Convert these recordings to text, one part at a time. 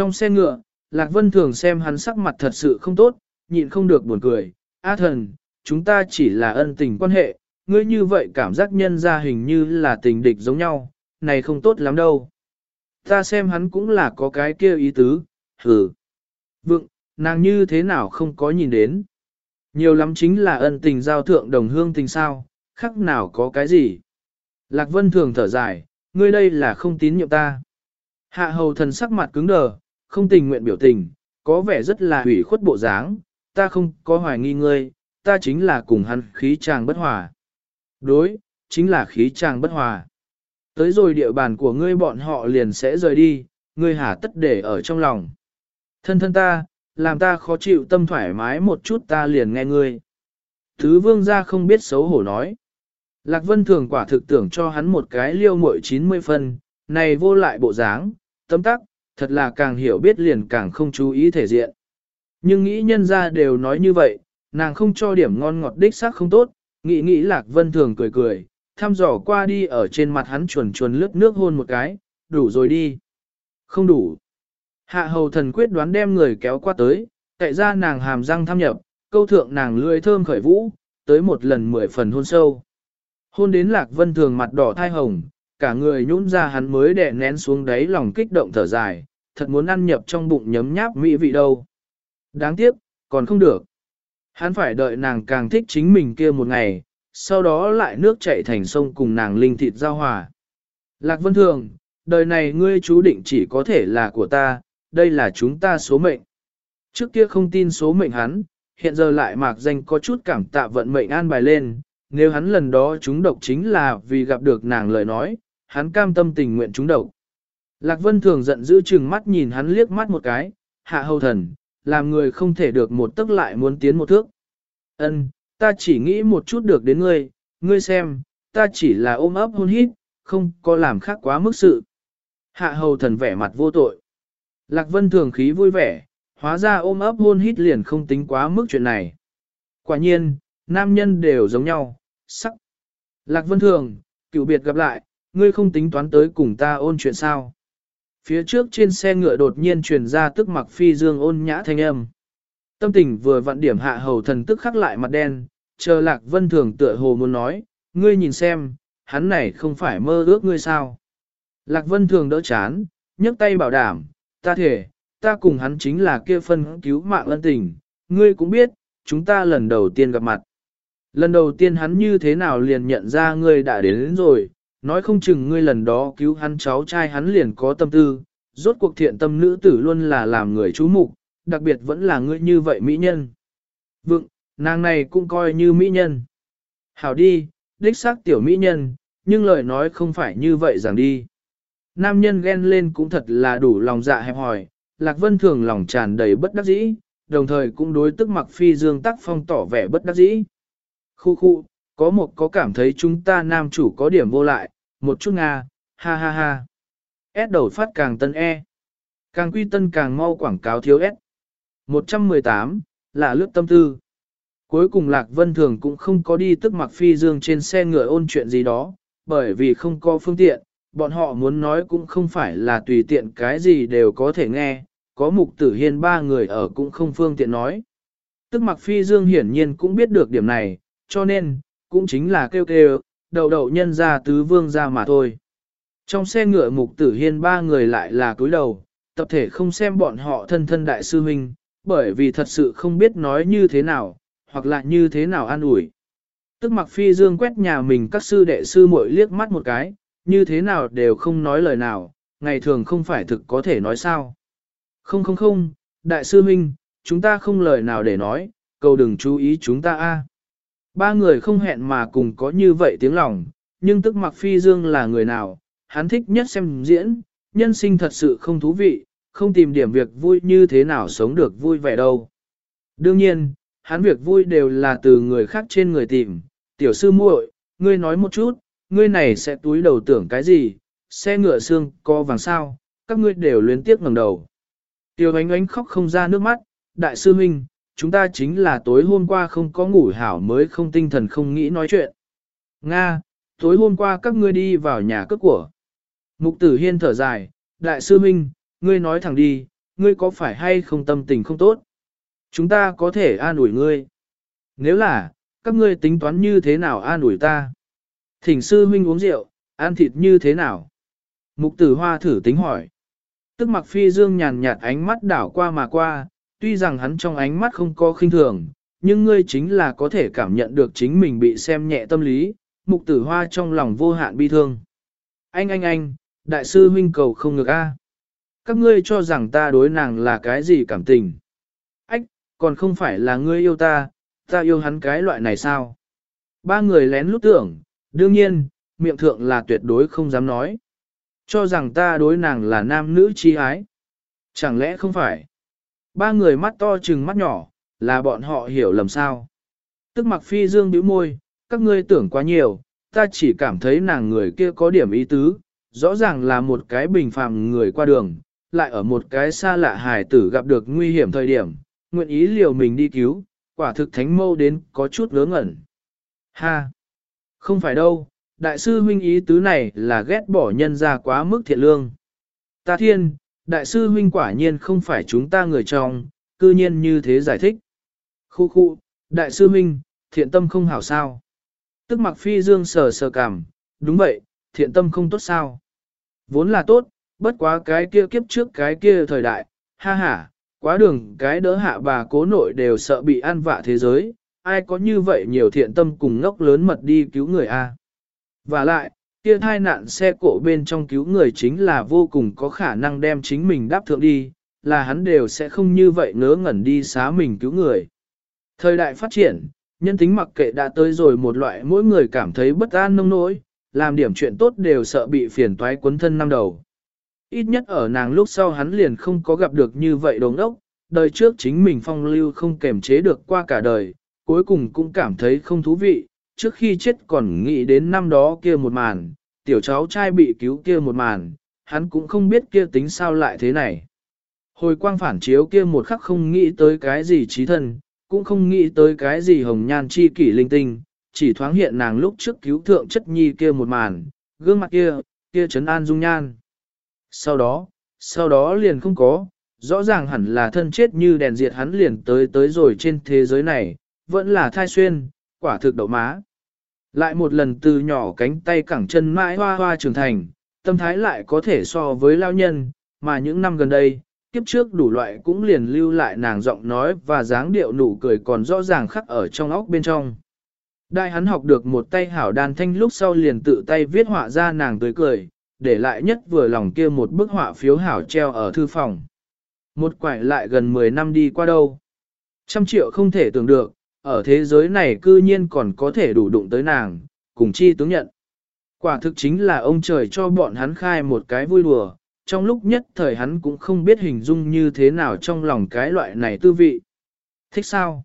Trong xe ngựa, Lạc Vân thường xem hắn sắc mặt thật sự không tốt, nhịn không được buồn cười. A thần, chúng ta chỉ là ân tình quan hệ, ngươi như vậy cảm giác nhân ra hình như là tình địch giống nhau, này không tốt lắm đâu. Ta xem hắn cũng là có cái kia ý tứ, hừ. Vượng, nàng như thế nào không có nhìn đến. Nhiều lắm chính là ân tình giao thượng đồng hương tình sao, khác nào có cái gì. Lạc Vân thường thở dài, ngươi đây là không tín nhiệm ta. Hạ hầu thần sắc mặt cứng đờ, không tình nguyện biểu tình, có vẻ rất là hủy khuất bộ dáng, ta không có hoài nghi ngươi, ta chính là cùng hắn khí tràng bất hòa. Đối, chính là khí tràng bất hòa. Tới rồi địa bàn của ngươi bọn họ liền sẽ rời đi, ngươi hả tất để ở trong lòng. Thân thân ta, làm ta khó chịu tâm thoải mái một chút ta liền nghe ngươi. Thứ vương gia không biết xấu hổ nói. Lạc Vân thường quả thực tưởng cho hắn một cái liêu muội 90 phân, này vô lại bộ dáng, tâm tắc, thật là càng hiểu biết liền càng không chú ý thể diện. Nhưng nghĩ nhân ra đều nói như vậy, nàng không cho điểm ngon ngọt đích xác không tốt, nghĩ nghĩ Lạc Vân thường cười cười, thăm dò qua đi ở trên mặt hắn chuồn chuồn lướt nước hôn một cái, đủ rồi đi. Không đủ. Hạ hầu thần quyết đoán đem người kéo qua tới, tại ra nàng hàm răng thăm nhập, câu thượng nàng lươi thơm khởi vũ, tới một lần mười phần hôn sâu. Hôn đến lạc vân thường mặt đỏ thai hồng, cả người nhũn ra hắn mới đè nén xuống đáy lòng kích động thở dài, thật muốn ăn nhập trong bụng nhấm nháp mỹ vị đâu. Đáng tiếc, còn không được. Hắn phải đợi nàng càng thích chính mình kia một ngày, sau đó lại nước chảy thành sông cùng nàng linh thịt giao hòa. Lạc Vân Thường, đời này ngươi chú định chỉ có thể là của ta, đây là chúng ta số mệnh. Trước kia không tin số mệnh hắn, hiện giờ lại mạc danh có chút cảm tạ vận mệnh an bài lên, nếu hắn lần đó chúng độc chính là vì gặp được nàng lời nói, hắn cam tâm tình nguyện chúng độc. Lạc Vân thường giận giữ chừng mắt nhìn hắn liếc mắt một cái, hạ hầu thần, làm người không thể được một tức lại muốn tiến một thước. Ân, ta chỉ nghĩ một chút được đến ngươi, ngươi xem, ta chỉ là ôm ấp hôn hít, không có làm khác quá mức sự. Hạ hầu thần vẻ mặt vô tội. Lạc Vân thường khí vui vẻ, hóa ra ôm ấp hôn hít liền không tính quá mức chuyện này. Quả nhiên, nam nhân đều giống nhau, sắc. Lạc Vân thường, cựu biệt gặp lại, ngươi không tính toán tới cùng ta ôn chuyện sao. Phía trước trên xe ngựa đột nhiên truyền ra tức mặc phi dương ôn nhã thanh âm. Tâm tình vừa vặn điểm hạ hầu thần tức khắc lại mặt đen, chờ lạc vân thường tựa hồ muốn nói, ngươi nhìn xem, hắn này không phải mơ ước ngươi sao. Lạc vân thường đỡ chán, nhấc tay bảo đảm, ta thể, ta cùng hắn chính là kia phân cứu mạng ân tình, ngươi cũng biết, chúng ta lần đầu tiên gặp mặt. Lần đầu tiên hắn như thế nào liền nhận ra ngươi đã đến, đến rồi, nói không chừng ngươi lần đó cứu hắn cháu trai hắn liền có tâm tư, rốt cuộc thiện tâm nữ tử luôn là làm người chú mục, đặc biệt vẫn là ngươi như vậy mỹ nhân. Vượng, nàng này cũng coi như mỹ nhân. Hảo đi, đích xác tiểu mỹ nhân, nhưng lời nói không phải như vậy rằng đi. Nam nhân ghen lên cũng thật là đủ lòng dạ hẹp hòi, Lạc Vân thường lòng tràn đầy bất đắc dĩ, đồng thời cũng đối tức mặc phi dương tắc phong tỏ vẻ bất đắc dĩ. Khu khu, có một có cảm thấy chúng ta nam chủ có điểm vô lại, một chút Nga, ha ha ha. S đầu phát càng tân E. Càng quy tân càng mau quảng cáo thiếu S. 118, là lướt tâm tư. Cuối cùng Lạc Vân Thường cũng không có đi tức mặc phi dương trên xe ngựa ôn chuyện gì đó, bởi vì không có phương tiện, bọn họ muốn nói cũng không phải là tùy tiện cái gì đều có thể nghe, có mục tử hiên ba người ở cũng không phương tiện nói. Tức mặc phi dương hiển nhiên cũng biết được điểm này, cho nên, cũng chính là kêu kêu, đầu đầu nhân ra tứ vương ra mà thôi. Trong xe ngựa mục tử hiên ba người lại là cúi đầu, tập thể không xem bọn họ thân thân đại sư huynh, bởi vì thật sự không biết nói như thế nào, hoặc là như thế nào an ủi. Tức mặc phi dương quét nhà mình các sư đệ sư muội liếc mắt một cái, như thế nào đều không nói lời nào, ngày thường không phải thực có thể nói sao. Không không không, đại sư huynh, chúng ta không lời nào để nói, cầu đừng chú ý chúng ta a. Ba người không hẹn mà cùng có như vậy tiếng lòng, nhưng tức mặc phi dương là người nào, hắn thích nhất xem diễn, nhân sinh thật sự không thú vị, không tìm điểm việc vui như thế nào sống được vui vẻ đâu. Đương nhiên, hắn việc vui đều là từ người khác trên người tìm, tiểu sư muội, ngươi nói một chút, ngươi này sẽ túi đầu tưởng cái gì, xe ngựa xương co vàng sao, các ngươi đều luyến tiếc ngẩng đầu. Tiểu ánh ánh khóc không ra nước mắt, đại sư huynh, chúng ta chính là tối hôm qua không có ngủ hảo mới không tinh thần không nghĩ nói chuyện. Nga, tối hôm qua các ngươi đi vào nhà cất của. Mục tử hiên thở dài, đại sư huynh, ngươi nói thẳng đi, ngươi có phải hay không tâm tình không tốt? Chúng ta có thể an ủi ngươi. Nếu là, các ngươi tính toán như thế nào an ủi ta? Thỉnh sư huynh uống rượu, ăn thịt như thế nào? Mục tử hoa thử tính hỏi. Tức mặc phi dương nhàn nhạt ánh mắt đảo qua mà qua, tuy rằng hắn trong ánh mắt không có khinh thường, nhưng ngươi chính là có thể cảm nhận được chính mình bị xem nhẹ tâm lý, mục tử hoa trong lòng vô hạn bi thương. Anh anh anh, đại sư huynh cầu không ngược a. Các ngươi cho rằng ta đối nàng là cái gì cảm tình? Ách, còn không phải là ngươi yêu ta, ta yêu hắn cái loại này sao? Ba người lén lút tưởng, đương nhiên, miệng thượng là tuyệt đối không dám nói. Cho rằng ta đối nàng là nam nữ chi ái. Chẳng lẽ không phải? Ba người mắt to chừng mắt nhỏ, là bọn họ hiểu lầm sao? Tức mặc phi dương bĩu môi, các ngươi tưởng quá nhiều, ta chỉ cảm thấy nàng người kia có điểm ý tứ, rõ ràng là một cái bình phàm người qua đường, lại ở một cái xa lạ hài tử gặp được nguy hiểm thời điểm, nguyện ý liều mình đi cứu, quả thực thánh mâu đến có chút ngớ ngẩn. Ha! Không phải đâu, đại sư huynh ý tứ này là ghét bỏ nhân ra quá mức thiện lương. Ta thiên, đại sư huynh quả nhiên không phải chúng ta người trong, cư nhiên như thế giải thích. Khu khu, đại sư huynh, thiện tâm không hảo sao. Tức mặc phi dương sờ sờ cảm, đúng vậy, thiện tâm không tốt sao. Vốn là tốt, bất quá cái kia kiếp trước cái kia thời đại, ha ha, quá đường cái đỡ hạ bà cố nội đều sợ bị ăn vạ thế giới, ai có như vậy nhiều thiện tâm cùng ngốc lớn mật đi cứu người a. Và lại, kia thai nạn xe cộ bên trong cứu người chính là vô cùng có khả năng đem chính mình đáp thượng đi, là hắn đều sẽ không như vậy ngớ ngẩn đi xá mình cứu người. Thời đại phát triển, nhân tính mặc kệ đã tới rồi một loại mỗi người cảm thấy bất an nông nỗi, làm điểm chuyện tốt đều sợ bị phiền toái quấn thân năm đầu. Ít nhất ở nàng lúc sau hắn liền không có gặp được như vậy đồng đốc, đời trước chính mình phong lưu không kềm chế được qua cả đời, cuối cùng cũng cảm thấy không thú vị, trước khi chết còn nghĩ đến năm đó kia một màn, tiểu cháu trai bị cứu kia một màn, hắn cũng không biết kia tính sao lại thế này. Hồi quang phản chiếu kia một khắc không nghĩ tới cái gì trí thân, cũng không nghĩ tới cái gì hồng nhan chi kỷ linh tinh, chỉ thoáng hiện nàng lúc trước cứu thượng chất nhi kia một màn, gương mặt kia, kia trấn an dung nhan. Sau đó, sau đó liền không có, rõ ràng hẳn là thân chết như đèn diệt hắn liền tới tới rồi trên thế giới này, vẫn là thai xuyên, quả thực đậu má. Lại một lần từ nhỏ cánh tay cẳng chân mãi hoa hoa trưởng thành, tâm thái lại có thể so với lao nhân, mà những năm gần đây, kiếp trước đủ loại cũng liền lưu lại nàng giọng nói và dáng điệu nụ cười còn rõ ràng khắc ở trong óc bên trong. Đại hắn học được một tay hảo đàn thanh lúc sau liền tự tay viết họa ra nàng tươi cười, để lại nhất vừa lòng kia một bức họa phiếu hảo treo ở thư phòng. Một quải lại gần 10 năm đi qua đâu. Trăm triệu không thể tưởng được, ở thế giới này cư nhiên còn có thể đủ đụng tới nàng, cùng chi tướng nhận. Quả thực chính là ông trời cho bọn hắn khai một cái vui đùa, trong lúc nhất thời hắn cũng không biết hình dung như thế nào trong lòng cái loại này tư vị. Thích sao?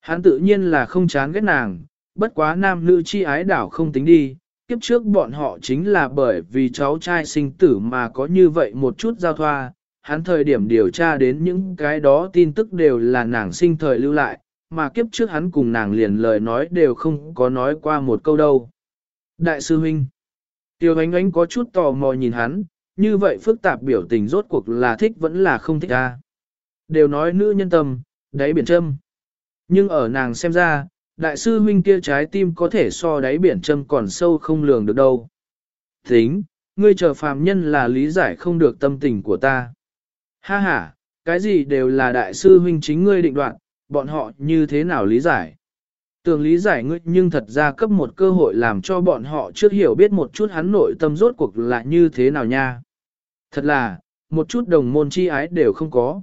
Hắn tự nhiên là không chán ghét nàng, bất quá nam nữ chi ái đảo không tính đi, kiếp trước bọn họ chính là bởi vì cháu trai sinh tử mà có như vậy một chút giao thoa, hắn thời điểm điều tra đến những cái đó tin tức đều là nàng sinh thời lưu lại, mà kiếp trước hắn cùng nàng liền lời nói đều không có nói qua một câu đâu. Đại sư huynh, Tiêu ánh ánh có chút tò mò nhìn hắn, như vậy phức tạp biểu tình rốt cuộc là thích vẫn là không thích ta. Đều nói nữ nhân tâm, đáy biển châm. Nhưng ở nàng xem ra, đại sư huynh kia trái tim có thể so đáy biển châm còn sâu không lường được đâu. Tính, ngươi chờ phàm nhân là lý giải không được tâm tình của ta. Ha ha, cái gì đều là đại sư huynh chính ngươi định đoạt, bọn họ như thế nào lý giải. Tưởng lý giải ngươi nhưng thật ra cấp một cơ hội làm cho bọn họ trước hiểu biết một chút hắn nội tâm rốt cuộc là như thế nào nha. Thật là, một chút đồng môn chi ái đều không có.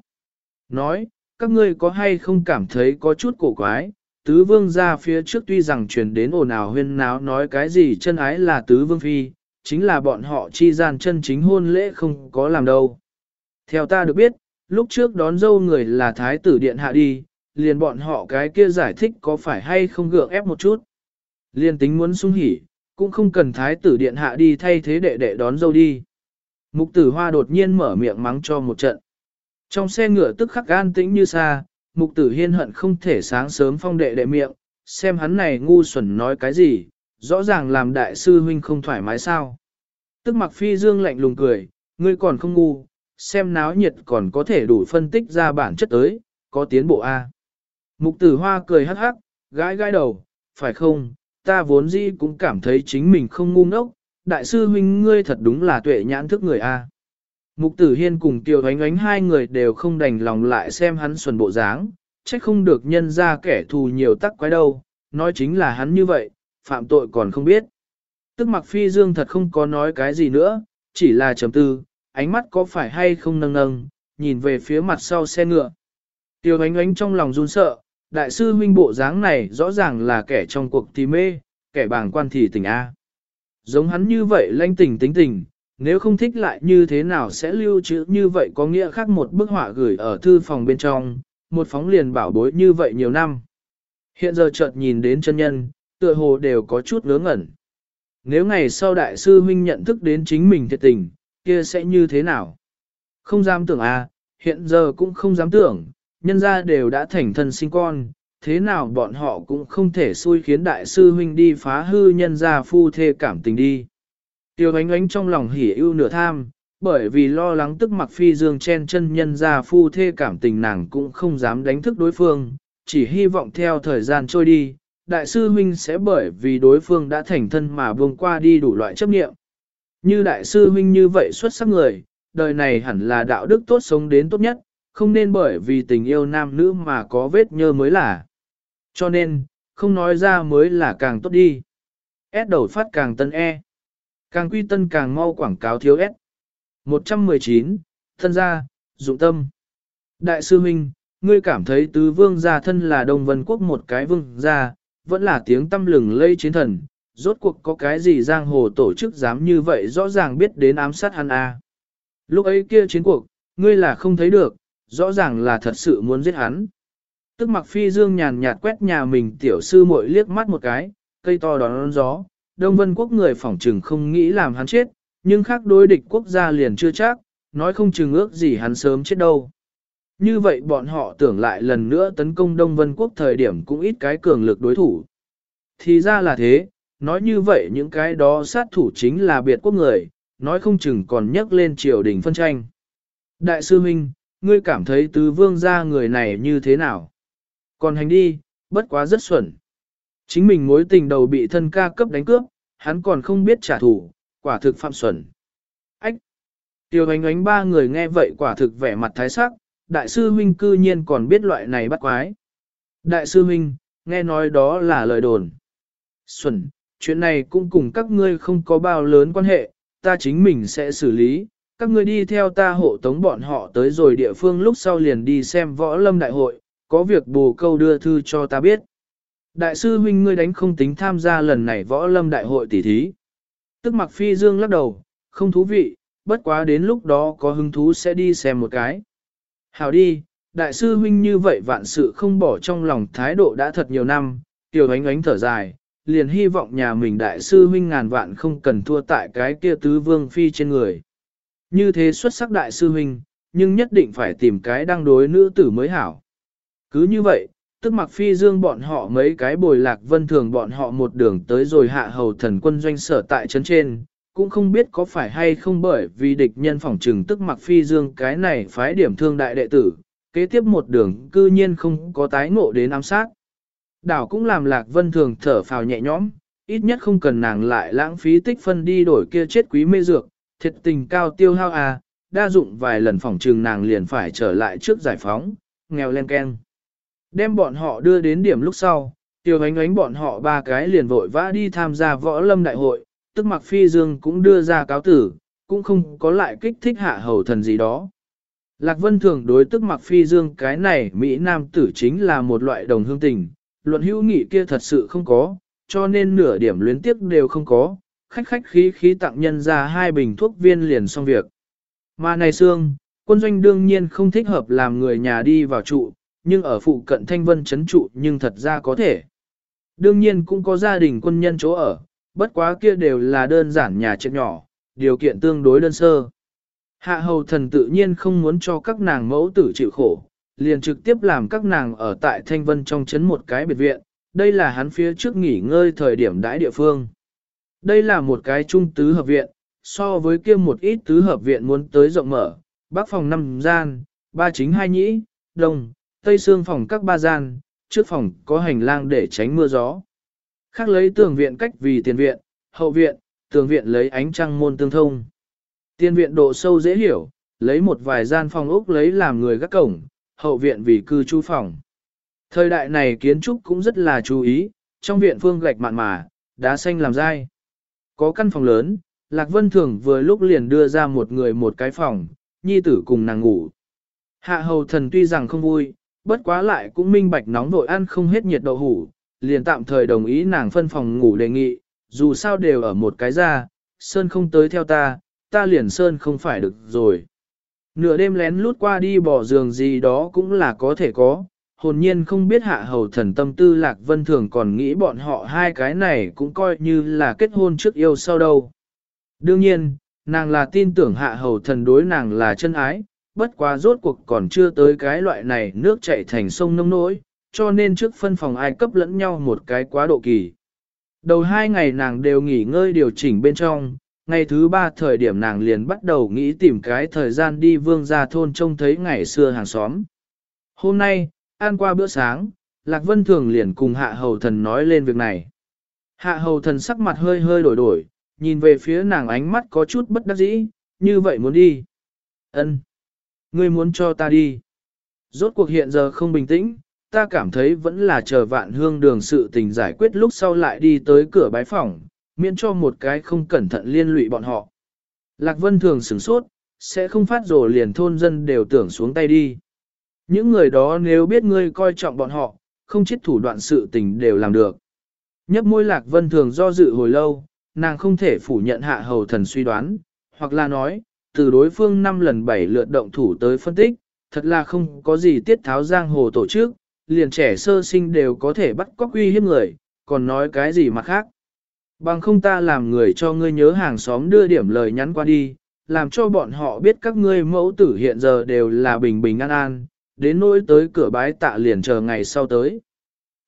Nói, các ngươi có hay không cảm thấy có chút cổ quái, tứ vương ra phía trước tuy rằng truyền đến ồn ào huyên náo nói cái gì chân ái là tứ vương phi, chính là bọn họ chi gian chân chính hôn lễ không có làm đâu. Theo ta được biết, lúc trước đón dâu người là thái tử điện hạ đi, liền bọn họ cái kia giải thích có phải hay không gượng ép một chút. Liền tính muốn sung hỉ, cũng không cần thái tử điện hạ đi thay thế đệ đệ đón dâu đi. Mục tử hoa đột nhiên mở miệng mắng cho một trận. Trong xe ngựa tức khắc gan tĩnh như xa, mục tử hiên hận không thể sáng sớm phong đệ đệ miệng, xem hắn này ngu xuẩn nói cái gì, rõ ràng làm đại sư huynh không thoải mái sao. Tức mặc phi dương lạnh lùng cười, ngươi còn không ngu, xem náo nhiệt còn có thể đủ phân tích ra bản chất tới, có tiến bộ A. Mục tử hoa cười hắc hắc, gãi gãi đầu, phải không, ta vốn dĩ cũng cảm thấy chính mình không ngu ngốc, đại sư huynh ngươi thật đúng là tuệ nhãn thức người A. Mục tử hiên cùng tiêu ánh ánh hai người đều không đành lòng lại xem hắn xuân bộ dáng, trách không được nhân ra kẻ thù nhiều tắc quái đâu, nói chính là hắn như vậy, phạm tội còn không biết. Tức mặc phi dương thật không có nói cái gì nữa, chỉ là chấm tư, ánh mắt có phải hay không nâng nâng, nhìn về phía mặt sau xe ngựa. Tiêu ánh ánh trong lòng run sợ, đại sư huynh bộ dáng này rõ ràng là kẻ trong cuộc thì mê, kẻ bảng quan thì tình A. Giống hắn như vậy lanh tình tính tình, nếu không thích lại như thế nào sẽ lưu trữ như vậy có nghĩa khác một bức họa gửi ở thư phòng bên trong, một phóng liền bảo bối như vậy nhiều năm. Hiện giờ chợt nhìn đến chân nhân, tựa hồ đều có chút ngớ ngẩn. Nếu ngày sau đại sư huynh nhận thức đến chính mình thiệt tình, kia sẽ như thế nào? Không dám tưởng à, hiện giờ cũng không dám tưởng, nhân ra đều đã thành thân sinh con, thế nào bọn họ cũng không thể xui khiến đại sư huynh đi phá hư nhân ra phu thê cảm tình đi. Tiêu ánh ánh trong lòng hỉ ưu nửa tham, bởi vì lo lắng tức mặc phi dương chen chân nhân ra phu thê cảm tình nàng cũng không dám đánh thức đối phương, chỉ hy vọng theo thời gian trôi đi, đại sư huynh sẽ bởi vì đối phương đã thành thân mà buông qua đi đủ loại chấp nghiệm. Như đại sư huynh như vậy xuất sắc người, đời này hẳn là đạo đức tốt sống đến tốt nhất, không nên bởi vì tình yêu nam nữ mà có vết nhơ mới là. Cho nên, không nói ra mới là càng tốt đi. S đầu phát càng tân E. Càng quy tân càng mau quảng cáo thiếu S. 119, thân gia, dụng tâm. Đại sư huynh, ngươi cảm thấy tứ vương gia thân là Đông Vân Quốc một cái vương gia, vẫn là tiếng tâm lừng lây chiến thần, rốt cuộc có cái gì giang hồ tổ chức dám như vậy rõ ràng biết đến ám sát hắn à. Lúc ấy kia chiến cuộc, ngươi là không thấy được, rõ ràng là thật sự muốn giết hắn. Tức mặc phi dương nhàn nhạt quét nhà mình tiểu sư muội liếc mắt một cái, cây to đón gió, Đông Vân Quốc người phỏng trừng không nghĩ làm hắn chết, nhưng khác đối địch quốc gia liền chưa chắc, nói không chừng ước gì hắn sớm chết đâu. Như vậy bọn họ tưởng lại lần nữa tấn công Đông Vân Quốc thời điểm cũng ít cái cường lực đối thủ. Thì ra là thế, nói như vậy những cái đó sát thủ chính là biệt quốc người, nói không chừng còn nhắc lên triều đình phân tranh. Đại sư Minh, ngươi cảm thấy tứ vương gia người này như thế nào? Còn hành đi, bất quá rất xuẩn. Chính mình mối tình đầu bị thân ca cấp đánh cướp, hắn còn không biết trả thù, quả thực phạm xuẩn. Ách! Tiêu ánh ánh ba người nghe vậy quả thực vẻ mặt thái sắc, đại sư huynh cư nhiên còn biết loại này bắt quái. Đại sư huynh, nghe nói đó là lời đồn. Xuẩn, chuyện này cũng cùng các ngươi không có bao lớn quan hệ, ta chính mình sẽ xử lý. Các ngươi đi theo ta hộ tống bọn họ tới rồi địa phương lúc sau liền đi xem võ lâm đại hội, có việc bù câu đưa thư cho ta biết. Đại sư huynh ngươi đánh không tính tham gia lần này võ lâm đại hội tỷ thí. Tức mặc phi dương lắc đầu, không thú vị, bất quá đến lúc đó có hứng thú sẽ đi xem một cái. Hảo đi, đại sư huynh như vậy vạn sự không bỏ trong lòng thái độ đã thật nhiều năm, tiểu ánh ánh thở dài, liền hy vọng nhà mình đại sư huynh ngàn vạn không cần thua tại cái kia tứ vương phi trên người. Như thế xuất sắc đại sư huynh, nhưng nhất định phải tìm cái đang đối nữ tử mới hảo. Cứ như vậy, tức mặc phi dương bọn họ mấy cái bồi lạc vân thường bọn họ một đường tới rồi hạ hầu thần quân doanh sở tại trấn trên, cũng không biết có phải hay không bởi vì địch nhân phỏng trừng tức mặc phi dương cái này phái điểm thương đại đệ tử, kế tiếp một đường cư nhiên không có tái ngộ đến ám sát. Đảo cũng làm lạc vân thường thở phào nhẹ nhõm, ít nhất không cần nàng lại lãng phí tích phân đi đổi kia chết quý mê dược, thiệt tình cao tiêu hao à, đa dụng vài lần phỏng trừng nàng liền phải trở lại trước giải phóng, nghèo len ken. Đem bọn họ đưa đến điểm lúc sau, tiêu ánh ánh bọn họ ba cái liền vội vã đi tham gia võ lâm đại hội, tức mặc phi dương cũng đưa ra cáo tử, cũng không có lại kích thích hạ hầu thần gì đó. Lạc Vân thường đối tức mặc phi dương cái này Mỹ Nam tử chính là một loại đồng hương tình, luận hữu nghị kia thật sự không có, cho nên nửa điểm luyến tiếc đều không có, khách khách khí khí tặng nhân ra hai bình thuốc viên liền xong việc. Mà này xương, quân doanh đương nhiên không thích hợp làm người nhà đi vào trụ, nhưng ở phụ cận thanh vân chấn trụ nhưng thật ra có thể. Đương nhiên cũng có gia đình quân nhân chỗ ở, bất quá kia đều là đơn giản nhà chết nhỏ, điều kiện tương đối đơn sơ. Hạ hầu thần tự nhiên không muốn cho các nàng mẫu tử chịu khổ, liền trực tiếp làm các nàng ở tại Thanh Vân trong chấn một cái biệt viện, đây là hắn phía trước nghỉ ngơi thời điểm đãi địa phương. Đây là một cái trung tứ hợp viện, so với kia một ít tứ hợp viện muốn tới rộng mở, bắc phòng 5 gian, ba chính hai nhĩ, đông, tây xương phòng các ba gian, trước phòng có hành lang để tránh mưa gió. Khác lấy tường viện cách vì tiền viện, hậu viện, tường viện lấy ánh trăng môn tương thông. Tiền viện độ sâu dễ hiểu, lấy một vài gian phòng ốc lấy làm người gác cổng, hậu viện vì cư trú phòng. Thời đại này kiến trúc cũng rất là chú ý, trong viện phương gạch mạn mà, đá xanh làm dai. Có căn phòng lớn, Lạc Vân Thường vừa lúc liền đưa ra một người một cái phòng, nhi tử cùng nàng ngủ. Hạ hầu thần tuy rằng không vui, bất quá lại cũng minh bạch nóng vội ăn không hết nhiệt đậu hủ, liền tạm thời đồng ý nàng phân phòng ngủ đề nghị, dù sao đều ở một cái ra, Sơn không tới theo ta, ta liền Sơn không phải được rồi. Nửa đêm lén lút qua đi bỏ giường gì đó cũng là có thể có, hồn nhiên không biết hạ hầu thần tâm tư lạc vân thường còn nghĩ bọn họ hai cái này cũng coi như là kết hôn trước yêu sau đâu. Đương nhiên, nàng là tin tưởng hạ hầu thần đối nàng là chân ái, bất quá rốt cuộc còn chưa tới cái loại này nước chảy thành sông nông nỗi, cho nên trước phân phòng ai cấp lẫn nhau một cái quá độ kỳ. Đầu hai ngày nàng đều nghỉ ngơi điều chỉnh bên trong, ngày thứ ba thời điểm nàng liền bắt đầu nghĩ tìm cái thời gian đi vương ra thôn trông thấy ngày xưa hàng xóm. Hôm nay, ăn qua bữa sáng, Lạc Vân Thường liền cùng Hạ Hầu Thần nói lên việc này. Hạ Hầu Thần sắc mặt hơi hơi đổi đổi, nhìn về phía nàng ánh mắt có chút bất đắc dĩ, như vậy muốn đi. Ân, Ngươi muốn cho ta đi. Rốt cuộc hiện giờ không bình tĩnh, ta cảm thấy vẫn là chờ vạn hương đường sự tình giải quyết lúc sau lại đi tới cửa bái phòng, miễn cho một cái không cẩn thận liên lụy bọn họ. Lạc Vân thường sửng sốt, sẽ không phát rồ liền thôn dân đều tưởng xuống tay đi. Những người đó nếu biết ngươi coi trọng bọn họ, không chết thủ đoạn sự tình đều làm được. Nhấp môi Lạc Vân thường do dự hồi lâu, nàng không thể phủ nhận hạ hầu thần suy đoán, hoặc là nói, từ đối phương năm lần bảy lượt động thủ tới phân tích, thật là không có gì tiết tháo giang hồ tổ chức, liền trẻ sơ sinh đều có thể bắt cóc uy hiếp người, còn nói cái gì mà khác. Bằng không ta làm người cho ngươi nhớ hàng xóm đưa điểm lời nhắn qua đi, làm cho bọn họ biết các ngươi mẫu tử hiện giờ đều là bình bình an an, đến nỗi tới cửa bái tạ liền chờ ngày sau tới.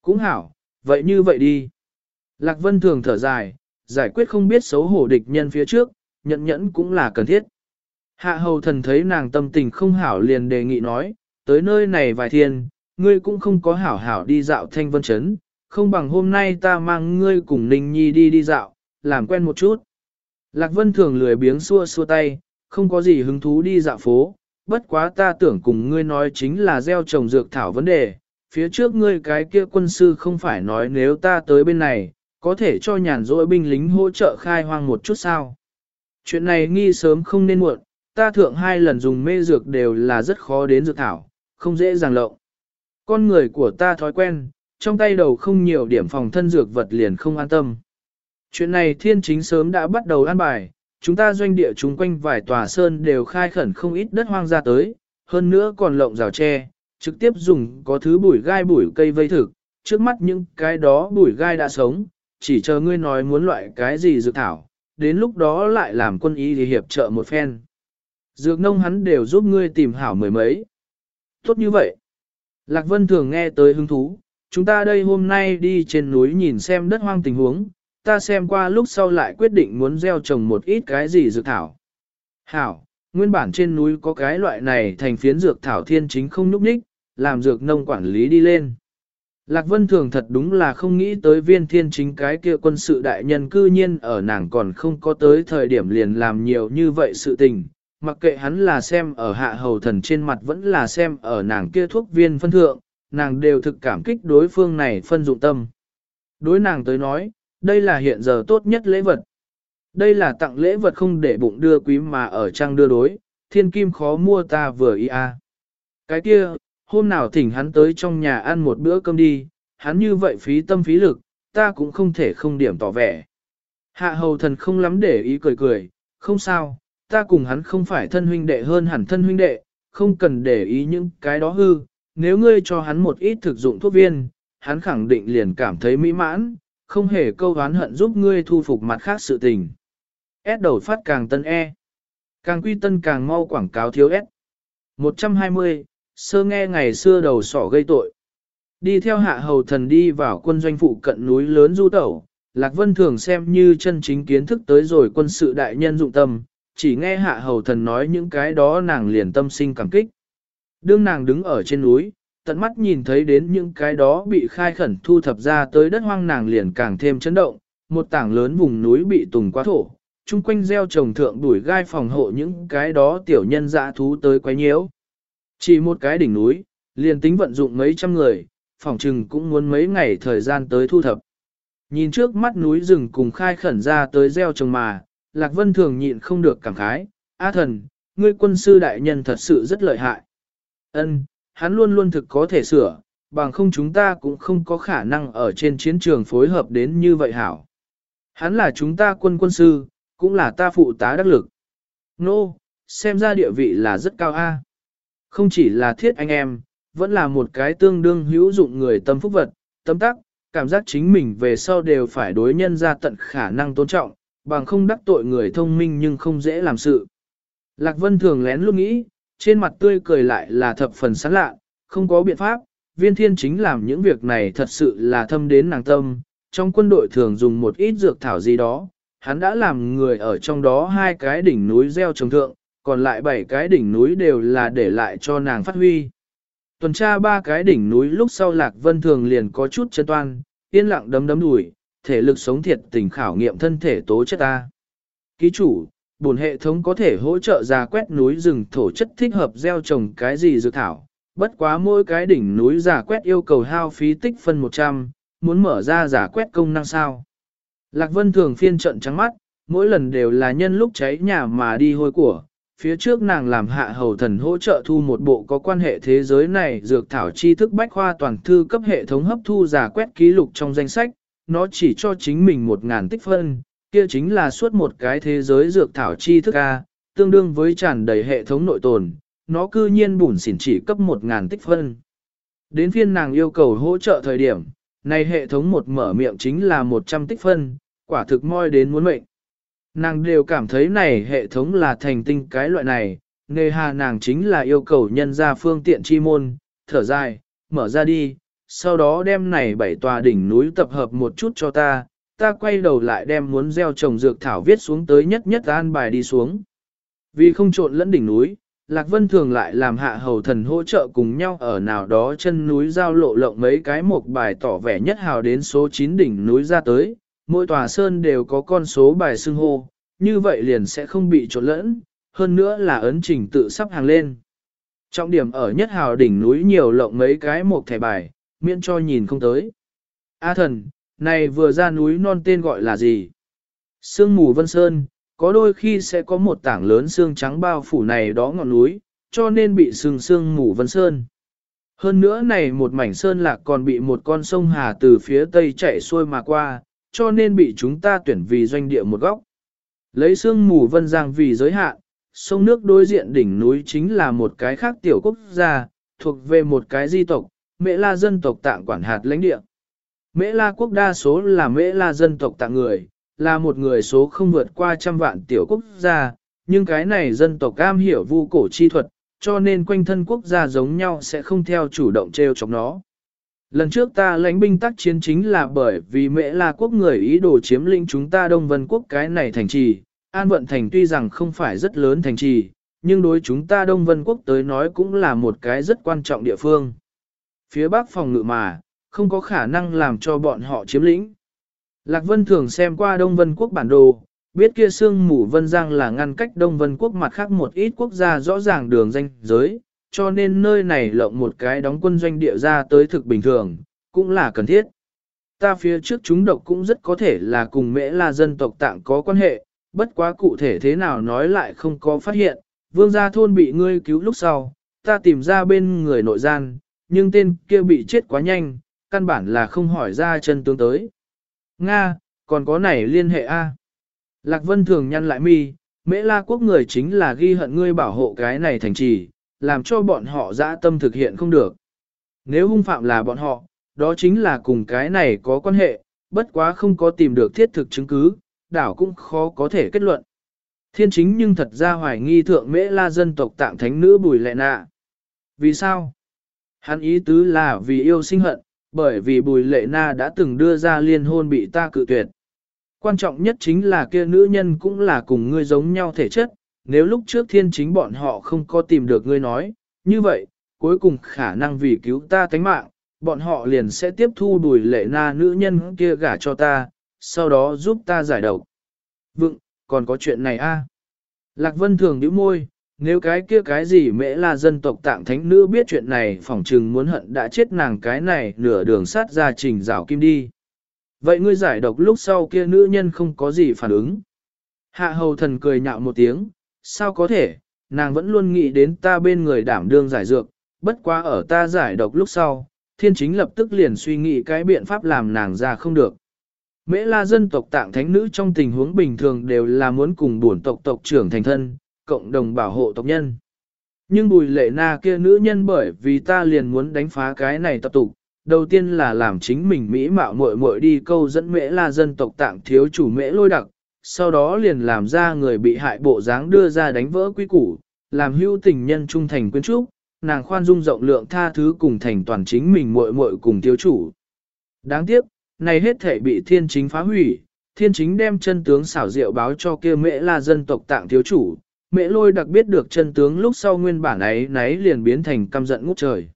Cũng hảo, vậy như vậy đi. Lạc Vân thường thở dài, giải quyết không biết xấu hổ địch nhân phía trước, nhận nhẫn cũng là cần thiết. Hạ hầu thần thấy nàng tâm tình không hảo liền đề nghị nói, tới nơi này vài thiên, ngươi cũng không có hảo hảo đi dạo thanh vân chấn, không bằng hôm nay ta mang ngươi cùng Ninh Nhi đi đi dạo, làm quen một chút. Lạc Vân thường lười biếng xua xua tay, không có gì hứng thú đi dạo phố, bất quá ta tưởng cùng ngươi nói chính là gieo trồng dược thảo vấn đề, phía trước ngươi cái kia quân sư không phải nói nếu ta tới bên này, có thể cho nhàn rỗi binh lính hỗ trợ khai hoang một chút sao. Chuyện này nghi sớm không nên muộn, ta thượng hai lần dùng mê dược đều là rất khó đến dược thảo, không dễ dàng lộng. Con người của ta thói quen, trong tay đầu không nhiều điểm phòng thân dược vật liền không an tâm. Chuyện này thiên chính sớm đã bắt đầu an bài, chúng ta doanh địa chúng quanh vài tòa sơn đều khai khẩn không ít đất hoang ra tới, hơn nữa còn lộng rào tre, trực tiếp dùng có thứ bụi gai bụi cây vây thực, trước mắt những cái đó bụi gai đã sống, chỉ chờ ngươi nói muốn loại cái gì dược thảo, đến lúc đó lại làm quân y thì hiệp trợ một phen. Dược nông hắn đều giúp ngươi tìm hảo mười mấy. Tốt như vậy. Lạc Vân thường nghe tới hứng thú, chúng ta đây hôm nay đi trên núi nhìn xem đất hoang tình huống, ta xem qua lúc sau lại quyết định muốn gieo trồng một ít cái gì dược thảo. Hảo, nguyên bản trên núi có cái loại này thành phiến dược thảo thiên chính không núp ních, làm dược nông quản lý đi lên. Lạc Vân Thường thật đúng là không nghĩ tới viên thiên chính cái kia quân sự đại nhân cư nhiên ở nàng còn không có tới thời điểm liền làm nhiều như vậy sự tình, mặc kệ hắn là xem ở hạ hầu thần trên mặt vẫn là xem ở nàng kia thuốc viên phân thượng, nàng đều thực cảm kích đối phương này phân dụng tâm. Đối nàng tới nói, đây là hiện giờ tốt nhất lễ vật. Đây là tặng lễ vật không để bụng đưa quý mà ở trang đưa đối, thiên kim khó mua ta vừa ý a. Cái kia, hôm nào thỉnh hắn tới trong nhà ăn một bữa cơm đi, hắn như vậy phí tâm phí lực, ta cũng không thể không điểm tỏ vẻ. Hạ hầu thần không lắm để ý cười cười, không sao, ta cùng hắn không phải thân huynh đệ hơn hẳn thân huynh đệ, không cần để ý những cái đó hư, nếu ngươi cho hắn một ít thực dụng thuốc viên, hắn khẳng định liền cảm thấy mỹ mãn, không hề câu oán hận giúp ngươi thu phục mặt khác sự tình. S đầu phát càng tân E. Càng quy tân càng mau quảng cáo thiếu S. 120, sơ nghe ngày xưa đầu sỏ gây tội. Đi theo hạ hầu thần đi vào quân doanh phụ cận núi lớn du tẩu, Lạc Vân thường xem như chân chính kiến thức tới rồi quân sự đại nhân dụng tâm, chỉ nghe hạ hầu thần nói những cái đó nàng liền tâm sinh cảm kích. Đương nàng đứng ở trên núi, tận mắt nhìn thấy đến những cái đó bị khai khẩn thu thập ra tới đất hoang nàng liền càng thêm chấn động, một tảng lớn vùng núi bị tùng quá thổ, chung quanh gieo trồng thượng đuổi gai phòng hộ những cái đó tiểu nhân dã thú tới quấy nhiễu. Chỉ một cái đỉnh núi, liền tính vận dụng mấy trăm người, phòng trừng cũng muốn mấy ngày thời gian tới thu thập. Nhìn trước mắt núi rừng cùng khai khẩn ra tới gieo trồng mà, Lạc Vân thường nhịn không được cảm khái, A thần, ngươi quân sư đại nhân thật sự rất lợi hại. Ân, hắn luôn luôn thực có thể sửa, bằng không chúng ta cũng không có khả năng ở trên chiến trường phối hợp đến như vậy hảo. Hắn là chúng ta quân quân sư, cũng là ta phụ tá đắc lực. Nô, no, xem ra địa vị là rất cao a. Không chỉ là thiết anh em, vẫn là một cái tương đương hữu dụng người tâm phúc vật, tâm tắc, cảm giác chính mình về sau đều phải đối nhân ra tận khả năng tôn trọng, bằng không đắc tội người thông minh nhưng không dễ làm sự. Lạc Vân thường lén luôn nghĩ, trên mặt tươi cười lại là thập phần sán lạ, không có biện pháp, viên thiên chính làm những việc này thật sự là thâm đến nàng tâm, trong quân đội thường dùng một ít dược thảo gì đó, hắn đã làm người ở trong đó hai cái đỉnh núi gieo trồng thượng, còn lại bảy cái đỉnh núi đều là để lại cho nàng phát huy. Tuần tra ba cái đỉnh núi lúc sau Lạc Vân Thường liền có chút chân toan, yên lặng đấm đấm đùi, thể lực sống thiệt tình khảo nghiệm thân thể tố chất ta. Ký chủ, bổn hệ thống có thể hỗ trợ ra quét núi rừng thổ chất thích hợp gieo trồng cái gì dược thảo, bất quá mỗi cái đỉnh núi giả quét yêu cầu hao phí tích phân 100, muốn mở ra giả quét công năng sao. Lạc Vân thường phiên trận trắng mắt, mỗi lần đều là nhân lúc cháy nhà mà đi hôi của, phía trước nàng làm hạ hầu thần hỗ trợ thu một bộ có quan hệ thế giới này dược thảo tri thức bách khoa toàn thư cấp hệ thống hấp thu giả quét ký lục trong danh sách, nó chỉ cho chính mình một ngàn tích phân, kia chính là suốt một cái thế giới dược thảo tri thức A, tương đương với tràn đầy hệ thống nội tồn, nó cư nhiên bùn xỉn chỉ cấp một ngàn tích phân. Đến phiên nàng yêu cầu hỗ trợ thời điểm, này hệ thống một mở miệng chính là 100 tích phân, quả thực moi đến muốn mệnh. Nàng đều cảm thấy này hệ thống là thành tinh cái loại này, nề hà nàng chính là yêu cầu nhân ra phương tiện chi môn, thở dài, mở ra đi, sau đó đem này bảy tòa đỉnh núi tập hợp một chút cho ta, ta quay đầu lại đem muốn gieo trồng dược thảo viết xuống tới nhất nhất an bài đi xuống. Vì không trộn lẫn đỉnh núi, Lạc Vân thường lại làm hạ hầu thần hỗ trợ cùng nhau ở nào đó chân núi giao lộ lộng mấy cái một bài tỏ vẻ nhất hào đến số 9 đỉnh núi ra tới, mỗi tòa sơn đều có con số bài xưng hô, như vậy liền sẽ không bị trộn lẫn, hơn nữa là ấn trình tự sắp hàng lên. Trọng điểm ở nhất hào đỉnh núi nhiều lộng mấy cái một thẻ bài, miễn cho nhìn không tới. A thần, này vừa ra núi non tên gọi là gì? Sương mù vân sơn, có đôi khi sẽ có một tảng lớn xương trắng bao phủ này đó ngọn núi, cho nên bị sương sương mù vân sơn. Hơn nữa này một mảnh sơn lạc còn bị một con sông Hà từ phía tây chạy xuôi mà qua, cho nên bị chúng ta tuyển vì doanh địa một góc. Lấy sương mù vân giang vì giới hạn, sông nước đối diện đỉnh núi chính là một cái khác tiểu quốc gia, thuộc về một cái di tộc, mẹ la dân tộc tạng quản hạt lãnh địa. Mễ la quốc đa số là mễ la dân tộc tạng người, là một người số không vượt qua trăm vạn tiểu quốc gia, nhưng cái này dân tộc cam hiểu vu cổ chi thuật, cho nên quanh thân quốc gia giống nhau sẽ không theo chủ động treo chọc nó. Lần trước ta lãnh binh tác chiến chính là bởi vì mễ la quốc người ý đồ chiếm lĩnh chúng ta Đông Vân quốc cái này thành trì, An Vận Thành tuy rằng không phải rất lớn thành trì, nhưng đối chúng ta Đông Vân quốc tới nói cũng là một cái rất quan trọng địa phương. Phía bắc phòng ngự mà, không có khả năng làm cho bọn họ chiếm lĩnh. Lạc Vân thường xem qua Đông Vân quốc bản đồ, biết kia sương mù Vân Giang là ngăn cách Đông Vân quốc mặt khác một ít quốc gia rõ ràng đường danh giới, cho nên nơi này lộng một cái đóng quân doanh địa ra tới thực bình thường, cũng là cần thiết. Ta phía trước chúng độc cũng rất có thể là cùng mễ là dân tộc tạng có quan hệ, bất quá cụ thể thế nào nói lại không có phát hiện, vương gia thôn bị ngươi cứu lúc sau, ta tìm ra bên người nội gian, nhưng tên kia bị chết quá nhanh, căn bản là không hỏi ra chân tướng tới. Nga, còn có này liên hệ A. Lạc Vân thường nhăn lại mi, mễ la quốc người chính là ghi hận ngươi bảo hộ cái này thành trì, làm cho bọn họ dã tâm thực hiện không được. Nếu hung phạm là bọn họ, đó chính là cùng cái này có quan hệ, bất quá không có tìm được thiết thực chứng cứ, đảo cũng khó có thể kết luận. Thiên chính nhưng thật ra hoài nghi thượng mễ la dân tộc tạng thánh nữ bùi lệ nạ. Vì sao? Hắn ý tứ là vì yêu sinh hận, bởi vì bùi lệ na đã từng đưa ra liên hôn bị ta cự tuyệt. Quan trọng nhất chính là kia nữ nhân cũng là cùng ngươi giống nhau thể chất, nếu lúc trước thiên chính bọn họ không có tìm được ngươi nói, như vậy, cuối cùng khả năng vì cứu ta tánh mạng, bọn họ liền sẽ tiếp thu bùi lệ na nữ nhân kia gả cho ta, sau đó giúp ta giải độc. Vựng, còn có chuyện này a à? Lạc Vân thường nhíu môi, nếu cái kia cái gì mễ là dân tộc tạng thánh nữ biết chuyện này phỏng trừng muốn hận đã chết nàng cái này nửa đường sát ra trình rào kim đi. Vậy ngươi giải độc lúc sau kia nữ nhân không có gì phản ứng. Hạ hầu thần cười nhạo một tiếng, sao có thể, nàng vẫn luôn nghĩ đến ta bên người đảm đương giải dược, bất quá ở ta giải độc lúc sau, thiên chính lập tức liền suy nghĩ cái biện pháp làm nàng ra không được. Mễ la dân tộc tạng thánh nữ trong tình huống bình thường đều là muốn cùng bổn tộc tộc trưởng thành thân, cộng đồng bảo hộ tộc nhân. Nhưng bùi lệ na kia nữ nhân bởi vì ta liền muốn đánh phá cái này tập tục, đầu tiên là làm chính mình mỹ mạo muội muội đi câu dẫn mễ la dân tộc tạng thiếu chủ mễ lôi đặc, sau đó liền làm ra người bị hại bộ dáng đưa ra đánh vỡ quy củ, làm hữu tình nhân trung thành quyến trúc, nàng khoan dung rộng lượng tha thứ cùng thành toàn chính mình muội muội cùng thiếu chủ. Đáng tiếc, này hết thể bị thiên chính phá hủy, thiên chính đem chân tướng xảo diệu báo cho kia mễ la dân tộc tạng thiếu chủ, Mẹ lôi đặc biết được chân tướng lúc sau nguyên bản ấy nấy liền biến thành căm giận ngút trời.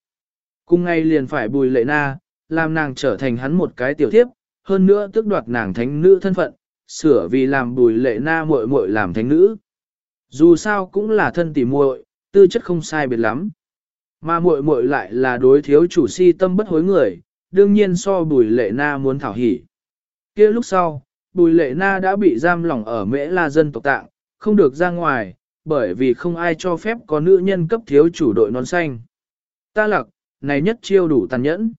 Cùng ngay liền phải bùi lệ na, làm nàng trở thành hắn một cái tiểu thiếp, hơn nữa tước đoạt nàng thánh nữ thân phận, sửa vì làm bùi lệ na muội muội làm thánh nữ. Dù sao cũng là thân tỉ muội, tư chất không sai biệt lắm. Mà muội muội lại là đối thiếu chủ si tâm bất hối người, đương nhiên so bùi lệ na muốn thảo hỉ. kia lúc sau, bùi lệ na đã bị giam lỏng ở mễ la dân tộc tạng, không được ra ngoài, bởi vì không ai cho phép có nữ nhân cấp thiếu chủ đội nón xanh. Ta lặc, này nhất chiêu đủ tàn nhẫn.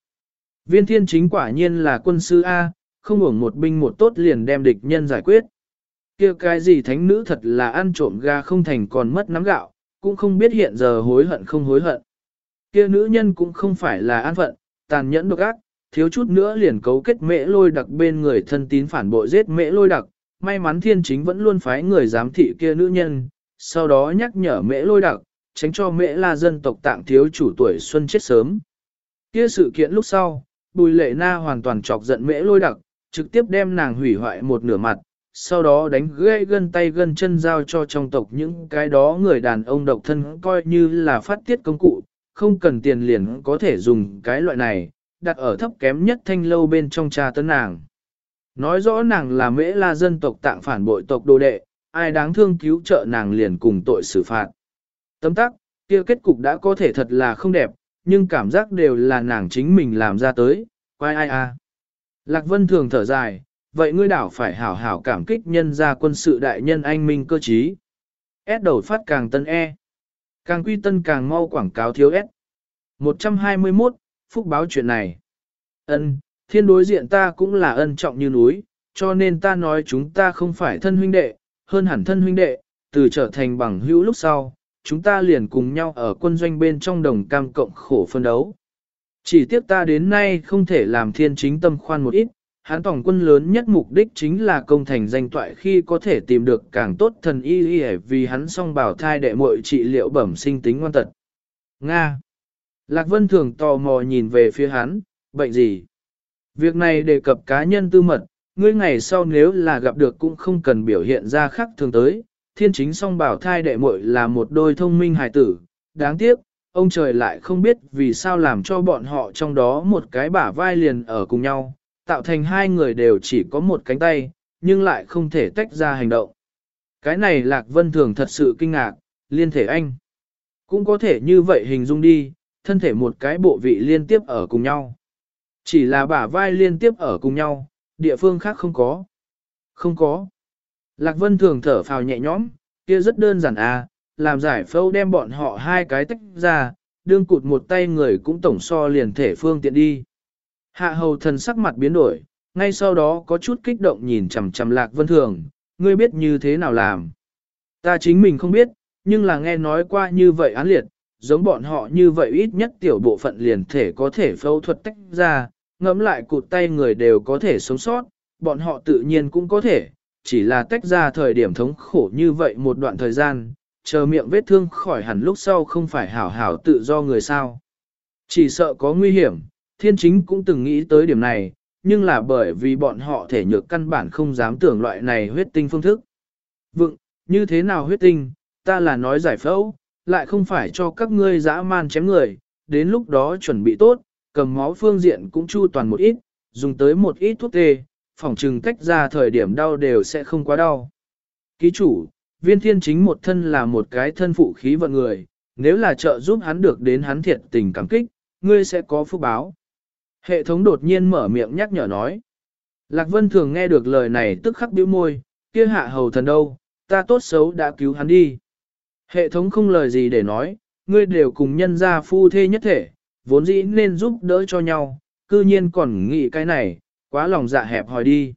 Viên thiên chính quả nhiên là quân sư A, không hưởng một binh một tốt liền đem địch nhân giải quyết. kia cái gì thánh nữ thật là ăn trộm ga không thành còn mất nắm gạo, cũng không biết hiện giờ hối hận không hối hận. kia nữ nhân cũng không phải là an phận, tàn nhẫn độc ác, thiếu chút nữa liền cấu kết mễ lôi đặc bên người thân tín phản bội giết mễ lôi đặc. May mắn thiên chính vẫn luôn phái người giám thị kia nữ nhân, sau đó nhắc nhở mễ lôi đặc, tránh cho mễ la dân tộc tạng thiếu chủ tuổi xuân chết sớm. Kia sự kiện lúc sau, bùi lệ na hoàn toàn chọc giận mễ lôi đặc, trực tiếp đem nàng hủy hoại một nửa mặt, sau đó đánh gãy gân tay gân chân giao cho trong tộc những cái đó người đàn ông độc thân coi như là phát tiết công cụ, không cần tiền liền có thể dùng cái loại này, đặt ở thấp kém nhất thanh lâu bên trong trà tấn nàng. Nói rõ nàng là mễ la dân tộc tạng phản bội tộc đồ đệ, ai đáng thương cứu trợ nàng liền cùng tội xử phạt. Tấm tắc, kia kết cục đã có thể thật là không đẹp, nhưng cảm giác đều là nàng chính mình làm ra tới, quay ai à. Lạc Vân thường thở dài, vậy ngươi đảo phải hảo hảo cảm kích nhân gia quân sự đại nhân anh minh cơ trí. S đầu phát càng tân E. Càng quy tân càng mau quảng cáo thiếu S. 121, phúc báo chuyện này. Ân, thiên đối diện ta cũng là ân trọng như núi, cho nên ta nói chúng ta không phải thân huynh đệ, hơn hẳn thân huynh đệ, từ trở thành bằng hữu lúc sau, chúng ta liền cùng nhau ở quân doanh bên trong đồng cam cộng khổ phân đấu. Chỉ tiếc ta đến nay không thể làm thiên chính tâm khoan một ít, hán tổng quân lớn nhất mục đích chính là công thành danh toại khi có thể tìm được càng tốt thần y y vì hắn song bảo thai đệ muội trị liệu bẩm sinh tính ngoan tật. Nga Lạc Vân thường tò mò nhìn về phía hắn, bệnh gì? Việc này đề cập cá nhân tư mật, ngươi ngày sau nếu là gặp được cũng không cần biểu hiện ra khác thường tới. Thiên chính song bảo thai đệ muội là một đôi thông minh hài tử, đáng tiếc, ông trời lại không biết vì sao làm cho bọn họ trong đó một cái bả vai liền ở cùng nhau, tạo thành hai người đều chỉ có một cánh tay, nhưng lại không thể tách ra hành động. Cái này Lạc Vân Thường thật sự kinh ngạc, liên thể anh. Cũng có thể như vậy hình dung đi, thân thể một cái bộ vị liên tiếp ở cùng nhau. Chỉ là bả vai liên tiếp ở cùng nhau, địa phương khác không có. Không có. Lạc Vân thường thở phào nhẹ nhõm, kia rất đơn giản à, làm giải phẫu đem bọn họ hai cái tách ra, đương cụt một tay người cũng tổng so liền thể phương tiện đi. Hạ hầu thần sắc mặt biến đổi, ngay sau đó có chút kích động nhìn chằm chằm Lạc Vân thường, ngươi biết như thế nào làm. Ta chính mình không biết, nhưng là nghe nói qua như vậy án liệt, giống bọn họ như vậy ít nhất tiểu bộ phận liền thể có thể phẫu thuật tách ra, ngẫm lại cụt tay người đều có thể sống sót, bọn họ tự nhiên cũng có thể, chỉ là tách ra thời điểm thống khổ như vậy một đoạn thời gian, chờ miệng vết thương khỏi hẳn lúc sau không phải hảo hảo tự do người sao. Chỉ sợ có nguy hiểm, thiên chính cũng từng nghĩ tới điểm này, nhưng là bởi vì bọn họ thể nhược căn bản không dám tưởng loại này huyết tinh phương thức. Vựng, như thế nào huyết tinh, ta là nói giải phẫu, lại không phải cho các ngươi dã man chém người, đến lúc đó chuẩn bị tốt, cầm máu phương diện cũng chu toàn một ít, dùng tới một ít thuốc tê, phòng trừng tách ra thời điểm đau đều sẽ không quá đau. Ký chủ, viên thiên chính một thân là một cái thân phụ khí vận người, nếu là trợ giúp hắn được đến hắn thiệt tình cảm kích, ngươi sẽ có phúc báo. Hệ thống đột nhiên mở miệng nhắc nhở nói. Lạc Vân thường nghe được lời này tức khắc bĩu môi, kia hạ hầu thần đâu, ta tốt xấu đã cứu hắn đi. Hệ thống không lời gì để nói, ngươi đều cùng nhân gia phu thê nhất thể, vốn dĩ nên giúp đỡ cho nhau, cư nhiên còn nghĩ cái này, quá lòng dạ hẹp hòi đi.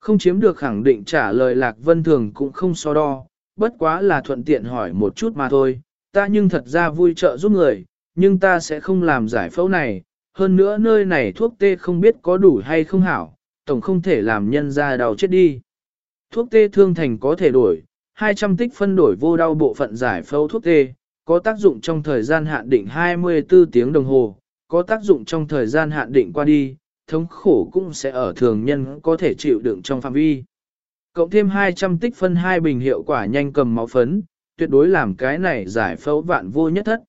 Không chiếm được khẳng định trả lời Lạc Vân Thường cũng không so đo, bất quá là thuận tiện hỏi một chút mà thôi, ta nhưng thật ra vui trợ giúp người, nhưng ta sẽ không làm giải phẫu này, hơn nữa nơi này thuốc tê không biết có đủ hay không hảo, tổng không thể làm nhân ra đau chết đi. Thuốc tê thương thành có thể đổi, 200 tích phân đổi vô đau bộ phận giải phẫu thuốc tê, có tác dụng trong thời gian hạn định 24 tiếng đồng hồ, có tác dụng trong thời gian hạn định qua đi, thống khổ cũng sẽ ở thường nhân có thể chịu đựng trong phạm vi. Cộng thêm 200 tích phân hai bình hiệu quả nhanh cầm máu phấn, tuyệt đối làm cái này giải phẫu vạn vô nhất thất.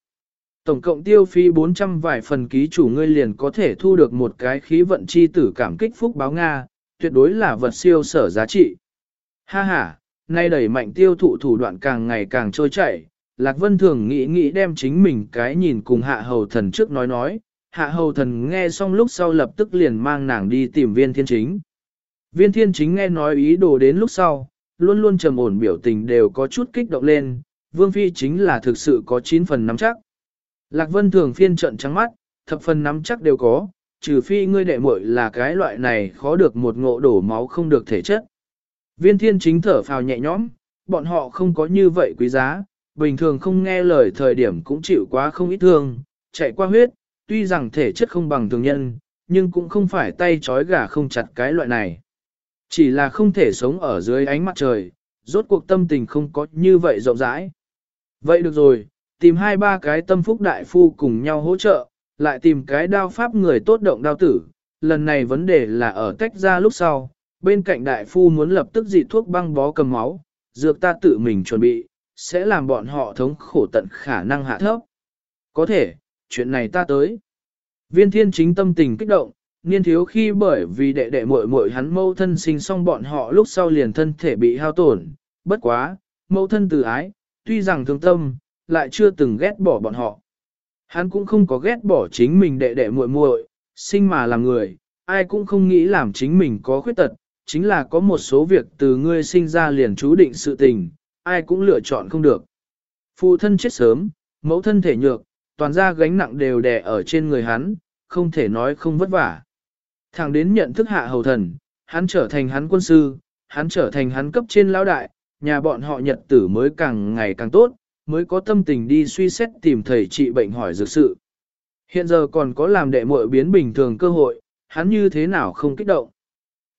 Tổng cộng tiêu phí 400 vài phần ký chủ ngươi liền có thể thu được một cái khí vận chi tử cảm kích phúc báo Nga, tuyệt đối là vật siêu sở giá trị. Ha ha, nay đẩy mạnh tiêu thụ thủ đoạn càng ngày càng trôi chảy, Lạc Vân thường nghĩ nghĩ đem chính mình cái nhìn cùng hạ hầu thần trước nói nói, hạ hầu thần nghe xong lúc sau lập tức liền mang nàng đi tìm viên thiên chính. Viên thiên chính nghe nói ý đồ đến lúc sau, luôn luôn trầm ổn biểu tình đều có chút kích động lên, vương phi chính là thực sự có 9 phần nắm chắc. Lạc Vân thường phiên trận trắng mắt, thập phần nắm chắc đều có, trừ phi ngươi đệ muội là cái loại này khó được một ngộ đổ máu không được thể chất. Viên thiên chính thở phào nhẹ nhõm, bọn họ không có như vậy quý giá, bình thường không nghe lời thời điểm cũng chịu quá không ít thương, chạy qua huyết, tuy rằng thể chất không bằng thường nhân, nhưng cũng không phải tay trói gà không chặt cái loại này. Chỉ là không thể sống ở dưới ánh mặt trời, rốt cuộc tâm tình không có như vậy rộng rãi. Vậy được rồi, tìm hai ba cái tâm phúc đại phu cùng nhau hỗ trợ, lại tìm cái đao pháp người tốt động đao tử. Lần này vấn đề là ở tách ra lúc sau, bên cạnh đại phu muốn lập tức dị thuốc băng bó cầm máu, dược ta tự mình chuẩn bị, sẽ làm bọn họ thống khổ tận khả năng hạ thấp. Có thể, chuyện này ta tới. Viên thiên chính tâm tình kích động, niên thiếu khi bởi vì đệ đệ muội muội hắn mâu thân sinh xong bọn họ lúc sau liền thân thể bị hao tổn, bất quá, mâu thân từ ái, tuy rằng thương tâm, lại chưa từng ghét bỏ bọn họ. Hắn cũng không có ghét bỏ chính mình đệ đệ muội muội, sinh mà làm người, ai cũng không nghĩ làm chính mình có khuyết tật, chính là có một số việc từ ngươi sinh ra liền chú định sự tình, ai cũng lựa chọn không được. Phụ thân chết sớm, mẫu thân thể nhược, toàn ra gánh nặng đều đè ở trên người hắn, không thể nói không vất vả. Thằng đến nhận thức hạ hầu thần, hắn trở thành hắn quân sư, hắn trở thành hắn cấp trên lão đại, nhà bọn họ nhật tử mới càng ngày càng tốt, mới có tâm tình đi suy xét tìm thầy trị bệnh hỏi dược sự. Hiện giờ còn có làm đệ muội biến bình thường cơ hội, hắn như thế nào không kích động.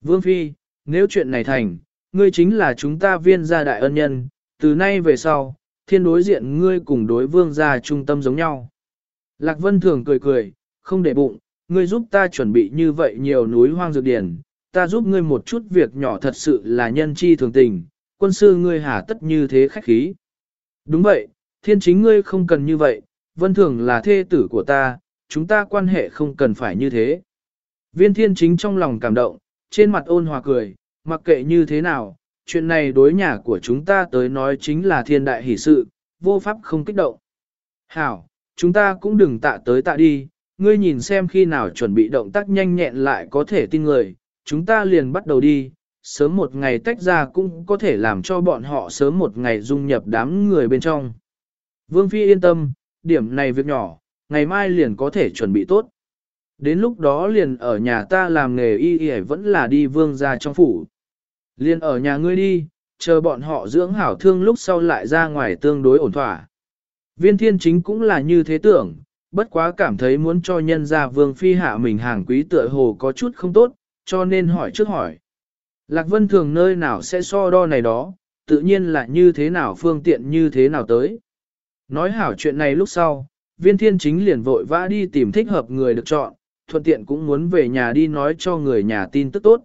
Vương Phi, nếu chuyện này thành, ngươi chính là chúng ta viên gia đại ân nhân, từ nay về sau, thiên đối diện ngươi cùng đối vương gia trung tâm giống nhau. Lạc Vân thường cười cười, không để bụng, ngươi giúp ta chuẩn bị như vậy nhiều núi hoang dược điển, ta giúp ngươi một chút việc nhỏ thật sự là nhân chi thường tình, quân sư ngươi hà tất như thế khách khí. Đúng vậy, thiên chính ngươi không cần như vậy, vân thường là thê tử của ta, chúng ta quan hệ không cần phải như thế. Viên thiên chính trong lòng cảm động, trên mặt ôn hòa cười, mặc kệ như thế nào, chuyện này đối nhà của chúng ta tới nói chính là thiên đại hỷ sự, vô pháp không kích động. Hảo, chúng ta cũng đừng tạ tới tạ đi, ngươi nhìn xem khi nào chuẩn bị động tác nhanh nhẹn lại có thể tin người, chúng ta liền bắt đầu đi, sớm một ngày tách ra cũng có thể làm cho bọn họ sớm một ngày dung nhập đám người bên trong. Vương Phi yên tâm, điểm này việc nhỏ, ngày mai liền có thể chuẩn bị tốt. Đến lúc đó liền ở nhà ta làm nghề y y vẫn là đi vương ra trong phủ. Liền ở nhà ngươi đi, chờ bọn họ dưỡng hảo thương lúc sau lại ra ngoài tương đối ổn thỏa. Viên thiên chính cũng là như thế tưởng, bất quá cảm thấy muốn cho nhân gia vương phi hạ mình hàng quý tựa hồ có chút không tốt, cho nên hỏi trước hỏi. Lạc Vân thường nơi nào sẽ so đo này đó, tự nhiên là như thế nào phương tiện như thế nào tới. Nói hảo chuyện này lúc sau, viên thiên chính liền vội vã đi tìm thích hợp người được chọn, thuận tiện cũng muốn về nhà đi nói cho người nhà tin tức tốt.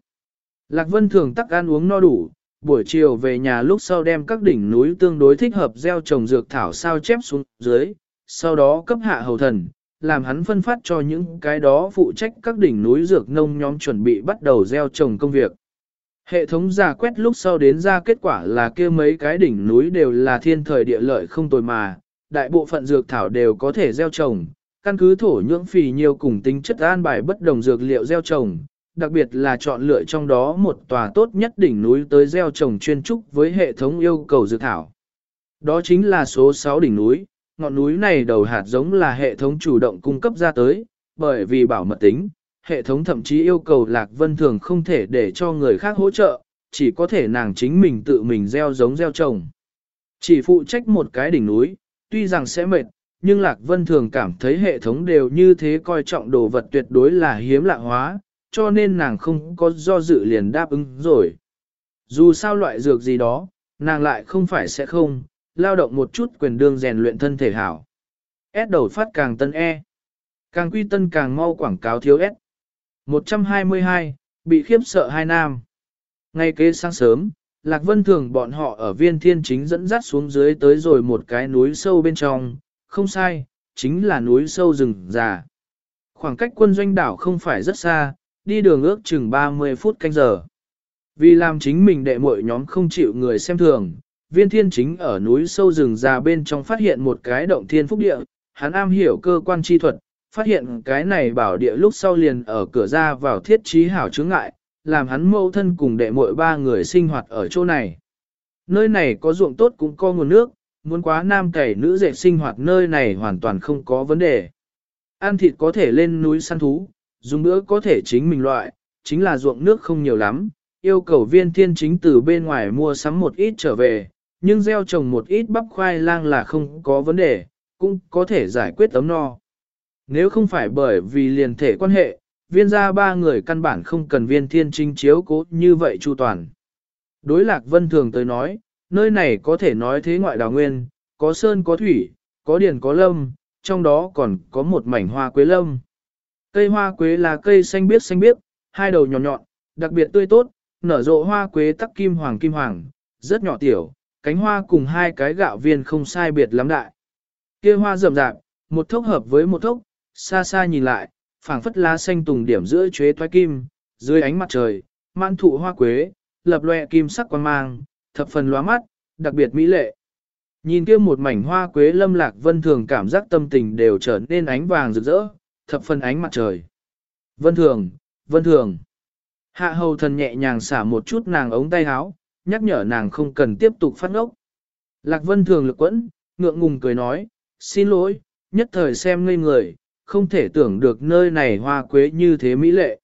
Lạc Vân thường tắc ăn uống no đủ, buổi chiều về nhà lúc sau đem các đỉnh núi tương đối thích hợp gieo trồng dược thảo sao chép xuống dưới, sau đó cấp hạ hầu thần, làm hắn phân phát cho những cái đó phụ trách các đỉnh núi dược nông nhóm chuẩn bị bắt đầu gieo trồng công việc. Hệ thống giả quét lúc sau đến ra kết quả là kia mấy cái đỉnh núi đều là thiên thời địa lợi không tồi mà, đại bộ phận dược thảo đều có thể gieo trồng, căn cứ thổ nhưỡng phì nhiều cùng tính chất an bài bất đồng dược liệu gieo trồng, đặc biệt là chọn lựa trong đó một tòa tốt nhất đỉnh núi tới gieo trồng chuyên trúc với hệ thống yêu cầu dược thảo. Đó chính là số 6 đỉnh núi, ngọn núi này đầu hạt giống là hệ thống chủ động cung cấp ra tới, bởi vì bảo mật tính, hệ thống thậm chí yêu cầu Lạc Vân Thường không thể để cho người khác hỗ trợ, chỉ có thể nàng chính mình tự mình gieo giống gieo trồng. Chỉ phụ trách một cái đỉnh núi, tuy rằng sẽ mệt, nhưng Lạc Vân Thường cảm thấy hệ thống đều như thế coi trọng đồ vật tuyệt đối là hiếm lạ hóa, cho nên nàng không có do dự liền đáp ứng rồi. Dù sao loại dược gì đó, nàng lại không phải sẽ không, lao động một chút quyền đương rèn luyện thân thể hảo. S đầu phát càng tân E. Càng quy tân càng mau quảng cáo thiếu S. 122, bị khiếp sợ hai nam. Ngay kế sáng sớm, Lạc Vân Thường bọn họ ở viên thiên chính dẫn dắt xuống dưới tới rồi một cái núi sâu bên trong, không sai, chính là núi sâu rừng già. Khoảng cách quân doanh đảo không phải rất xa, đi đường ước chừng 30 phút canh giờ. Vì làm chính mình đệ muội nhóm không chịu người xem thường, viên thiên chính ở núi sâu rừng già bên trong phát hiện một cái động thiên phúc địa, hắn am hiểu cơ quan chi thuật, phát hiện cái này bảo địa lúc sau liền ở cửa ra vào thiết trí hảo chướng ngại, làm hắn mâu thân cùng đệ muội ba người sinh hoạt ở chỗ này. Nơi này có ruộng tốt cũng có nguồn nước, muốn quá nam cày nữ dệt sinh hoạt nơi này hoàn toàn không có vấn đề. Ăn thịt có thể lên núi săn thú, dùng bữa có thể chính mình loại, chính là ruộng nước không nhiều lắm, yêu cầu viên thiên chính từ bên ngoài mua sắm một ít trở về, nhưng gieo trồng một ít bắp khoai lang là không có vấn đề, cũng có thể giải quyết tấm no. Nếu không phải bởi vì liền thể quan hệ, viên gia ba người căn bản không cần viên thiên chính chiếu cố như vậy chu toàn. Đối lạc vân thường tới nói, nơi này có thể nói thế ngoại đào nguyên, có sơn có thủy, có điền có lâm, trong đó còn có một mảnh hoa quế lâm. Cây hoa quế là cây xanh biếc xanh biếc, hai đầu nhọn nhọn, đặc biệt tươi tốt, nở rộ hoa quế tắc kim hoàng kim hoàng, rất nhỏ tiểu, cánh hoa cùng hai cái gạo viên không sai biệt lắm đại. Kia hoa rậm rạp, một thốc hợp với một thốc, xa xa nhìn lại, phảng phất lá xanh tùng điểm giữa chuế toái kim, dưới ánh mặt trời, mãn thụ hoa quế, lập loè kim sắc quan mang, thập phần lóa mắt, đặc biệt mỹ lệ. Nhìn kia một mảnh hoa quế lâm lạc vân thường cảm giác tâm tình đều trở nên ánh vàng rực rỡ, thập phần ánh mặt trời. Vân thường, vân thường. Hạ hầu thần nhẹ nhàng xả một chút nàng ống tay áo, nhắc nhở nàng không cần tiếp tục phát ngốc. Lạc vân thường lực quẫn, ngượng ngùng cười nói, xin lỗi, nhất thời xem ngây người, không thể tưởng được nơi này hoa quế như thế mỹ lệ.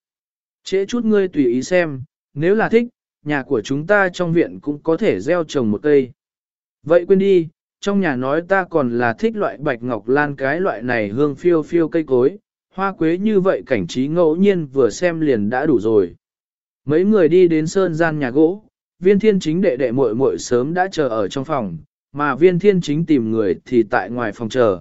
Trễ chút ngươi tùy ý xem, nếu là thích, nhà của chúng ta trong viện cũng có thể gieo trồng một cây. Vậy quên đi, trong nhà nói ta còn là thích loại bạch ngọc lan cái loại này hương phiêu phiêu cây cối, hoa quế như vậy cảnh trí ngẫu nhiên vừa xem liền đã đủ rồi. Mấy người đi đến sơn gian nhà gỗ, viên thiên chính đệ đệ muội muội sớm đã chờ ở trong phòng, mà viên thiên chính tìm người thì tại ngoài phòng chờ.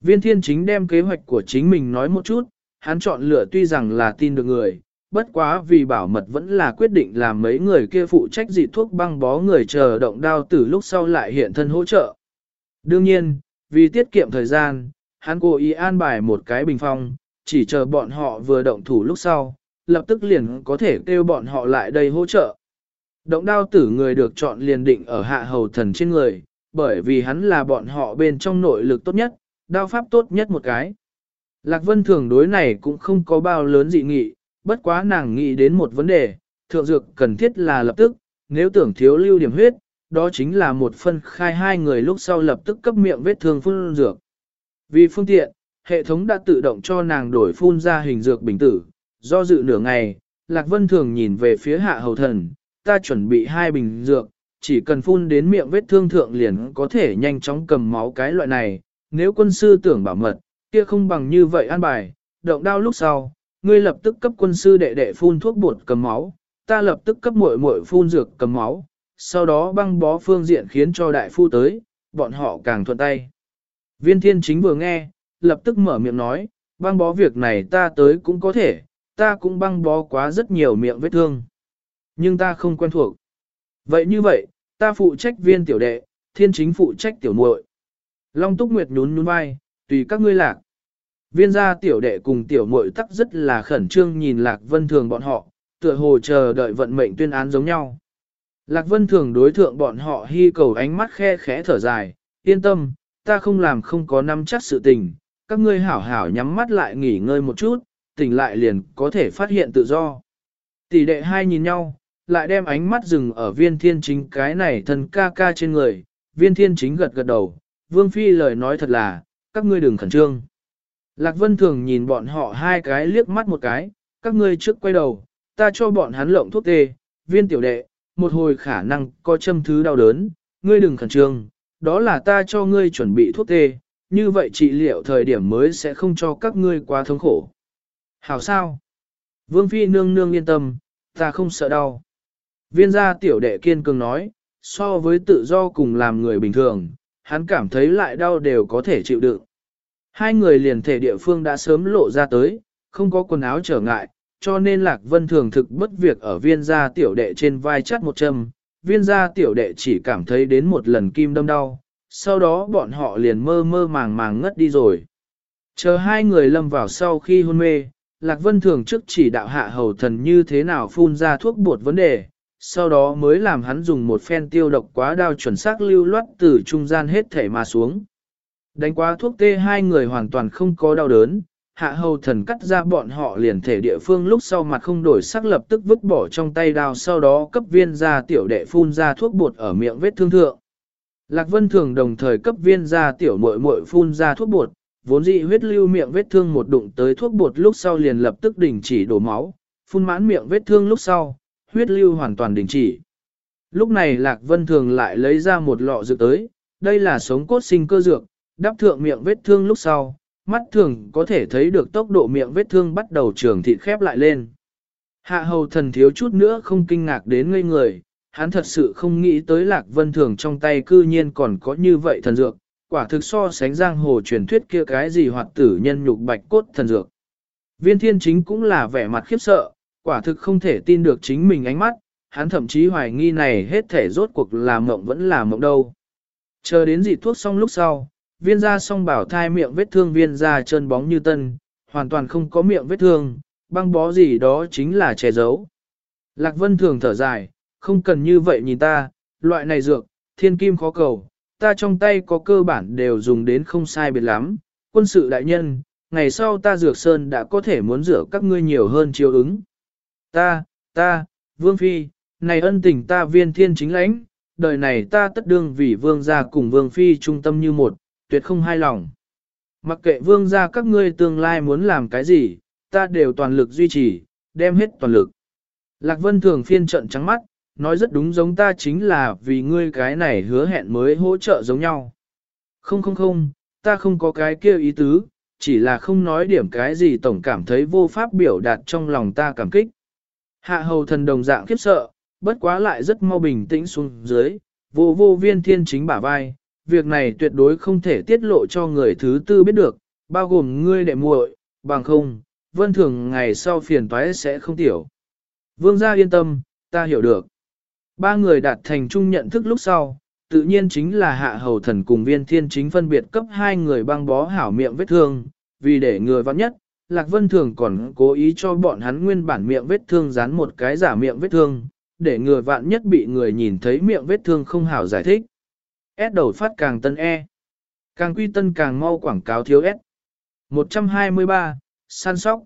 Viên thiên chính đem kế hoạch của chính mình nói một chút, hắn chọn lựa tuy rằng là tin được người, bất quá vì bảo mật vẫn là quyết định làm mấy người kia phụ trách dị thuốc băng bó người chờ động đao từ lúc sau lại hiện thân hỗ trợ. Đương nhiên, vì tiết kiệm thời gian, hắn cố ý an bài một cái bình phong, chỉ chờ bọn họ vừa động thủ lúc sau, lập tức liền có thể kêu bọn họ lại đây hỗ trợ. Động đao tử người được chọn liền định ở hạ hầu thần trên người, bởi vì hắn là bọn họ bên trong nội lực tốt nhất, đao pháp tốt nhất một cái. Lạc Vân thường đối này cũng không có bao lớn dị nghị, bất quá nàng nghĩ đến một vấn đề, thượng dược cần thiết là lập tức, nếu tưởng thiếu lưu điểm huyết, đó chính là một phân khai hai người lúc sau lập tức cấp miệng vết thương phun dược. Vì phương tiện, hệ thống đã tự động cho nàng đổi phun ra hình dược bình tử, do dự nửa ngày, Lạc Vân thường nhìn về phía hạ hầu thần, ta chuẩn bị hai bình dược, chỉ cần phun đến miệng vết thương thượng liền có thể nhanh chóng cầm máu cái loại này, nếu quân sư tưởng bảo mật, kia không bằng như vậy an bài, động đao lúc sau, ngươi lập tức cấp quân sư đệ đệ phun thuốc bột cầm máu, ta lập tức cấp muội muội phun dược cầm máu, sau đó băng bó phương diện khiến cho đại phu tới, bọn họ càng thuận tay. Viên thiên chính vừa nghe, lập tức mở miệng nói, băng bó việc này ta tới cũng có thể, ta cũng băng bó quá rất nhiều miệng vết thương. Nhưng ta không quen thuộc. Vậy như vậy, ta phụ trách viên tiểu đệ, thiên chính phụ trách tiểu muội. Long Túc Nguyệt nhún nhún vai, tùy các ngươi lạc. Viên gia tiểu đệ cùng tiểu muội tắc rất là khẩn trương nhìn Lạc Vân Thường bọn họ, tựa hồ chờ đợi vận mệnh tuyên án giống nhau. Lạc Vân Thường đối thượng bọn họ hy cầu ánh mắt khe khẽ thở dài, yên tâm, ta không làm không có nắm chắc sự tình, các ngươi hảo hảo nhắm mắt lại nghỉ ngơi một chút, tỉnh lại liền có thể phát hiện tự do. Tỷ đệ hai nhìn nhau, lại đem ánh mắt dừng ở viên thiên chính cái này thân ca ca trên người, viên thiên chính gật gật đầu, vương phi lời nói thật là, các ngươi đừng khẩn trương. Lạc Vân thường nhìn bọn họ hai cái liếc mắt một cái, các ngươi trước quay đầu, ta cho bọn hắn lộng thuốc tê, viên tiểu đệ, một hồi khả năng có châm thứ đau đớn, ngươi đừng khẩn trương, đó là ta cho ngươi chuẩn bị thuốc tê, như vậy trị liệu thời điểm mới sẽ không cho các ngươi quá thống khổ. Hảo sao? Vương Phi nương nương yên tâm, ta không sợ đau. Viên gia tiểu đệ kiên cường nói, so với tự do cùng làm người bình thường, hắn cảm thấy lại đau đều có thể chịu đựng. Hai người liền thể địa phương đã sớm lộ ra tới, không có quần áo trở ngại, cho nên Lạc Vân thường thực bất việc ở viên gia tiểu đệ trên vai chắt một châm, viên gia tiểu đệ chỉ cảm thấy đến một lần kim đâm đau, sau đó bọn họ liền mơ mơ màng màng ngất đi rồi. Chờ hai người lâm vào sau khi hôn mê, Lạc Vân thường trước chỉ đạo hạ hầu thần như thế nào phun ra thuốc bột vấn đề, sau đó mới làm hắn dùng một phen tiêu độc quá đao chuẩn xác lưu loát từ trung gian hết thể mà xuống. Đánh quá thuốc tê hai người hoàn toàn không có đau đớn, hạ hầu thần cắt ra bọn họ liền thể địa phương lúc sau mặt không đổi sắc lập tức vứt bỏ trong tay đao sau đó cấp viên ra tiểu đệ phun ra thuốc bột ở miệng vết thương thượng. Lạc Vân Thường đồng thời cấp viên ra tiểu muội muội phun ra thuốc bột, vốn dị huyết lưu miệng vết thương một đụng tới thuốc bột lúc sau liền lập tức đình chỉ đổ máu, phun mãn miệng vết thương lúc sau, huyết lưu hoàn toàn đình chỉ. Lúc này Lạc Vân Thường lại lấy ra một lọ dược tới, đây là sống cốt sinh cơ dược, đắp thượng miệng vết thương lúc sau, mắt thường có thể thấy được tốc độ miệng vết thương bắt đầu trường thịt khép lại lên. Hạ hầu thần thiếu chút nữa không kinh ngạc đến ngây người, hắn thật sự không nghĩ tới Lạc Vân Thường trong tay cư nhiên còn có như vậy thần dược, quả thực so sánh giang hồ truyền thuyết kia cái gì hoạt tử nhân nhục bạch cốt thần dược. Viên thiên chính cũng là vẻ mặt khiếp sợ, quả thực không thể tin được chính mình ánh mắt, hắn thậm chí hoài nghi này hết thể rốt cuộc là mộng vẫn là mộng đâu. Chờ đến dị thuốc xong lúc sau, viên da song bảo thai miệng vết thương viên da trơn bóng như tân, hoàn toàn không có miệng vết thương, băng bó gì đó chính là che giấu. Lạc Vân thường thở dài, không cần như vậy nhìn ta, loại này dược, thiên kim khó cầu, ta trong tay có cơ bản đều dùng đến không sai biệt lắm, quân sự đại nhân, ngày sau ta dược sơn đã có thể muốn rửa các ngươi nhiều hơn chiếu ứng. Ta, ta, Vương Phi, này ân tình ta viên thiên chính lãnh, đời này ta tất đương vì Vương gia cùng Vương Phi trung tâm như một, tuyệt không hai lòng. Mặc kệ Vương gia các ngươi tương lai muốn làm cái gì, ta đều toàn lực duy trì, đem hết toàn lực. Lạc Vân thường phiên trận trắng mắt, nói rất đúng giống ta chính là vì ngươi cái này hứa hẹn mới hỗ trợ giống nhau. Không không không, ta không có cái kia ý tứ, chỉ là không nói điểm cái gì tổng cảm thấy vô pháp biểu đạt trong lòng ta cảm kích. Hạ hầu thần đồng dạng khiếp sợ, bất quá lại rất mau bình tĩnh xuống dưới, vô vô viên thiên chính bả vai, việc này tuyệt đối không thể tiết lộ cho người thứ tư biết được, bao gồm ngươi đệ muội, bằng không, vân thường ngày sau phiền toái sẽ không tiểu. Vương gia yên tâm, ta hiểu được. Ba người đạt thành chung nhận thức lúc sau, tự nhiên chính là hạ hầu thần cùng viên thiên chính phân biệt cấp hai người băng bó hảo miệng vết thương, vì để người vắng nhất, Lạc Vân Thường còn cố ý cho bọn hắn nguyên bản miệng vết thương dán một cái giả miệng vết thương, để người vạn nhất bị người nhìn thấy miệng vết thương không hảo giải thích. S đầu phát càng tân E. Càng quy tân càng mau quảng cáo thiếu S. 123. Săn sóc.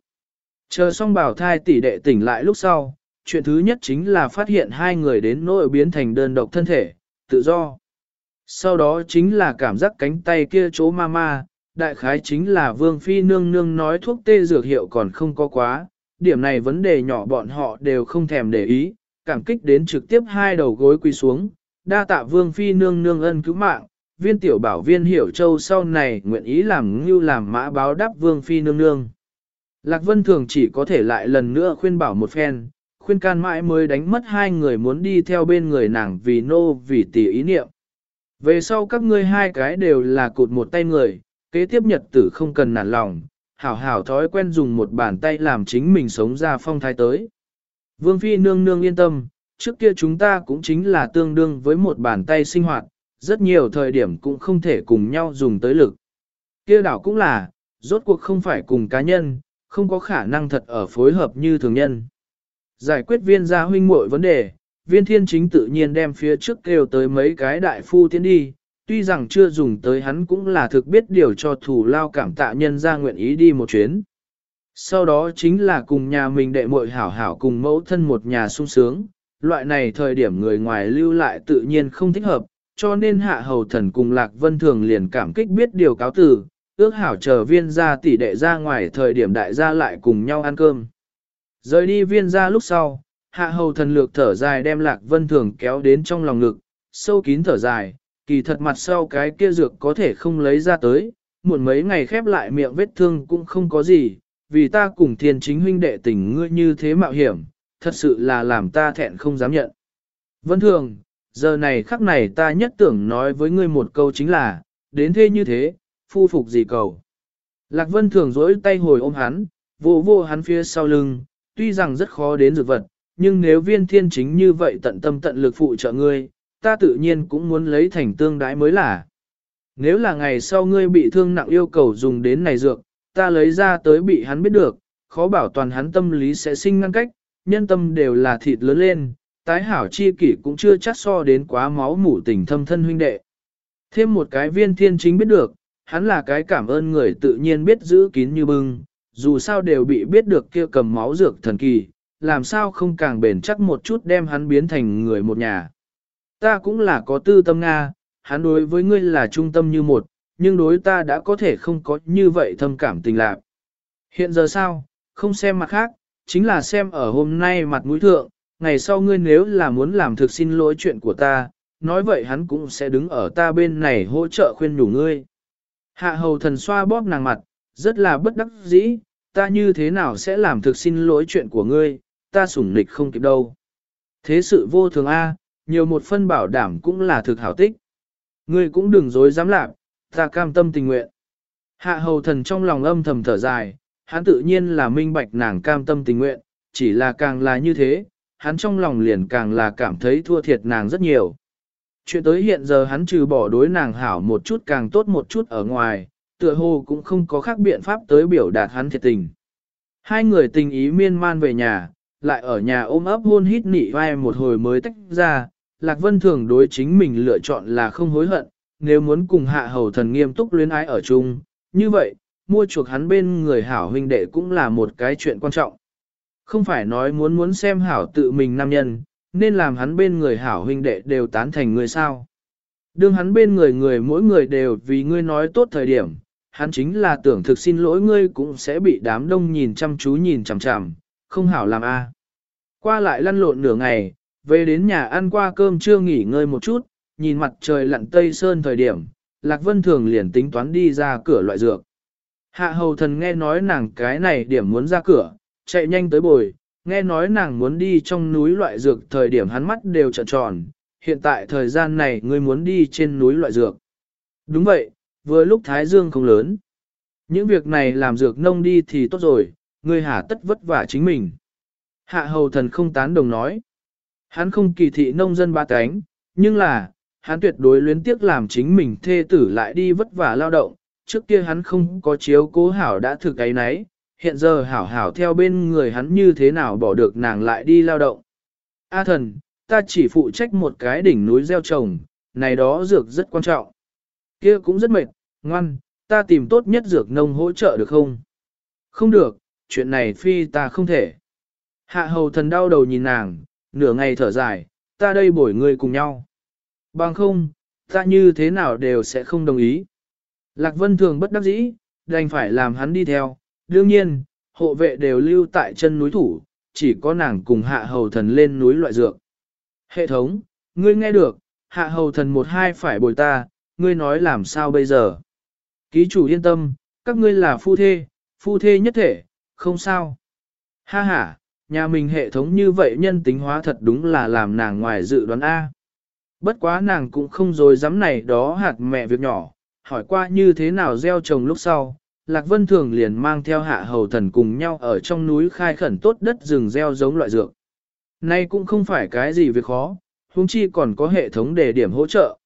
Chờ xong bảo thai tỷ đệ tỉnh lại lúc sau, chuyện thứ nhất chính là phát hiện hai người đến nỗi biến thành đơn độc thân thể, tự do. Sau đó chính là cảm giác cánh tay kia chỗ ma ma, đại khái chính là vương phi nương nương nói thuốc tê dược hiệu còn không có quá, điểm này vấn đề nhỏ bọn họ đều không thèm để ý, cảm kích đến trực tiếp hai đầu gối quỳ xuống, đa tạ vương phi nương nương ân cứu mạng, viên tiểu bảo viên hiểu châu sau này nguyện ý làm như làm mã báo đáp vương phi nương nương. Lạc Vân Thường chỉ có thể lại lần nữa khuyên bảo một phen, khuyên can mãi mới đánh mất hai người muốn đi theo bên người nàng vì nô vì tỷ ý niệm. Về sau các ngươi hai cái đều là cụt một tay người, kế tiếp nhật tử không cần nản lòng, hảo hảo thói quen dùng một bàn tay làm chính mình sống ra phong thái tới. Vương Phi nương nương yên tâm, trước kia chúng ta cũng chính là tương đương với một bàn tay sinh hoạt, rất nhiều thời điểm cũng không thể cùng nhau dùng tới lực. Kia đảo cũng là, rốt cuộc không phải cùng cá nhân, không có khả năng thật ở phối hợp như thường nhân. Giải quyết viên gia huynh muội vấn đề, viên thiên chính tự nhiên đem phía trước kêu tới mấy cái đại phu tiến đi, tuy rằng chưa dùng tới hắn cũng là thực biết điều cho thủ lao cảm tạ nhân ra nguyện ý đi một chuyến. Sau đó chính là cùng nhà mình đệ muội hảo hảo cùng mẫu thân một nhà sung sướng, loại này thời điểm người ngoài lưu lại tự nhiên không thích hợp, cho nên hạ hầu thần cùng Lạc Vân Thường liền cảm kích biết điều cáo từ, ước hảo chờ viên gia tỷ đệ ra ngoài thời điểm đại gia lại cùng nhau ăn cơm. Rời đi viên gia lúc sau, hạ hầu thần lược thở dài đem Lạc Vân Thường kéo đến trong lòng ngực, sâu kín thở dài, kỳ thật mặt sau cái kia dược có thể không lấy ra tới, muộn mấy ngày khép lại miệng vết thương cũng không có gì, vì ta cùng thiên chính huynh đệ tình ngươi như thế mạo hiểm, thật sự là làm ta thẹn không dám nhận. Vân thường, giờ này khắc này ta nhất tưởng nói với ngươi một câu chính là, đến thế như thế, phu phục gì cầu. Lạc vân thường dối tay hồi ôm hắn, vô vô hắn phía sau lưng, tuy rằng rất khó đến dược vật, nhưng nếu viên thiên chính như vậy tận tâm tận lực phụ trợ ngươi, ta tự nhiên cũng muốn lấy thành tương đái mới là. Nếu là ngày sau ngươi bị thương nặng yêu cầu dùng đến này dược, ta lấy ra tới bị hắn biết được, khó bảo toàn hắn tâm lý sẽ sinh ngăn cách, nhân tâm đều là thịt lớn lên, tái hảo chi kỷ cũng chưa chắc so đến quá máu mủ tình thâm thân huynh đệ. Thêm một cái viên thiên chính biết được, hắn là cái cảm ơn người tự nhiên biết giữ kín như bưng, dù sao đều bị biết được kia cầm máu dược thần kỳ, làm sao không càng bền chắc một chút đem hắn biến thành người một nhà. Ta cũng là có tư tâm Nga, hắn đối với ngươi là trung tâm như một, nhưng đối ta đã có thể không có như vậy thâm cảm tình lạc. Hiện giờ sao, không xem mặt khác, chính là xem ở hôm nay mặt mũi thượng, ngày sau ngươi nếu là muốn làm thực xin lỗi chuyện của ta, nói vậy hắn cũng sẽ đứng ở ta bên này hỗ trợ khuyên nhủ ngươi. Hạ hầu thần xoa bóp nàng mặt, rất là bất đắc dĩ, ta như thế nào sẽ làm thực xin lỗi chuyện của ngươi, ta sủng nịch không kịp đâu. Thế sự vô thường A, nhiều một phân bảo đảm cũng là thực hảo tích. Ngươi cũng đừng dối dám lạc, ta cam tâm tình nguyện. Hạ hầu thần trong lòng âm thầm thở dài, hắn tự nhiên là minh bạch nàng cam tâm tình nguyện, chỉ là càng là như thế, hắn trong lòng liền càng là cảm thấy thua thiệt nàng rất nhiều. Chuyện tới hiện giờ hắn trừ bỏ đối nàng hảo một chút càng tốt một chút ở ngoài, tựa hồ cũng không có khác biện pháp tới biểu đạt hắn thiệt tình. Hai người tình ý miên man về nhà, lại ở nhà ôm ấp hôn hít nị vai một hồi mới tách ra, Lạc Vân thường đối chính mình lựa chọn là không hối hận, nếu muốn cùng hạ hầu thần nghiêm túc luyến ái ở chung, như vậy, mua chuộc hắn bên người hảo huynh đệ cũng là một cái chuyện quan trọng. Không phải nói muốn muốn xem hảo tự mình nam nhân, nên làm hắn bên người hảo huynh đệ đều tán thành người sao. Đương hắn bên người người mỗi người đều vì ngươi nói tốt thời điểm, hắn chính là tưởng thực xin lỗi ngươi cũng sẽ bị đám đông nhìn chăm chú nhìn chằm chằm, không hảo làm a. À. Qua lại lăn lộn nửa ngày, về đến nhà ăn qua cơm trưa nghỉ ngơi một chút, nhìn mặt trời lặn tây sơn thời điểm, Lạc Vân Thường liền tính toán đi ra cửa loại dược. Hạ hầu thần nghe nói nàng cái này điểm muốn ra cửa, chạy nhanh tới bồi, nghe nói nàng muốn đi trong núi loại dược thời điểm hắn mắt đều trợn tròn, hiện tại thời gian này ngươi muốn đi trên núi loại dược. Đúng vậy, vừa lúc Thái Dương không lớn. Những việc này làm dược nông đi thì tốt rồi, ngươi hả tất vất vả chính mình. Hạ hầu thần không tán đồng nói. Hắn không kỳ thị nông dân ba cánh, nhưng là, hắn tuyệt đối luyến tiếc làm chính mình thê tử lại đi vất vả lao động, trước kia hắn không có chiếu cố hảo đã thực cái nấy, hiện giờ hảo hảo theo bên người hắn như thế nào bỏ được nàng lại đi lao động. A thần, ta chỉ phụ trách một cái đỉnh núi gieo trồng, này đó dược rất quan trọng. Kia cũng rất mệt, ngoan, ta tìm tốt nhất dược nông hỗ trợ được không? Không được, chuyện này phi ta không thể. Hạ hầu thần đau đầu nhìn nàng, nửa ngày thở dài, ta đây bổi người cùng nhau. Bằng không, ta như thế nào đều sẽ không đồng ý. Lạc Vân thường bất đắc dĩ, đành phải làm hắn đi theo. Đương nhiên, hộ vệ đều lưu tại chân núi thủ, chỉ có nàng cùng hạ hầu thần lên núi loại dược. Hệ thống, ngươi nghe được, hạ hầu thần một hai phải bồi ta, ngươi nói làm sao bây giờ? Ký chủ yên tâm, các ngươi là phu thê, phu thê nhất thể, không sao. Ha ha, nhà mình hệ thống như vậy nhân tính hóa thật đúng là làm nàng ngoài dự đoán A. Bất quá nàng cũng không dối dám này đó hạt mẹ việc nhỏ, hỏi qua như thế nào gieo trồng lúc sau. Lạc Vân Thường liền mang theo hạ hầu thần cùng nhau ở trong núi khai khẩn tốt đất rừng gieo giống loại dược. Nay cũng không phải cái gì việc khó, huống chi còn có hệ thống đề điểm hỗ trợ.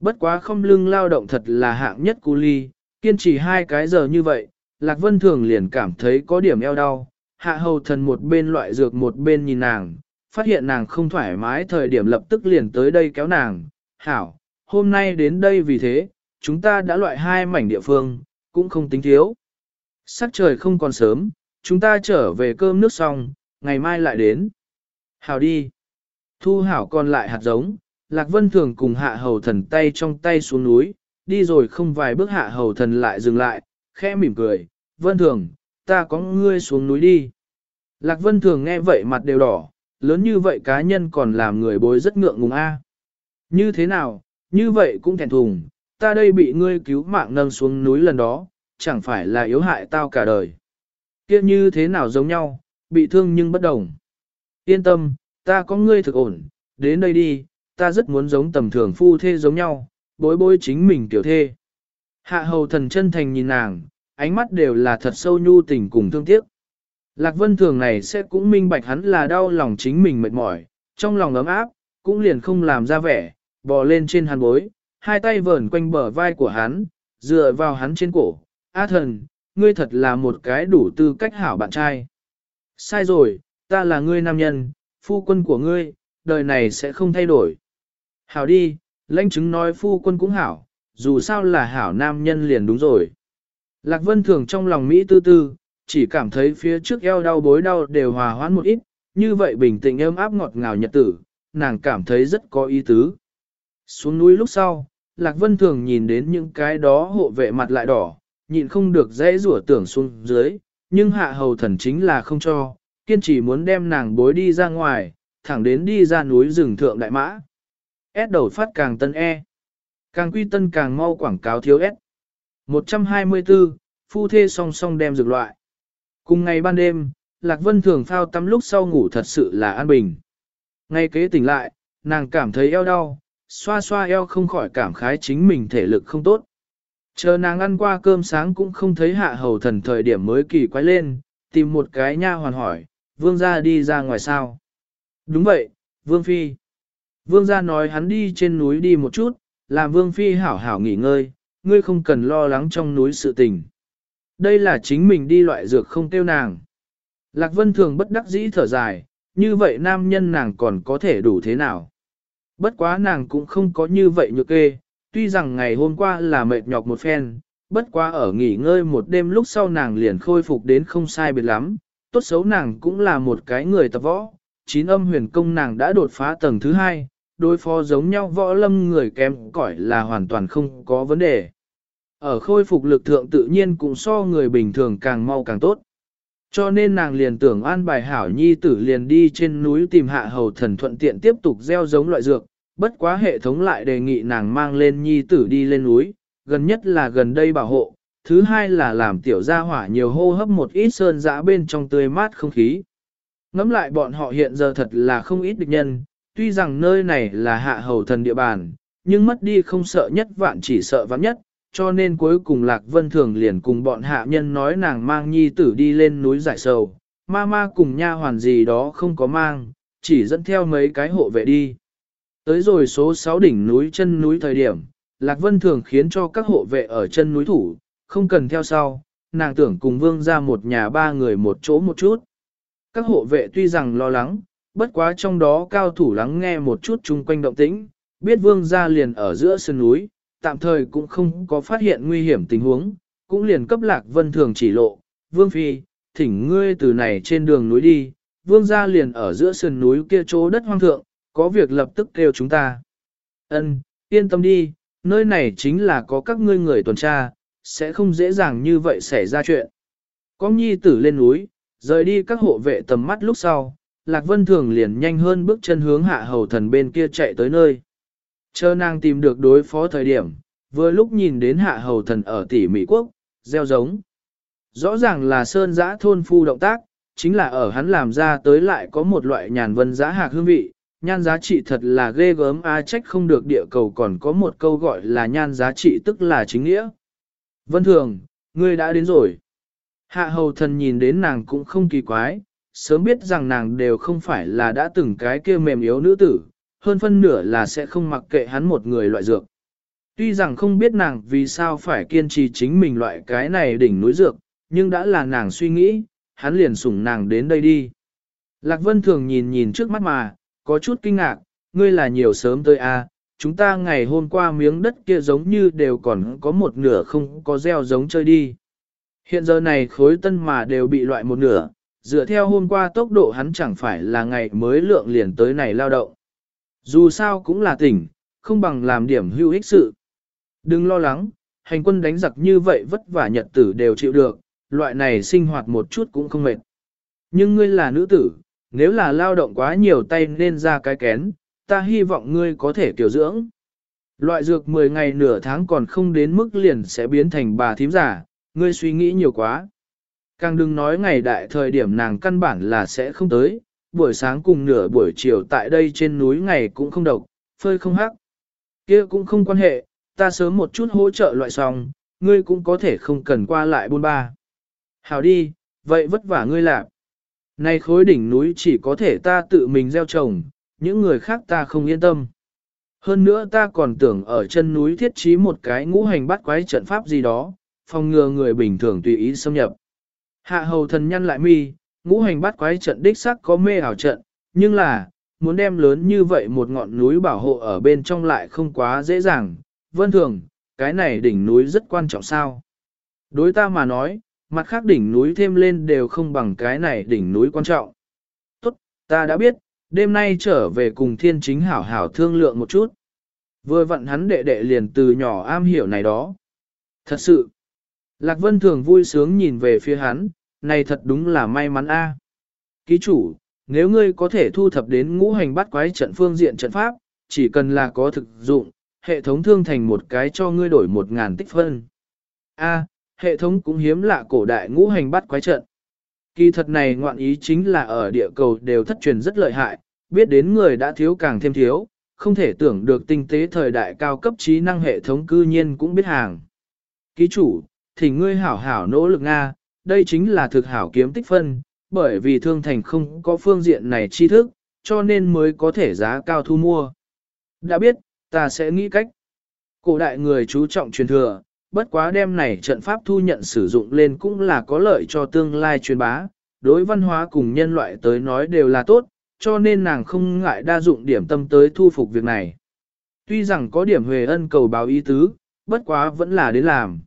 Bất quá không lưng lao động thật là hạng nhất cu ly, kiên trì hai cái giờ như vậy, Lạc Vân Thường liền cảm thấy có điểm eo đau, hạ hầu thần một bên loại dược một bên nhìn nàng, phát hiện nàng không thoải mái thời điểm lập tức liền tới đây kéo nàng, hảo, hôm nay đến đây vì thế, chúng ta đã loại hai mảnh địa phương, cũng không tính thiếu. Sắc trời không còn sớm, chúng ta trở về cơm nước xong, ngày mai lại đến. Hảo đi. Thu hảo còn lại hạt giống, Lạc Vân Thường cùng hạ hầu thần tay trong tay xuống núi, đi rồi không vài bước hạ hầu thần lại dừng lại, khẽ mỉm cười, Vân Thường, ta có ngươi xuống núi đi. Lạc Vân Thường nghe vậy mặt đều đỏ, lớn như vậy cá nhân còn làm người bối rất ngượng ngùng a. Như thế nào, như vậy cũng thẹn thùng, ta đây bị ngươi cứu mạng nâng xuống núi lần đó, chẳng phải là yếu hại tao cả đời. Kia như thế nào giống nhau, bị thương nhưng bất đồng. Yên tâm, ta có ngươi thực ổn, đến đây đi, ta rất muốn giống tầm thường phu thê giống nhau, bối bối chính mình tiểu thê. Hạ hầu thần chân thành nhìn nàng, ánh mắt đều là thật sâu nhu tình cùng thương tiếc. Lạc vân thường này sẽ cũng minh bạch hắn là đau lòng chính mình mệt mỏi, trong lòng ấm áp, cũng liền không làm ra vẻ, bò lên trên hàn bối, hai tay vờn quanh bờ vai của hắn, dựa vào hắn trên cổ. A thần, ngươi thật là một cái đủ tư cách hảo bạn trai. Sai rồi, ta là ngươi nam nhân, phu quân của ngươi, đời này sẽ không thay đổi. Hảo đi, lãnh chứng nói phu quân cũng hảo, dù sao là hảo nam nhân liền đúng rồi. Lạc Vân Thường trong lòng Mỹ tư tư, chỉ cảm thấy phía trước eo đau bối đau đều hòa hoãn một ít, như vậy bình tĩnh êm áp ngọt ngào nhật tử, nàng cảm thấy rất có ý tứ. Xuống núi lúc sau, Lạc Vân Thường nhìn đến những cái đó hộ vệ mặt lại đỏ, nhịn không được dễ rủa tưởng xuống dưới, nhưng hạ hầu thần chính là không cho, kiên trì muốn đem nàng bối đi ra ngoài, thẳng đến đi ra núi rừng thượng đại mã. S đầu phát càng tân E. Càng quy tân càng mau quảng cáo thiếu S. 124, phu thê song song đem dược loại. Cùng ngày ban đêm, Lạc Vân thường phao tắm lúc sau ngủ thật sự là an bình. Ngay kế tỉnh lại, nàng cảm thấy eo đau, xoa xoa eo không khỏi cảm khái chính mình thể lực không tốt. Chờ nàng ăn qua cơm sáng cũng không thấy hạ hầu thần thời điểm mới kỳ quái lên, tìm một cái nha hoàn hỏi, vương gia đi ra ngoài sao? Đúng vậy, vương phi. Vương gia nói hắn đi trên núi đi một chút, làm vương phi hảo hảo nghỉ ngơi, ngươi không cần lo lắng trong núi sự tình. Đây là chính mình đi loại dược không tiêu nàng. Lạc Vân thường bất đắc dĩ thở dài, như vậy nam nhân nàng còn có thể đủ thế nào? Bất quá nàng cũng không có như vậy nhược kê, tuy rằng ngày hôm qua là mệt nhọc một phen, bất quá ở nghỉ ngơi một đêm lúc sau nàng liền khôi phục đến không sai biệt lắm, tốt xấu nàng cũng là một cái người tập võ, chín âm huyền công nàng đã đột phá tầng thứ hai, đối phó giống nhau võ lâm người kém cỏi là hoàn toàn không có vấn đề. Ở khôi phục lực thượng tự nhiên cũng so người bình thường càng mau càng tốt. Cho nên nàng liền tưởng an bài hảo nhi tử liền đi trên núi tìm hạ hầu thần thuận tiện tiếp tục gieo giống loại dược, bất quá hệ thống lại đề nghị nàng mang lên nhi tử đi lên núi, gần nhất là gần đây bảo hộ, thứ hai là làm tiểu gia hỏa nhiều hô hấp một ít sơn dã bên trong tươi mát không khí. Ngắm lại bọn họ hiện giờ thật là không ít địch nhân, tuy rằng nơi này là hạ hầu thần địa bàn, nhưng mất đi không sợ nhất vạn chỉ sợ vắng nhất, cho nên cuối cùng Lạc Vân Thường liền cùng bọn hạ nhân nói nàng mang nhi tử đi lên núi giải sầu, ma ma cùng nha hoàn gì đó không có mang, chỉ dẫn theo mấy cái hộ vệ đi. Tới rồi số 6 đỉnh núi chân núi thời điểm, Lạc Vân Thường khiến cho các hộ vệ ở chân núi thủ, không cần theo sau, nàng tưởng cùng vương ra một nhà ba người một chỗ một chút. Các hộ vệ tuy rằng lo lắng, bất quá trong đó cao thủ lắng nghe một chút chung quanh động tĩnh, biết vương ra liền ở giữa sân núi, tạm thời cũng không có phát hiện nguy hiểm tình huống, cũng liền cấp lạc vân thường chỉ lộ, vương phi, thỉnh ngươi từ này trên đường núi đi, vương ra liền ở giữa sườn núi kia chỗ đất hoang thượng, có việc lập tức kêu chúng ta. Ân, yên tâm đi, nơi này chính là có các ngươi người tuần tra, sẽ không dễ dàng như vậy xảy ra chuyện. Có nhi tử lên núi, rời đi các hộ vệ tầm mắt lúc sau, Lạc Vân Thường liền nhanh hơn bước chân hướng hạ hầu thần bên kia chạy tới nơi. Chờ nàng tìm được đối phó thời điểm, vừa lúc nhìn đến hạ hầu thần ở tỉ Mỹ Quốc, gieo giống. Rõ ràng là sơn giã thôn phu động tác, chính là ở hắn làm ra tới lại có một loại nhàn vân giã hạc hương vị, nhan giá trị thật là ghê gớm a trách không được địa cầu còn có một câu gọi là nhan giá trị tức là chính nghĩa. Vân thường, ngươi đã đến rồi. Hạ hầu thần nhìn đến nàng cũng không kỳ quái, sớm biết rằng nàng đều không phải là đã từng cái kia mềm yếu nữ tử, hơn phân nửa là sẽ không mặc kệ hắn một người loại dược. Tuy rằng không biết nàng vì sao phải kiên trì chính mình loại cái này đỉnh núi dược, nhưng đã là nàng suy nghĩ, hắn liền sủng nàng đến đây đi. Lạc Vân thường nhìn nhìn trước mắt mà, có chút kinh ngạc, ngươi là nhiều sớm tới a, à, chúng ta ngày hôm qua miếng đất kia giống như đều còn có một nửa không có gieo giống chơi đi. Hiện giờ này khối tân mà đều bị loại một nửa, dựa theo hôm qua tốc độ hắn chẳng phải là ngày mới lượng liền tới này lao động. Dù sao cũng là tỉnh, không bằng làm điểm hữu ích sự. Đừng lo lắng, hành quân đánh giặc như vậy vất vả nhật tử đều chịu được, loại này sinh hoạt một chút cũng không mệt. Nhưng ngươi là nữ tử, nếu là lao động quá nhiều tay nên ra cái kén, ta hy vọng ngươi có thể kiểu dưỡng. Loại dược 10 ngày nửa tháng còn không đến mức liền sẽ biến thành bà thím giả, ngươi suy nghĩ nhiều quá. Càng đừng nói ngày đại thời điểm nàng căn bản là sẽ không tới, buổi sáng cùng nửa buổi chiều tại đây trên núi ngày cũng không độc, phơi không hắc. kia cũng không quan hệ, ta sớm một chút hỗ trợ loại xong, ngươi cũng có thể không cần qua lại buôn ba. Hảo đi, vậy vất vả ngươi làm. nay khối đỉnh núi chỉ có thể ta tự mình gieo trồng, những người khác ta không yên tâm. Hơn nữa ta còn tưởng ở chân núi thiết trí một cái ngũ hành bắt quái trận pháp gì đó, phòng ngừa người bình thường tùy ý xâm nhập. Hạ hầu thần nhân lại mi, ngũ hành bắt quái trận đích sắc có mê ảo trận, nhưng là, muốn đem lớn như vậy một ngọn núi bảo hộ ở bên trong lại không quá dễ dàng. Vân thường, cái này đỉnh núi rất quan trọng sao. Đối ta mà nói, mặt khác đỉnh núi thêm lên đều không bằng cái này đỉnh núi quan trọng. Tốt, ta đã biết, đêm nay trở về cùng thiên chính hảo hảo thương lượng một chút. Vừa vặn hắn đệ đệ liền từ nhỏ am hiểu này đó. Thật sự, Lạc Vân thường vui sướng nhìn về phía hắn, này thật đúng là may mắn a. Ký chủ, nếu ngươi có thể thu thập đến ngũ hành bắt quái trận phương diện trận pháp, chỉ cần là có thực dụng, hệ thống thương thành một cái cho ngươi đổi một ngàn tích phân. A, hệ thống cũng hiếm lạ cổ đại ngũ hành bắt quái trận. Kỳ thật này ngoạn ý chính là ở địa cầu đều thất truyền rất lợi hại, biết đến người đã thiếu càng thêm thiếu, không thể tưởng được tinh tế thời đại cao cấp trí năng hệ thống cư nhiên cũng biết hàng. Ký chủ, thì ngươi hảo hảo nỗ lực Nga, đây chính là thực hảo kiếm tích phân, bởi vì thương thành không có phương diện này tri thức, cho nên mới có thể giá cao thu mua. Đã biết, ta sẽ nghĩ cách. Cổ đại người chú trọng truyền thừa, bất quá đem này trận pháp thu nhận sử dụng lên cũng là có lợi cho tương lai truyền bá, đối văn hóa cùng nhân loại tới nói đều là tốt, cho nên nàng không ngại đa dụng điểm tâm tới thu phục việc này. Tuy rằng có điểm huề ân cầu báo ý tứ, bất quá vẫn là đến làm.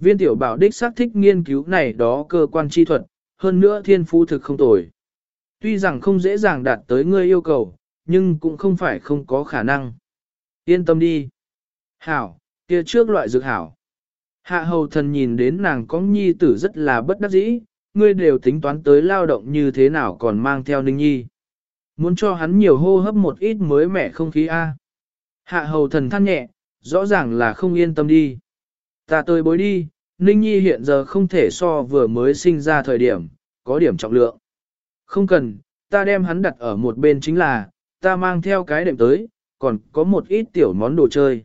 Viên tiểu bảo đích xác thích nghiên cứu này đó cơ quan chi thuật, hơn nữa thiên phú thực không tồi. Tuy rằng không dễ dàng đạt tới ngươi yêu cầu, nhưng cũng không phải không có khả năng. Yên tâm đi. Hảo, kia trước loại dược hảo. Hạ hầu thần nhìn đến nàng có nhi tử rất là bất đắc dĩ, ngươi đều tính toán tới lao động như thế nào còn mang theo ninh nhi. Muốn cho hắn nhiều hô hấp một ít mới mẻ không khí A. Hạ hầu thần than nhẹ, rõ ràng là không yên tâm đi. Ta tới bối đi, ninh nhi hiện giờ không thể so vừa mới sinh ra thời điểm, có điểm trọng lượng. Không cần, ta đem hắn đặt ở một bên chính là, ta mang theo cái đệm tới, còn có một ít tiểu món đồ chơi.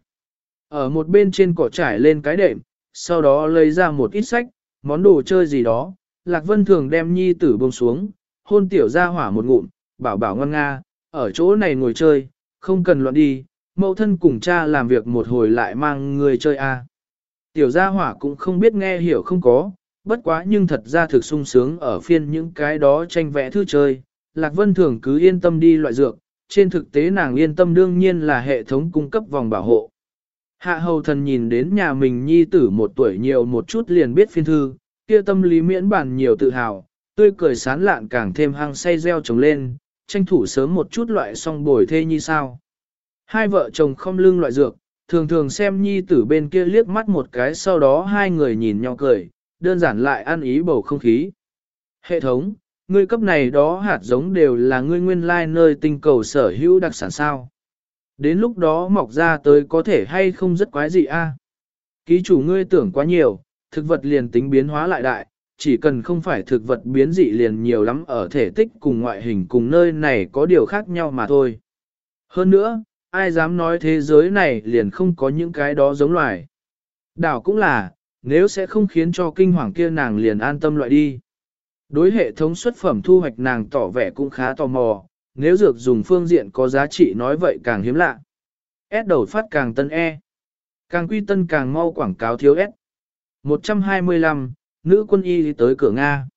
Ở một bên trên cỏ trải lên cái đệm, sau đó lấy ra một ít sách, món đồ chơi gì đó, Lạc Vân thường đem nhi tử buông xuống, hôn tiểu ra hỏa một ngụm, bảo bảo ngon nga, ở chỗ này ngồi chơi, không cần loạn đi, mẫu thân cùng cha làm việc một hồi lại mang người chơi a. Tiểu gia hỏa cũng không biết nghe hiểu không có, bất quá nhưng thật ra thực sung sướng ở phiên những cái đó tranh vẽ thư chơi, Lạc Vân thường cứ yên tâm đi loại dược, trên thực tế nàng yên tâm đương nhiên là hệ thống cung cấp vòng bảo hộ. Hạ hầu thần nhìn đến nhà mình nhi tử một tuổi nhiều một chút liền biết phiên thư, kia tâm lý miễn bản nhiều tự hào, tươi cười sán lạn càng thêm hăng say reo trồng lên, tranh thủ sớm một chút loại xong bồi thê như sao. Hai vợ chồng không lưng loại dược, thường thường xem nhi tử bên kia liếc mắt một cái sau đó hai người nhìn nhau cười, đơn giản lại ăn ý bầu không khí. Hệ thống, ngươi cấp này đó hạt giống đều là ngươi nguyên lai nơi tinh cầu sở hữu đặc sản sao. Đến lúc đó mọc ra tới có thể hay không rất quái gì a? Ký chủ ngươi tưởng quá nhiều, thực vật liền tính biến hóa lại đại, chỉ cần không phải thực vật biến dị liền nhiều lắm ở thể tích cùng ngoại hình cùng nơi này có điều khác nhau mà thôi. Hơn nữa, ai dám nói thế giới này liền không có những cái đó giống loài. Đảo cũng là, nếu sẽ không khiến cho kinh hoàng kia nàng liền an tâm loại đi. Đối hệ thống xuất phẩm thu hoạch nàng tỏ vẻ cũng khá tò mò, nếu dược dùng phương diện có giá trị nói vậy càng hiếm lạ. S đầu phát càng tân E. Càng quy tân càng mau quảng cáo thiếu S. 125, nữ quân y tới cửa Nga.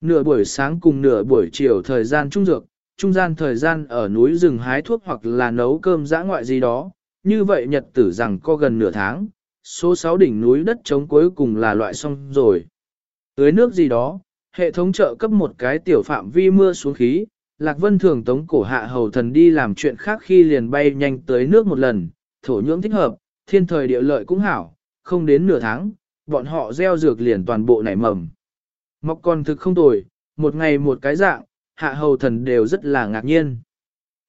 Nửa buổi sáng cùng nửa buổi chiều thời gian trung dược, trung gian thời gian ở núi rừng hái thuốc hoặc là nấu cơm dã ngoại gì đó, như vậy nhật tử rằng có gần nửa tháng, số 6 đỉnh núi đất trống cuối cùng là loại xong rồi. Tưới nước gì đó, hệ thống trợ cấp một cái tiểu phạm vi mưa xuống khí, Lạc Vân thường tống cổ hạ hầu thần đi làm chuyện khác khi liền bay nhanh tới nước một lần, thổ nhưỡng thích hợp, thiên thời địa lợi cũng hảo, không đến nửa tháng, bọn họ gieo dược liền toàn bộ nảy mầm. Mọc còn thực không tồi, một ngày một cái dạng, hạ hầu thần đều rất là ngạc nhiên.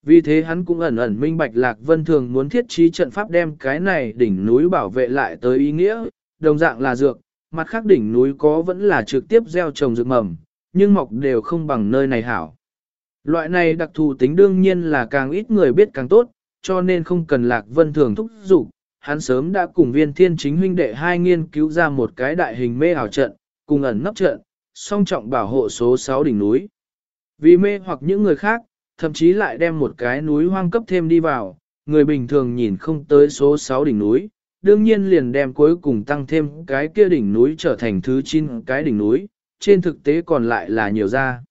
Vì thế hắn cũng ẩn ẩn minh bạch Lạc Vân Thường muốn thiết trí trận pháp đem cái này đỉnh núi bảo vệ lại tới ý nghĩa, đồng dạng là dược, mặt khác đỉnh núi có vẫn là trực tiếp gieo trồng dược mầm, nhưng mọc đều không bằng nơi này hảo. Loại này đặc thù tính đương nhiên là càng ít người biết càng tốt, cho nên không cần Lạc Vân Thường thúc giục, hắn sớm đã cùng viên thiên chính huynh đệ hai nghiên cứu ra một cái đại hình mê ảo trận, cùng ẩn nấp trận, song trọng bảo hộ số 6 đỉnh núi. Vì mê hoặc những người khác, thậm chí lại đem một cái núi hoang cấp thêm đi vào, người bình thường nhìn không tới số 6 đỉnh núi, đương nhiên liền đem cuối cùng tăng thêm cái kia đỉnh núi trở thành thứ 9 cái đỉnh núi, trên thực tế còn lại là nhiều ra.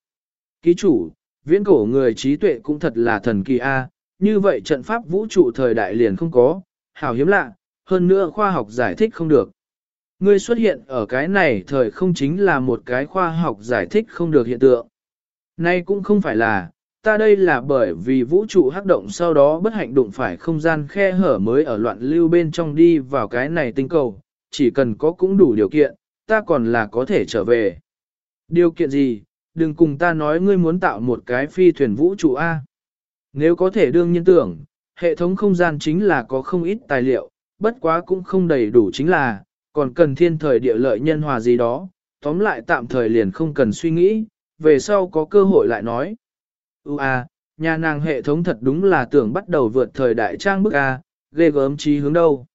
Ký chủ, viễn cổ người trí tuệ cũng thật là thần kỳ A, như vậy trận pháp vũ trụ thời đại liền không có, hảo hiếm lạ, hơn nữa khoa học giải thích không được. Ngươi xuất hiện ở cái này thời không chính là một cái khoa học giải thích không được hiện tượng. Nay cũng không phải là, ta đây là bởi vì vũ trụ hắc động sau đó bất hạnh đụng phải không gian khe hở mới ở loạn lưu bên trong đi vào cái này tinh cầu, chỉ cần có cũng đủ điều kiện, ta còn là có thể trở về. Điều kiện gì, đừng cùng ta nói ngươi muốn tạo một cái phi thuyền vũ trụ A. Nếu có thể đương nhiên tưởng, hệ thống không gian chính là có không ít tài liệu, bất quá cũng không đầy đủ chính là, còn cần thiên thời địa lợi nhân hòa gì đó, tóm lại tạm thời liền không cần suy nghĩ, về sau có cơ hội lại nói. Ú à, nhà nàng hệ thống thật đúng là tưởng bắt đầu vượt thời đại trang bức A, ghê gớm trí hướng đâu.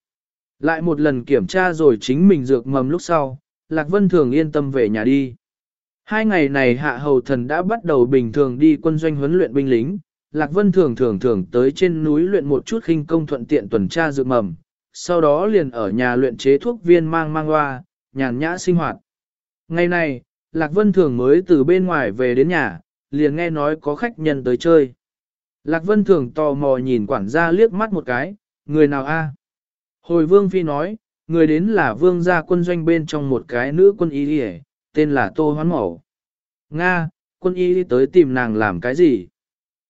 Lại một lần kiểm tra rồi chính mình dược mầm lúc sau, Lạc Vân thường yên tâm về nhà đi. Hai ngày này hạ hầu thần đã bắt đầu bình thường đi quân doanh huấn luyện binh lính, Lạc Vân thường thường thường tới trên núi luyện một chút khinh công thuận tiện tuần tra dược mầm, sau đó liền ở nhà luyện chế thuốc viên mang mang hoa, nhàn nhã sinh hoạt. Ngày này, Lạc Vân thường mới từ bên ngoài về đến nhà, liền nghe nói có khách nhân tới chơi. Lạc Vân thường tò mò nhìn quản gia liếc mắt một cái, người nào a? Hồi Vương Phi nói, người đến là Vương gia quân doanh bên trong một cái nữ quân y đi tên là Tô Hoán Mẫu. Nga, quân y đi tới tìm nàng làm cái gì?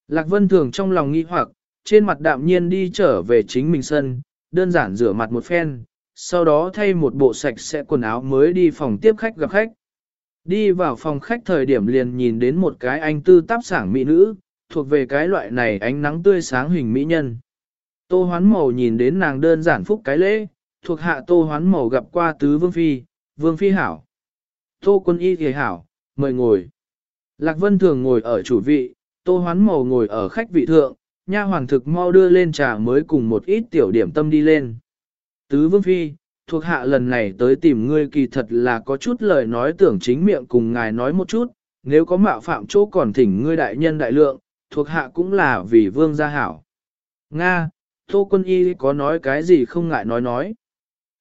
Lạc Vân thường trong lòng nghi hoặc, trên mặt đạm nhiên đi trở về chính mình sân, đơn giản rửa mặt một phen, sau đó thay một bộ sạch sẽ quần áo mới đi phòng tiếp khách gặp khách. Đi vào phòng khách thời điểm liền nhìn đến một cái anh tư táp sảng mỹ nữ, thuộc về cái loại này ánh nắng tươi sáng hình mỹ nhân. Tô hoán màu nhìn đến nàng đơn giản phúc cái lễ, thuộc hạ tô hoán màu gặp qua tứ vương phi, vương phi hảo. Tô quân y thì hảo, mời ngồi. Lạc Vân thường ngồi ở chủ vị, tô hoán màu ngồi ở khách vị thượng, nha hoàng thực mau đưa lên trà mới cùng một ít tiểu điểm tâm đi lên. Tứ vương phi, thuộc hạ lần này tới tìm ngươi kỳ thật là có chút lời nói tưởng chính miệng cùng ngài nói một chút, nếu có mạo phạm chỗ còn thỉnh ngươi đại nhân đại lượng, thuộc hạ cũng là vì vương gia hảo. Nga, Tô quân y có nói cái gì không ngại nói nói.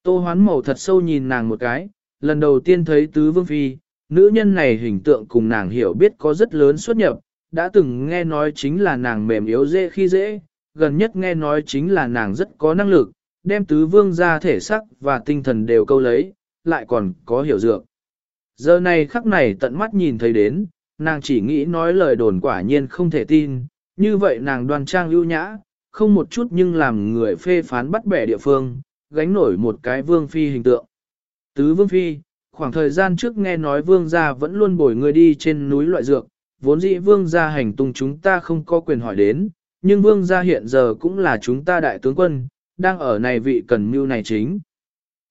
Tô hoán màu thật sâu nhìn nàng một cái, lần đầu tiên thấy tứ vương phi, nữ nhân này hình tượng cùng nàng hiểu biết có rất lớn xuất nhập, đã từng nghe nói chính là nàng mềm yếu dễ khi dễ, gần nhất nghe nói chính là nàng rất có năng lực, đem tứ vương ra thể sắc và tinh thần đều câu lấy, lại còn có hiểu dược. Giờ này khắc này tận mắt nhìn thấy đến, nàng chỉ nghĩ nói lời đồn quả nhiên không thể tin, như vậy nàng đoan trang lưu nhã, không một chút nhưng làm người phê phán bắt bẻ địa phương, gánh nổi một cái vương phi hình tượng. Tứ vương phi, khoảng thời gian trước nghe nói vương gia vẫn luôn bồi người đi trên núi loại dược, vốn dĩ vương gia hành tung chúng ta không có quyền hỏi đến, nhưng vương gia hiện giờ cũng là chúng ta đại tướng quân, đang ở này vị cần mưu này chính.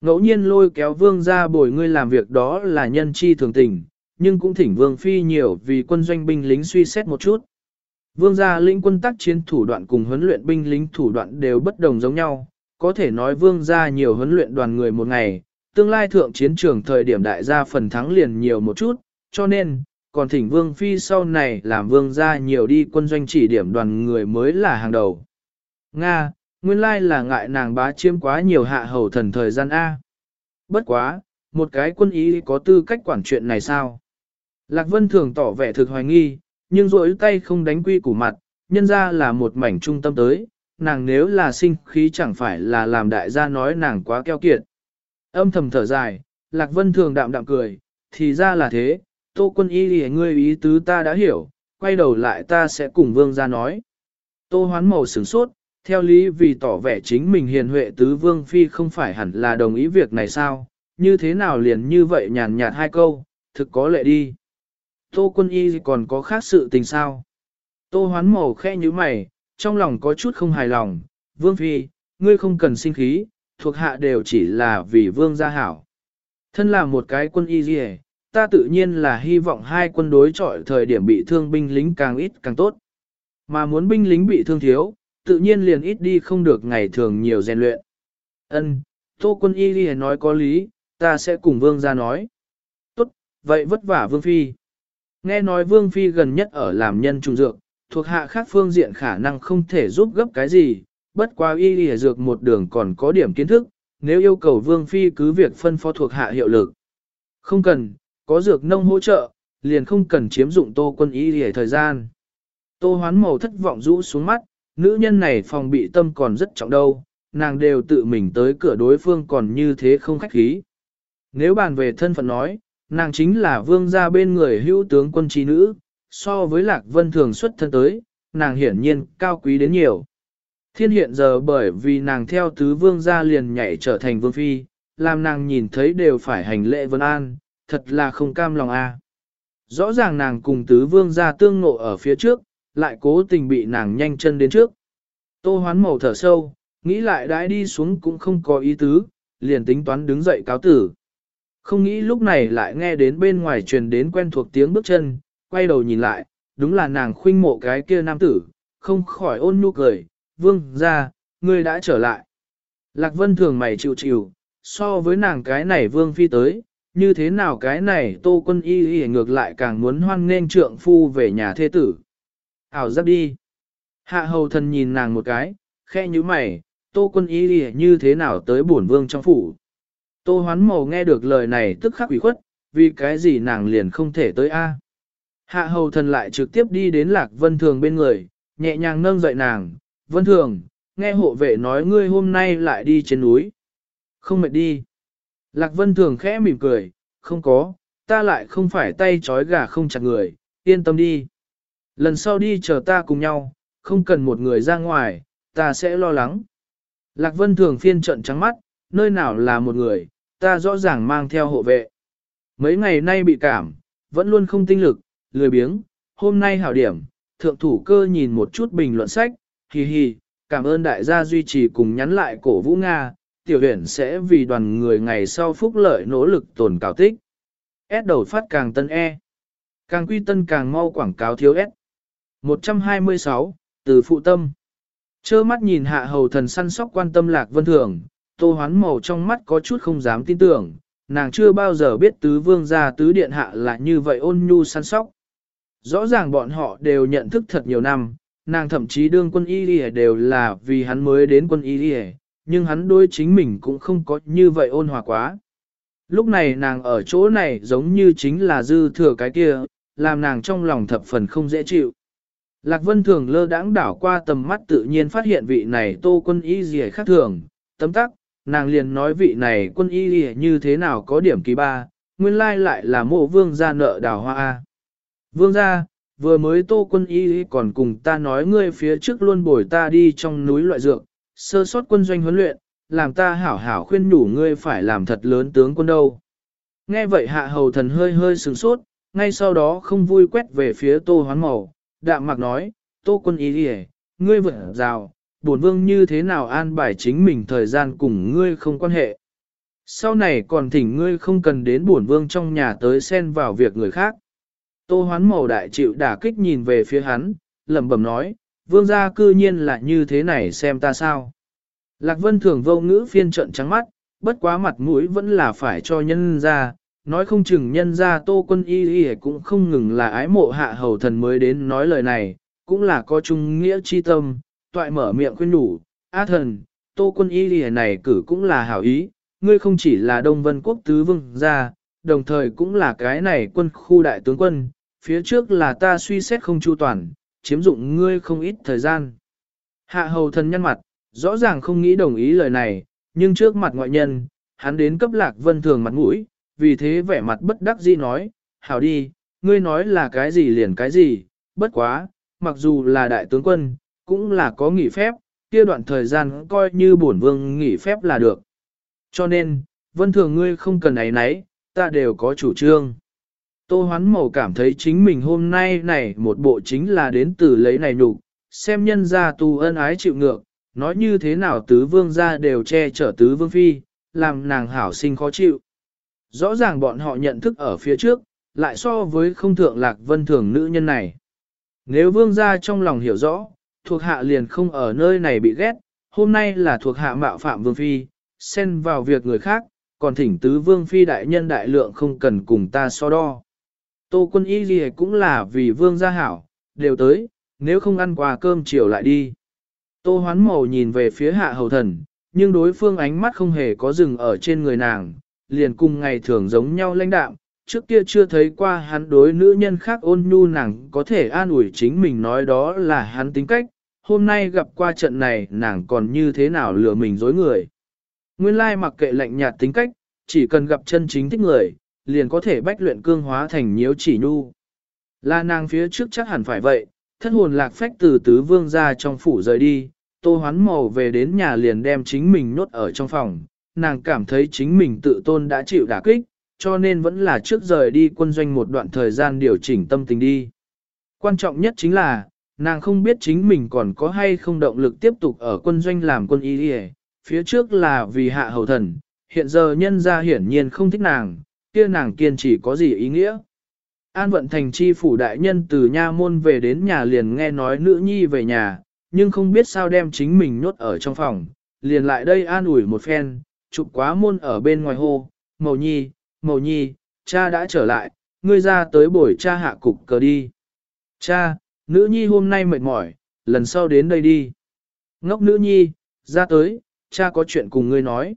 Ngẫu nhiên lôi kéo vương gia bồi ngươi làm việc đó là nhân chi thường tình, nhưng cũng thỉnh vương phi nhiều vì quân doanh binh lính suy xét một chút. Vương gia lĩnh quân tác chiến thủ đoạn cùng huấn luyện binh lính thủ đoạn đều bất đồng giống nhau, có thể nói vương gia nhiều huấn luyện đoàn người một ngày, tương lai thượng chiến trường thời điểm đại gia phần thắng liền nhiều một chút, cho nên, còn thỉnh vương phi sau này làm vương gia nhiều đi quân doanh chỉ điểm đoàn người mới là hàng đầu. Nga, nguyên lai là ngại nàng bá chiếm quá nhiều hạ hầu thần thời gian A. Bất quá, một cái quân ý có tư cách quản chuyện này sao? Lạc Vân thường tỏ vẻ thực hoài nghi, nhưng rỗi tay không đánh quy củ mặt, nhân ra là một mảnh trung tâm tới, nàng nếu là sinh khí chẳng phải là làm đại gia nói nàng quá keo kiệt. Âm thầm thở dài, Lạc Vân thường đạm đạm cười, thì ra là thế, tô quân y lìa ngươi ý tứ ta đã hiểu, quay đầu lại ta sẽ cùng vương ra nói. Tô hoán màu sửng sốt, theo lý vì tỏ vẻ chính mình hiền huệ tứ vương phi không phải hẳn là đồng ý việc này sao, như thế nào liền như vậy nhàn nhạt hai câu, thực có lệ đi. Tô quân y còn có khác sự tình sao? Tô hoán màu khẽ như mày, trong lòng có chút không hài lòng, vương phi, ngươi không cần sinh khí, thuộc hạ đều chỉ là vì vương gia hảo. Thân là một cái quân y gì ta tự nhiên là hy vọng hai quân đối chọi thời điểm bị thương binh lính càng ít càng tốt. Mà muốn binh lính bị thương thiếu, tự nhiên liền ít đi không được ngày thường nhiều rèn luyện. Ân, Tô quân y đi nói có lý, ta sẽ cùng vương gia nói. Tốt, vậy vất vả vương phi. Nghe nói vương phi gần nhất ở làm nhân trùng dược, thuộc hạ khác phương diện khả năng không thể giúp gấp cái gì, bất quá y y dược một đường còn có điểm kiến thức, nếu yêu cầu vương phi cứ việc phân phó thuộc hạ hiệu lực. Không cần, có dược nông hỗ trợ, liền không cần chiếm dụng tô quân y y thời gian. Tô hoán màu thất vọng rũ xuống mắt, nữ nhân này phòng bị tâm còn rất trọng đâu, nàng đều tự mình tới cửa đối phương còn như thế không khách khí. Nếu bàn về thân phận nói, nàng chính là vương gia bên người hữu tướng quân trí nữ, so với lạc vân thường xuất thân tới, nàng hiển nhiên cao quý đến nhiều. Thiên hiện giờ bởi vì nàng theo tứ vương gia liền nhảy trở thành vương phi, làm nàng nhìn thấy đều phải hành lễ vân an, thật là không cam lòng a. Rõ ràng nàng cùng tứ vương gia tương ngộ ở phía trước, lại cố tình bị nàng nhanh chân đến trước. Tô hoán màu thở sâu, nghĩ lại đãi đi xuống cũng không có ý tứ, liền tính toán đứng dậy cáo tử. Không nghĩ lúc này lại nghe đến bên ngoài truyền đến quen thuộc tiếng bước chân, quay đầu nhìn lại, đúng là nàng khuynh mộ cái kia nam tử, không khỏi ôn nhu cười, vương ra, ngươi đã trở lại. Lạc vân thường mày chịu chịu, so với nàng cái này vương phi tới, như thế nào cái này tô quân y y ngược lại càng muốn hoan nghênh trượng phu về nhà thê tử. Ảo giác đi. Hạ hầu thần nhìn nàng một cái, khe như mày, tô quân ý đi như thế nào tới bổn vương trong phủ. Tô hoán màu nghe được lời này tức khắc ủy khuất, vì cái gì nàng liền không thể tới A. Hạ hầu thần lại trực tiếp đi đến lạc vân thường bên người, nhẹ nhàng nâng dậy nàng, vân thường, nghe hộ vệ nói ngươi hôm nay lại đi trên núi. Không mệt đi. Lạc vân thường khẽ mỉm cười, không có, ta lại không phải tay trói gà không chặt người, yên tâm đi. Lần sau đi chờ ta cùng nhau, không cần một người ra ngoài, ta sẽ lo lắng. Lạc vân thường phiên trận trắng mắt, nơi nào là một người, ta rõ ràng mang theo hộ vệ. Mấy ngày nay bị cảm, vẫn luôn không tinh lực, lười biếng, hôm nay hảo điểm, thượng thủ cơ nhìn một chút bình luận sách, hì hì, cảm ơn đại gia duy trì cùng nhắn lại cổ vũ Nga, tiểu huyển sẽ vì đoàn người ngày sau phúc lợi nỗ lực tồn cào tích. S đầu phát càng tân E. Càng quy tân càng mau quảng cáo thiếu S. 126, từ phụ tâm. Chơ mắt nhìn hạ hầu thần săn sóc quan tâm lạc vân thường, tô hoán màu trong mắt có chút không dám tin tưởng, nàng chưa bao giờ biết tứ vương gia tứ điện hạ là như vậy ôn nhu săn sóc. Rõ ràng bọn họ đều nhận thức thật nhiều năm, nàng thậm chí đương quân y đi đều là vì hắn mới đến quân y đi nhưng hắn đối chính mình cũng không có như vậy ôn hòa quá. Lúc này nàng ở chỗ này giống như chính là dư thừa cái kia, làm nàng trong lòng thập phần không dễ chịu. Lạc Vân Thường lơ đãng đảo qua tầm mắt tự nhiên phát hiện vị này tô quân y gì khác thường, tấm tắc, nàng liền nói vị này quân y gì như thế nào có điểm kỳ ba, nguyên lai lại là mộ vương gia nợ đào hoa A. Vương gia, vừa mới tô quân y còn cùng ta nói ngươi phía trước luôn bồi ta đi trong núi loại dược, sơ sót quân doanh huấn luyện, làm ta hảo hảo khuyên nhủ ngươi phải làm thật lớn tướng quân đâu. Nghe vậy hạ hầu thần hơi hơi sừng sốt, ngay sau đó không vui quét về phía tô hoán màu, đạm mặc nói, tô quân ý đi ngươi vượt rào, bổn vương như thế nào an bài chính mình thời gian cùng ngươi không quan hệ. Sau này còn thỉnh ngươi không cần đến bổn vương trong nhà tới xen vào việc người khác. Tô hoán màu đại chịu đả kích nhìn về phía hắn, lẩm bẩm nói, vương gia cư nhiên là như thế này xem ta sao. Lạc vân thường vô ngữ phiên trận trắng mắt, bất quá mặt mũi vẫn là phải cho nhân ra, nói không chừng nhân ra tô quân y y cũng không ngừng là ái mộ hạ hầu thần mới đến nói lời này, cũng là có chung nghĩa chi tâm, toại mở miệng khuyên đủ. á thần, tô quân y y này cử cũng là hảo ý, ngươi không chỉ là Đông Vân Quốc tứ vương gia, đồng thời cũng là cái này quân khu đại tướng quân, phía trước là ta suy xét không chu toàn, chiếm dụng ngươi không ít thời gian. Hạ hầu thần nhân mặt, rõ ràng không nghĩ đồng ý lời này, nhưng trước mặt ngoại nhân, hắn đến cấp lạc vân thường mặt mũi, vì thế vẻ mặt bất đắc dĩ nói, hảo đi, ngươi nói là cái gì liền cái gì, bất quá, mặc dù là đại tướng quân, cũng là có nghỉ phép, kia đoạn thời gian coi như bổn vương nghỉ phép là được. Cho nên, vân thường ngươi không cần ấy nấy, ta đều có chủ trương. Tô hoán màu cảm thấy chính mình hôm nay này một bộ chính là đến từ lấy này nhục, xem nhân ra tu ân ái chịu ngược, nói như thế nào tứ vương ra đều che chở tứ vương phi, làm nàng hảo sinh khó chịu. Rõ ràng bọn họ nhận thức ở phía trước, lại so với không thượng lạc vân thường nữ nhân này. Nếu vương gia trong lòng hiểu rõ, thuộc hạ liền không ở nơi này bị ghét, hôm nay là thuộc hạ mạo phạm vương phi, xen vào việc người khác, còn thỉnh tứ vương phi đại nhân đại lượng không cần cùng ta so đo. Tô quân y gì cũng là vì vương gia hảo, đều tới, nếu không ăn quà cơm chiều lại đi. Tô hoán màu nhìn về phía hạ hầu thần, nhưng đối phương ánh mắt không hề có dừng ở trên người nàng, liền cùng ngày thường giống nhau lãnh đạm, trước kia chưa thấy qua hắn đối nữ nhân khác ôn nhu nàng có thể an ủi chính mình nói đó là hắn tính cách, hôm nay gặp qua trận này nàng còn như thế nào lừa mình dối người. Nguyên lai mặc kệ lạnh nhạt tính cách, chỉ cần gặp chân chính thích người, liền có thể bách luyện cương hóa thành nhiễu chỉ nhu. Là nàng phía trước chắc hẳn phải vậy, thất hồn lạc phách từ tứ vương ra trong phủ rời đi, tô hoán màu về đến nhà liền đem chính mình nốt ở trong phòng, nàng cảm thấy chính mình tự tôn đã chịu đả kích, cho nên vẫn là trước rời đi quân doanh một đoạn thời gian điều chỉnh tâm tình đi. Quan trọng nhất chính là, nàng không biết chính mình còn có hay không động lực tiếp tục ở quân doanh làm quân y đi phía trước là vì hạ hầu thần, hiện giờ nhân gia hiển nhiên không thích nàng, kia nàng kiên trì có gì ý nghĩa. An vận thành chi phủ đại nhân từ nha môn về đến nhà liền nghe nói nữ nhi về nhà, nhưng không biết sao đem chính mình nhốt ở trong phòng, liền lại đây an ủi một phen, chụp quá môn ở bên ngoài hô, mầu nhi, mầu nhi, cha đã trở lại, ngươi ra tới buổi cha hạ cục cờ đi. Cha, nữ nhi hôm nay mệt mỏi, lần sau đến đây đi. Ngốc nữ nhi, ra tới, cha có chuyện cùng ngươi nói.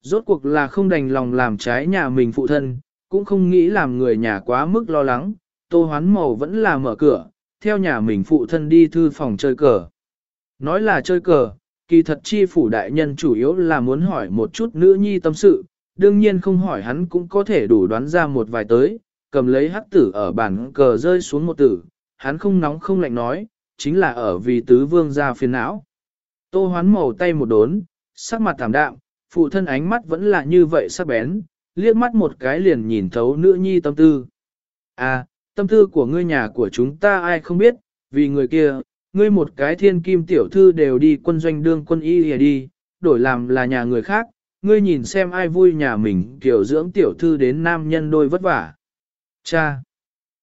Rốt cuộc là không đành lòng làm trái nhà mình phụ thân, cũng không nghĩ làm người nhà quá mức lo lắng, tô hoán màu vẫn là mở cửa, theo nhà mình phụ thân đi thư phòng chơi cờ. Nói là chơi cờ, kỳ thật chi phủ đại nhân chủ yếu là muốn hỏi một chút nữ nhi tâm sự, đương nhiên không hỏi hắn cũng có thể đủ đoán ra một vài tới, cầm lấy hắc tử ở bàn cờ rơi xuống một tử, hắn không nóng không lạnh nói, chính là ở vì tứ vương ra phiền não. Tô hoán màu tay một đốn, sắc mặt thảm đạm, phụ thân ánh mắt vẫn là như vậy sắc bén, liếc mắt một cái liền nhìn thấu nữ nhi tâm tư. À, tâm tư của ngươi nhà của chúng ta ai không biết, vì người kia, ngươi một cái thiên kim tiểu thư đều đi quân doanh đương quân y lìa đi, đổi làm là nhà người khác, ngươi nhìn xem ai vui nhà mình kiểu dưỡng tiểu thư đến nam nhân đôi vất vả. Cha,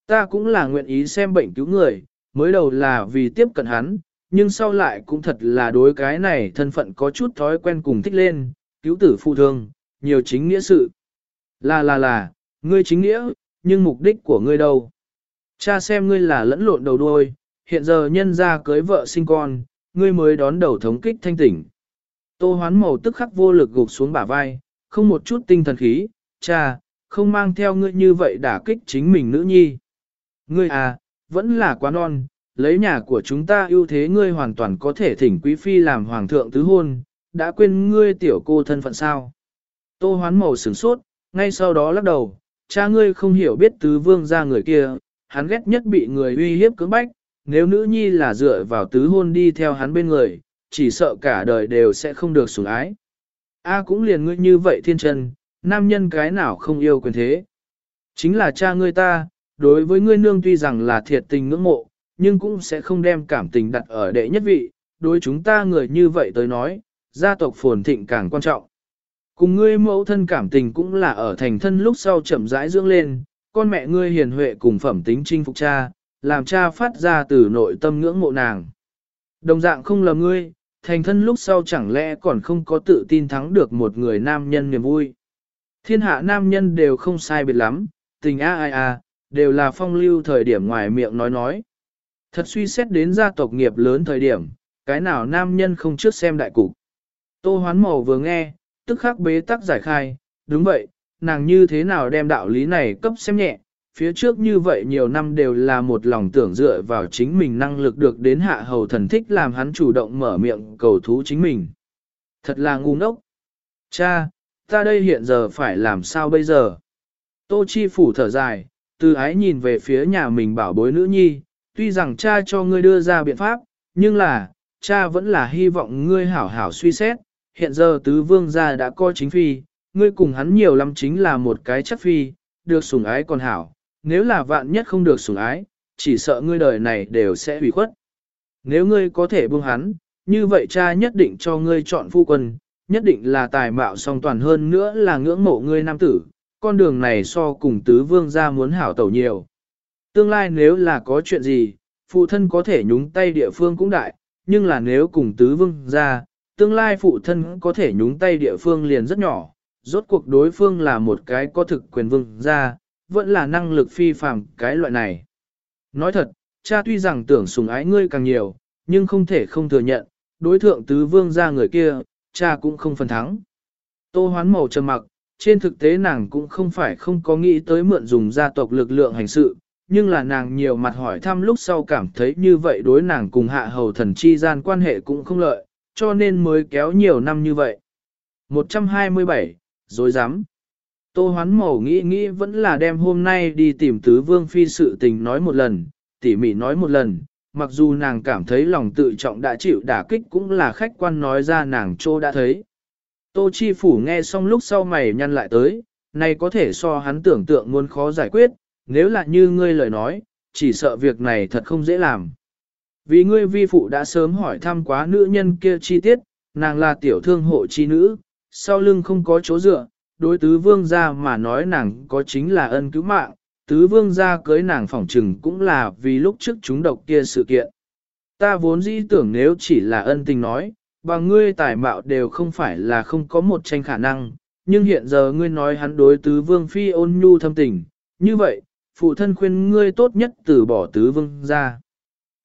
ta cũng là nguyện ý xem bệnh cứu người, mới đầu là vì tiếp cận hắn, nhưng sau lại cũng thật là đối cái này thân phận có chút thói quen cùng thích lên, cứu tử phụ thương, nhiều chính nghĩa sự. Là là là, ngươi chính nghĩa, nhưng mục đích của ngươi đâu? Cha xem ngươi là lẫn lộn đầu đuôi, hiện giờ nhân ra cưới vợ sinh con, ngươi mới đón đầu thống kích thanh tỉnh. Tô hoán màu tức khắc vô lực gục xuống bả vai, không một chút tinh thần khí, cha, không mang theo ngươi như vậy đả kích chính mình nữ nhi. Ngươi à, vẫn là quá non, lấy nhà của chúng ta ưu thế ngươi hoàn toàn có thể thỉnh quý phi làm hoàng thượng tứ hôn, đã quên ngươi tiểu cô thân phận sao. Tô hoán màu sửng sốt, ngay sau đó lắc đầu, cha ngươi không hiểu biết tứ vương ra người kia, hắn ghét nhất bị người uy hiếp cưỡng bách, nếu nữ nhi là dựa vào tứ hôn đi theo hắn bên người, chỉ sợ cả đời đều sẽ không được sủng ái. A cũng liền ngươi như vậy thiên chân, nam nhân cái nào không yêu quyền thế. Chính là cha ngươi ta, đối với ngươi nương tuy rằng là thiệt tình ngưỡng mộ, nhưng cũng sẽ không đem cảm tình đặt ở đệ nhất vị, đối chúng ta người như vậy tới nói, gia tộc phồn thịnh càng quan trọng. Cùng ngươi mẫu thân cảm tình cũng là ở thành thân lúc sau chậm rãi dưỡng lên, con mẹ ngươi hiền huệ cùng phẩm tính chinh phục cha, làm cha phát ra từ nội tâm ngưỡng mộ nàng. Đồng dạng không lầm ngươi, thành thân lúc sau chẳng lẽ còn không có tự tin thắng được một người nam nhân niềm vui. Thiên hạ nam nhân đều không sai biệt lắm, tình a ai a, đều là phong lưu thời điểm ngoài miệng nói nói. Thật suy xét đến gia tộc nghiệp lớn thời điểm, cái nào nam nhân không trước xem đại cục. Tô hoán màu vừa nghe, tức khắc bế tắc giải khai, đúng vậy, nàng như thế nào đem đạo lý này cấp xem nhẹ, phía trước như vậy nhiều năm đều là một lòng tưởng dựa vào chính mình năng lực được đến hạ hầu thần thích làm hắn chủ động mở miệng cầu thú chính mình. Thật là ngu ngốc. Cha, ta đây hiện giờ phải làm sao bây giờ? Tô Chi phủ thở dài, từ ái nhìn về phía nhà mình bảo bối nữ nhi, tuy rằng cha cho ngươi đưa ra biện pháp, nhưng là, cha vẫn là hy vọng ngươi hảo hảo suy xét, hiện giờ tứ vương gia đã coi chính phi, ngươi cùng hắn nhiều lắm chính là một cái chất phi, được sủng ái còn hảo, nếu là vạn nhất không được sủng ái, chỉ sợ ngươi đời này đều sẽ hủy khuất. Nếu ngươi có thể buông hắn, như vậy cha nhất định cho ngươi chọn phu quân, nhất định là tài mạo song toàn hơn nữa là ngưỡng mộ ngươi nam tử, con đường này so cùng tứ vương gia muốn hảo tẩu nhiều. Tương lai nếu là có chuyện gì, phụ thân có thể nhúng tay địa phương cũng đại, nhưng là nếu cùng tứ vương gia, tương lai phụ thân có thể nhúng tay địa phương liền rất nhỏ, rốt cuộc đối phương là một cái có thực quyền vương gia, vẫn là năng lực phi phàm cái loại này. Nói thật, cha tuy rằng tưởng sùng ái ngươi càng nhiều, nhưng không thể không thừa nhận, đối thượng tứ vương gia người kia, cha cũng không phần thắng. Tô hoán màu trầm mặc, trên thực tế nàng cũng không phải không có nghĩ tới mượn dùng gia tộc lực lượng hành sự, nhưng là nàng nhiều mặt hỏi thăm lúc sau cảm thấy như vậy đối nàng cùng hạ hầu thần chi gian quan hệ cũng không lợi, cho nên mới kéo nhiều năm như vậy. 127, dối dám. Tô hoán màu nghĩ nghĩ vẫn là đem hôm nay đi tìm tứ vương phi sự tình nói một lần, tỉ mỉ nói một lần, mặc dù nàng cảm thấy lòng tự trọng đã chịu đả kích cũng là khách quan nói ra nàng trô đã thấy. Tô Chi Phủ nghe xong lúc sau mày nhăn lại tới, này có thể so hắn tưởng tượng muốn khó giải quyết, nếu là như ngươi lời nói, chỉ sợ việc này thật không dễ làm. Vì ngươi vi phụ đã sớm hỏi thăm quá nữ nhân kia chi tiết, nàng là tiểu thương hộ chi nữ, sau lưng không có chỗ dựa, đối tứ vương gia mà nói nàng có chính là ân cứu mạng, tứ vương gia cưới nàng phỏng trừng cũng là vì lúc trước chúng độc kia sự kiện. Ta vốn dĩ tưởng nếu chỉ là ân tình nói, bằng ngươi tài mạo đều không phải là không có một tranh khả năng, nhưng hiện giờ ngươi nói hắn đối tứ vương phi ôn nhu thâm tình, như vậy, phụ thân khuyên ngươi tốt nhất từ bỏ tứ vương ra.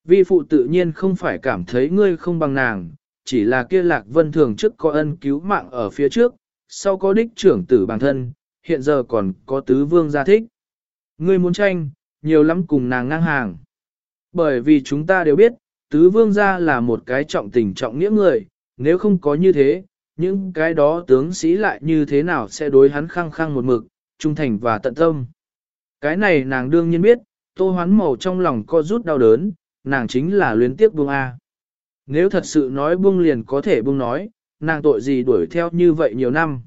Vi phụ tự nhiên không phải cảm thấy ngươi không bằng nàng, chỉ là kia lạc vân thường trước có ân cứu mạng ở phía trước, sau có đích trưởng tử bản thân, hiện giờ còn có tứ vương gia thích. Ngươi muốn tranh, nhiều lắm cùng nàng ngang hàng. Bởi vì chúng ta đều biết, tứ vương gia là một cái trọng tình trọng nghĩa người, nếu không có như thế, những cái đó tướng sĩ lại như thế nào sẽ đối hắn khăng khăng một mực, trung thành và tận tâm. Cái này nàng đương nhiên biết, tô hoán màu trong lòng co rút đau đớn, nàng chính là luyến tiếc buông A. Nếu thật sự nói buông liền có thể buông nói, nàng tội gì đuổi theo như vậy nhiều năm.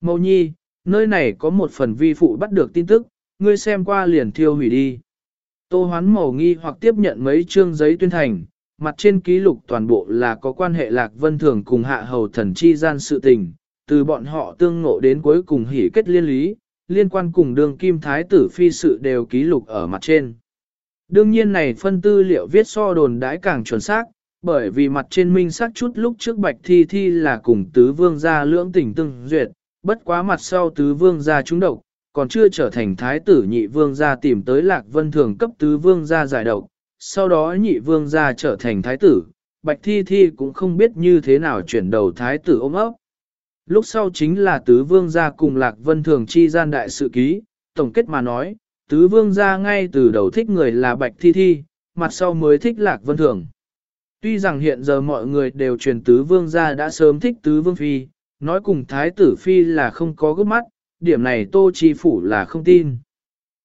Mâu nhi, nơi này có một phần vi phụ bắt được tin tức, ngươi xem qua liền thiêu hủy đi. Tô hoán màu nghi hoặc tiếp nhận mấy chương giấy tuyên thành, mặt trên ký lục toàn bộ là có quan hệ lạc vân thường cùng hạ hầu thần chi gian sự tình, từ bọn họ tương ngộ đến cuối cùng hỉ kết liên lý, liên quan cùng đường kim thái tử phi sự đều ký lục ở mặt trên. Đương nhiên này phân tư liệu viết so đồn đãi càng chuẩn xác, bởi vì mặt trên minh xác chút lúc trước bạch thi thi là cùng tứ vương gia lưỡng tình tương duyệt, bất quá mặt sau tứ vương gia trúng độc, còn chưa trở thành thái tử nhị vương gia tìm tới lạc vân thường cấp tứ vương gia giải độc, sau đó nhị vương gia trở thành thái tử, bạch thi thi cũng không biết như thế nào chuyển đầu thái tử ôm ấp. Lúc sau chính là tứ vương gia cùng lạc vân thường chi gian đại sự ký, tổng kết mà nói, tứ vương gia ngay từ đầu thích người là bạch thi thi, mặt sau mới thích lạc vân thường. Tuy rằng hiện giờ mọi người đều truyền tứ vương gia đã sớm thích tứ vương phi, nói cùng thái tử phi là không có gấp mắt, điểm này tô chi phủ là không tin.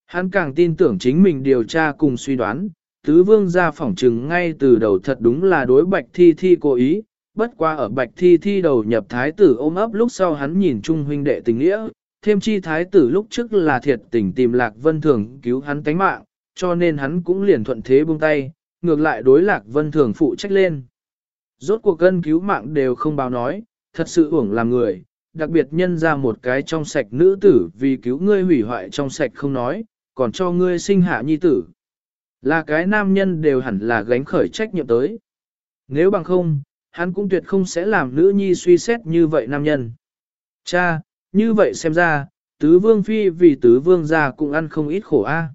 Hắn càng tin tưởng chính mình điều tra cùng suy đoán, tứ vương gia phỏng chừng ngay từ đầu thật đúng là đối bạch thi thi cố ý, bất qua ở bạch thi thi đầu nhập thái tử ôm ấp lúc sau hắn nhìn chung huynh đệ tình nghĩa, thêm chi thái tử lúc trước là thiệt tình tìm lạc vân thường cứu hắn tánh mạng, cho nên hắn cũng liền thuận thế buông tay, ngược lại đối lạc vân thường phụ trách lên. Rốt cuộc cân cứu mạng đều không báo nói, thật sự uổng làm người, đặc biệt nhân ra một cái trong sạch nữ tử vì cứu ngươi hủy hoại trong sạch không nói, còn cho ngươi sinh hạ nhi tử. Là cái nam nhân đều hẳn là gánh khởi trách nhiệm tới. Nếu bằng không, hắn cũng tuyệt không sẽ làm nữ nhi suy xét như vậy nam nhân. Cha, như vậy xem ra, tứ vương phi vì tứ vương gia cũng ăn không ít khổ a.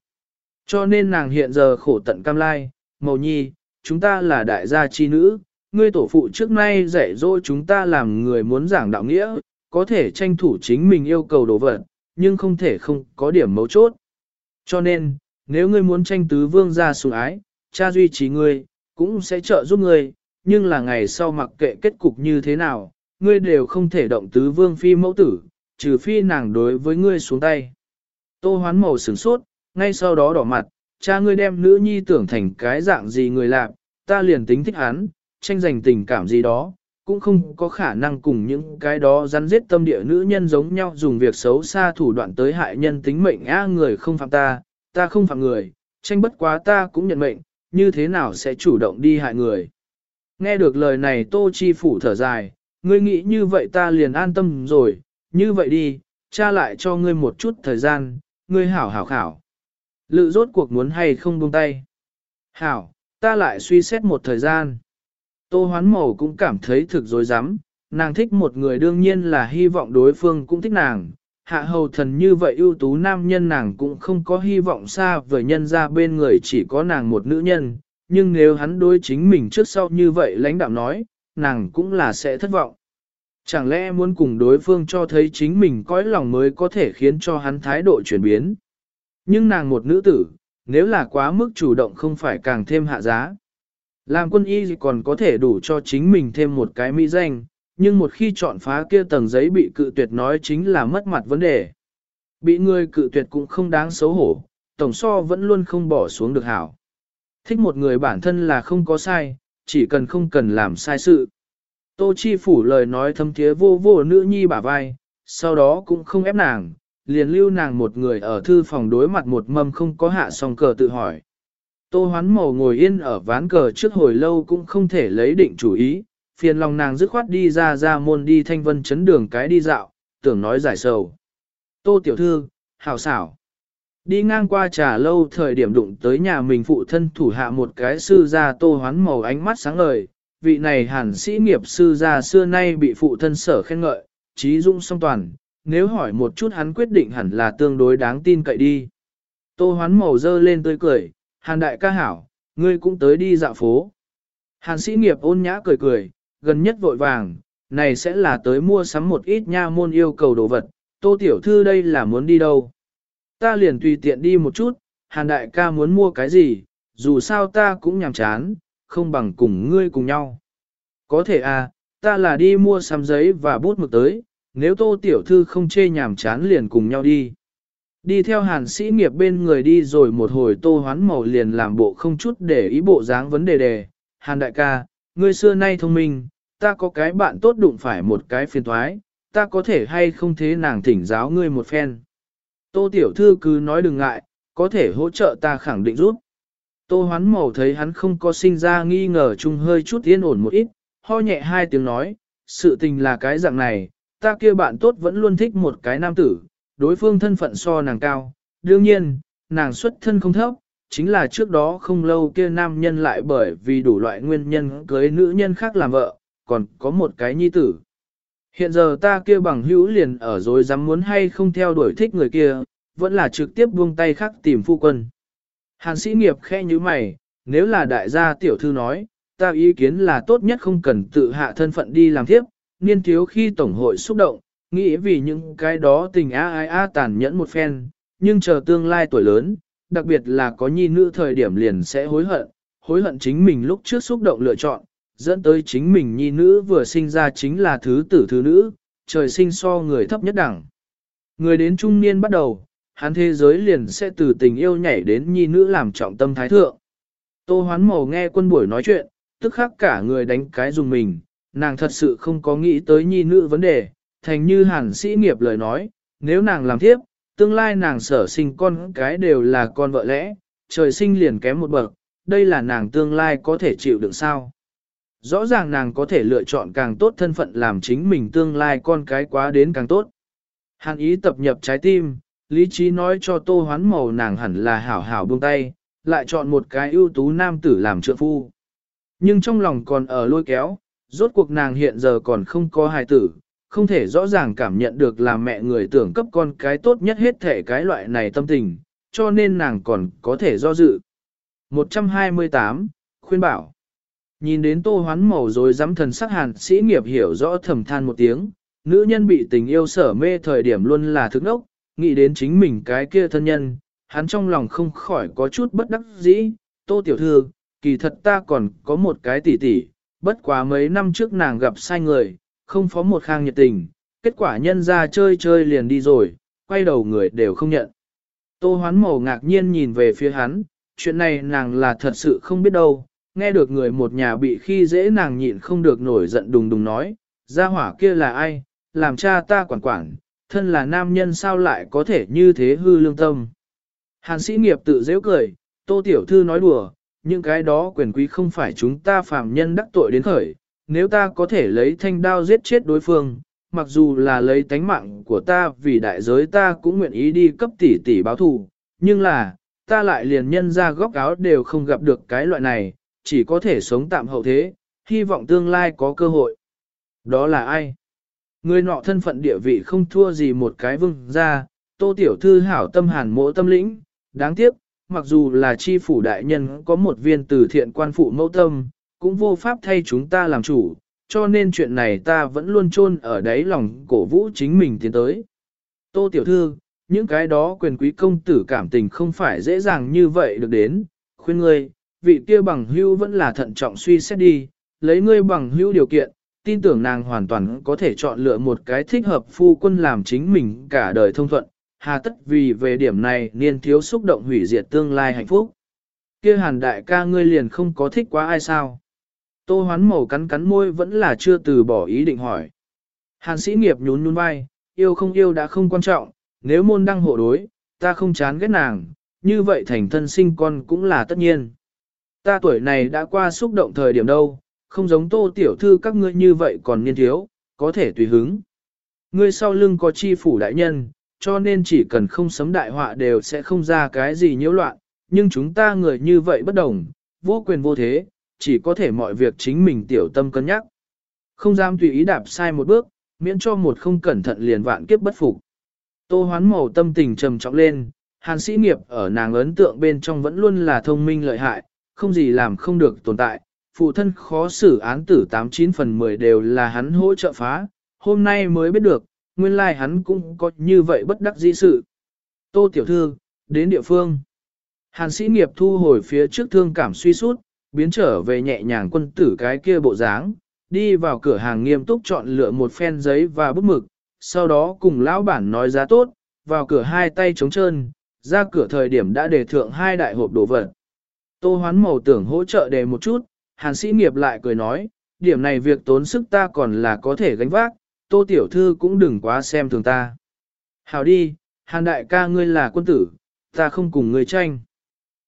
Cho nên nàng hiện giờ khổ tận cam lai, màu nhi, chúng ta là đại gia chi nữ, ngươi tổ phụ trước nay dạy dỗ chúng ta làm người muốn giảng đạo nghĩa, có thể tranh thủ chính mình yêu cầu đồ vật, nhưng không thể không có điểm mấu chốt. Cho nên, nếu ngươi muốn tranh tứ vương gia sủng ái, cha duy trì ngươi, cũng sẽ trợ giúp ngươi, nhưng là ngày sau mặc kệ kết cục như thế nào, ngươi đều không thể động tứ vương phi mẫu tử, trừ phi nàng đối với ngươi xuống tay. Tô hoán màu sửng sốt, ngay sau đó đỏ mặt, cha ngươi đem nữ nhi tưởng thành cái dạng gì người làm, ta liền tính thích hắn, tranh giành tình cảm gì đó, cũng không có khả năng cùng những cái đó rắn giết tâm địa nữ nhân giống nhau dùng việc xấu xa thủ đoạn tới hại nhân tính mệnh a người không phạm ta, ta không phạm người, tranh bất quá ta cũng nhận mệnh, như thế nào sẽ chủ động đi hại người. Nghe được lời này Tô Chi Phủ thở dài, ngươi nghĩ như vậy ta liền an tâm rồi, như vậy đi, cha lại cho ngươi một chút thời gian, ngươi hảo hảo khảo. Lự rốt cuộc muốn hay không buông tay. Hảo, ta lại suy xét một thời gian. Tô hoán màu cũng cảm thấy thực dối rắm nàng thích một người đương nhiên là hy vọng đối phương cũng thích nàng. Hạ hầu thần như vậy ưu tú nam nhân nàng cũng không có hy vọng xa với nhân ra bên người chỉ có nàng một nữ nhân, nhưng nếu hắn đối chính mình trước sau như vậy lãnh đạo nói, nàng cũng là sẽ thất vọng. Chẳng lẽ muốn cùng đối phương cho thấy chính mình cõi lòng mới có thể khiến cho hắn thái độ chuyển biến. Nhưng nàng một nữ tử, nếu là quá mức chủ động không phải càng thêm hạ giá. Làm quân y còn có thể đủ cho chính mình thêm một cái mỹ danh, nhưng một khi chọn phá kia tầng giấy bị cự tuyệt nói chính là mất mặt vấn đề. Bị người cự tuyệt cũng không đáng xấu hổ, tổng so vẫn luôn không bỏ xuống được hảo. Thích một người bản thân là không có sai, chỉ cần không cần làm sai sự. Tô Chi Phủ lời nói thâm thiế vô vô nữ nhi bả vai, sau đó cũng không ép nàng, liền lưu nàng một người ở thư phòng đối mặt một mâm không có hạ song cờ tự hỏi. Tô hoán màu ngồi yên ở ván cờ trước hồi lâu cũng không thể lấy định chủ ý, phiền lòng nàng dứt khoát đi ra ra môn đi thanh vân chấn đường cái đi dạo, tưởng nói giải sầu. Tô tiểu thư, hào xảo. Đi ngang qua trà lâu thời điểm đụng tới nhà mình phụ thân thủ hạ một cái sư gia tô hoán màu ánh mắt sáng ngời, vị này hẳn sĩ nghiệp sư gia xưa nay bị phụ thân sở khen ngợi, trí dung song toàn, nếu hỏi một chút hắn quyết định hẳn là tương đối đáng tin cậy đi. Tô hoán màu dơ lên tươi cười, hàn đại ca hảo, ngươi cũng tới đi dạo phố. Hàn sĩ nghiệp ôn nhã cười cười, gần nhất vội vàng, này sẽ là tới mua sắm một ít nha môn yêu cầu đồ vật, tô tiểu thư đây là muốn đi đâu. Ta liền tùy tiện đi một chút, hàn đại ca muốn mua cái gì, dù sao ta cũng nhàm chán, không bằng cùng ngươi cùng nhau. Có thể à, ta là đi mua sắm giấy và bút mực tới, nếu tô tiểu thư không chê nhàm chán liền cùng nhau đi. Đi theo hàn sĩ nghiệp bên người đi rồi một hồi tô hoán màu liền làm bộ không chút để ý bộ dáng vấn đề đề. Hàn đại ca, ngươi xưa nay thông minh, ta có cái bạn tốt đụng phải một cái phiền thoái, ta có thể hay không thế nàng thỉnh giáo ngươi một phen. Tô tiểu thư cứ nói đừng ngại, có thể hỗ trợ ta khẳng định giúp. Tô hoán màu thấy hắn không có sinh ra nghi ngờ chung hơi chút yên ổn một ít, ho nhẹ hai tiếng nói, sự tình là cái dạng này, ta kia bạn tốt vẫn luôn thích một cái nam tử, đối phương thân phận so nàng cao, đương nhiên, nàng xuất thân không thấp, chính là trước đó không lâu kia nam nhân lại bởi vì đủ loại nguyên nhân cưới nữ nhân khác làm vợ, còn có một cái nhi tử. Hiện giờ ta kia bằng hữu liền ở rồi dám muốn hay không theo đuổi thích người kia, vẫn là trực tiếp buông tay khác tìm phu quân. Hàn sĩ nghiệp khe như mày, nếu là đại gia tiểu thư nói, ta ý kiến là tốt nhất không cần tự hạ thân phận đi làm tiếp, niên thiếu khi tổng hội xúc động, nghĩ vì những cái đó tình á ai á tàn nhẫn một phen, nhưng chờ tương lai tuổi lớn, đặc biệt là có nhi nữ thời điểm liền sẽ hối hận, hối hận chính mình lúc trước xúc động lựa chọn, dẫn tới chính mình nhi nữ vừa sinh ra chính là thứ tử thứ nữ, trời sinh so người thấp nhất đẳng. Người đến trung niên bắt đầu, hắn thế giới liền sẽ từ tình yêu nhảy đến nhi nữ làm trọng tâm thái thượng. Tô hoán màu nghe quân buổi nói chuyện, tức khắc cả người đánh cái dùng mình, nàng thật sự không có nghĩ tới nhi nữ vấn đề, thành như hàn sĩ nghiệp lời nói, nếu nàng làm thiếp, tương lai nàng sở sinh con cái đều là con vợ lẽ, trời sinh liền kém một bậc, đây là nàng tương lai có thể chịu đựng sao. Rõ ràng nàng có thể lựa chọn càng tốt thân phận làm chính mình tương lai con cái quá đến càng tốt. Hàn ý tập nhập trái tim, lý trí nói cho tô hoán màu nàng hẳn là hảo hảo buông tay, lại chọn một cái ưu tú nam tử làm trợ phu. Nhưng trong lòng còn ở lôi kéo, rốt cuộc nàng hiện giờ còn không có hài tử, không thể rõ ràng cảm nhận được là mẹ người tưởng cấp con cái tốt nhất hết thể cái loại này tâm tình, cho nên nàng còn có thể do dự. 128. Khuyên bảo Nhìn đến tô hoán màu rồi dám thần sắc hàn sĩ nghiệp hiểu rõ thầm than một tiếng, nữ nhân bị tình yêu sở mê thời điểm luôn là thức ốc, nghĩ đến chính mình cái kia thân nhân, hắn trong lòng không khỏi có chút bất đắc dĩ, tô tiểu thư, kỳ thật ta còn có một cái tỷ tỷ, bất quá mấy năm trước nàng gặp sai người, không phó một khang nhiệt tình, kết quả nhân ra chơi chơi liền đi rồi, quay đầu người đều không nhận. Tô hoán màu ngạc nhiên nhìn về phía hắn, chuyện này nàng là thật sự không biết đâu, nghe được người một nhà bị khi dễ nàng nhịn không được nổi giận đùng đùng nói, gia hỏa kia là ai, làm cha ta quản quản, thân là nam nhân sao lại có thể như thế hư lương tâm. Hàn sĩ nghiệp tự dễ cười, tô tiểu thư nói đùa, những cái đó quyền quý không phải chúng ta phạm nhân đắc tội đến khởi, nếu ta có thể lấy thanh đao giết chết đối phương, mặc dù là lấy tánh mạng của ta vì đại giới ta cũng nguyện ý đi cấp tỷ tỷ báo thù, nhưng là, ta lại liền nhân ra góc áo đều không gặp được cái loại này, chỉ có thể sống tạm hậu thế, hy vọng tương lai có cơ hội. Đó là ai? Người nọ thân phận địa vị không thua gì một cái vương gia tô tiểu thư hảo tâm hàn mộ tâm lĩnh, đáng tiếc, mặc dù là chi phủ đại nhân có một viên từ thiện quan phụ mẫu tâm, cũng vô pháp thay chúng ta làm chủ, cho nên chuyện này ta vẫn luôn chôn ở đáy lòng cổ vũ chính mình tiến tới. Tô tiểu thư, những cái đó quyền quý công tử cảm tình không phải dễ dàng như vậy được đến, khuyên ngươi, vị kia bằng hưu vẫn là thận trọng suy xét đi, lấy ngươi bằng hưu điều kiện, tin tưởng nàng hoàn toàn có thể chọn lựa một cái thích hợp phu quân làm chính mình cả đời thông thuận, hà tất vì về điểm này niên thiếu xúc động hủy diệt tương lai hạnh phúc. Kia hàn đại ca ngươi liền không có thích quá ai sao? Tô hoán màu cắn cắn môi vẫn là chưa từ bỏ ý định hỏi. Hàn sĩ nghiệp nhún nhún vai, yêu không yêu đã không quan trọng, nếu môn đăng hộ đối, ta không chán ghét nàng, như vậy thành thân sinh con cũng là tất nhiên. Ta tuổi này đã qua xúc động thời điểm đâu, không giống tô tiểu thư các ngươi như vậy còn niên thiếu, có thể tùy hứng. Ngươi sau lưng có chi phủ đại nhân, cho nên chỉ cần không sấm đại họa đều sẽ không ra cái gì nhiễu loạn, nhưng chúng ta người như vậy bất đồng, vô quyền vô thế, chỉ có thể mọi việc chính mình tiểu tâm cân nhắc. Không dám tùy ý đạp sai một bước, miễn cho một không cẩn thận liền vạn kiếp bất phục. Tô hoán màu tâm tình trầm trọng lên, hàn sĩ nghiệp ở nàng ấn tượng bên trong vẫn luôn là thông minh lợi hại, không gì làm không được tồn tại. Phụ thân khó xử án tử 89 phần 10 đều là hắn hỗ trợ phá, hôm nay mới biết được, nguyên lai like hắn cũng có như vậy bất đắc dĩ sự. Tô tiểu thư, đến địa phương. Hàn sĩ nghiệp thu hồi phía trước thương cảm suy sút, biến trở về nhẹ nhàng quân tử cái kia bộ dáng, đi vào cửa hàng nghiêm túc chọn lựa một phen giấy và bút mực, sau đó cùng lão bản nói giá tốt, vào cửa hai tay trống trơn, ra cửa thời điểm đã đề thượng hai đại hộp đồ vật. Tô hoán màu tưởng hỗ trợ đề một chút, hàn sĩ nghiệp lại cười nói, điểm này việc tốn sức ta còn là có thể gánh vác, tô tiểu thư cũng đừng quá xem thường ta. Hào đi, hàn đại ca ngươi là quân tử, ta không cùng ngươi tranh.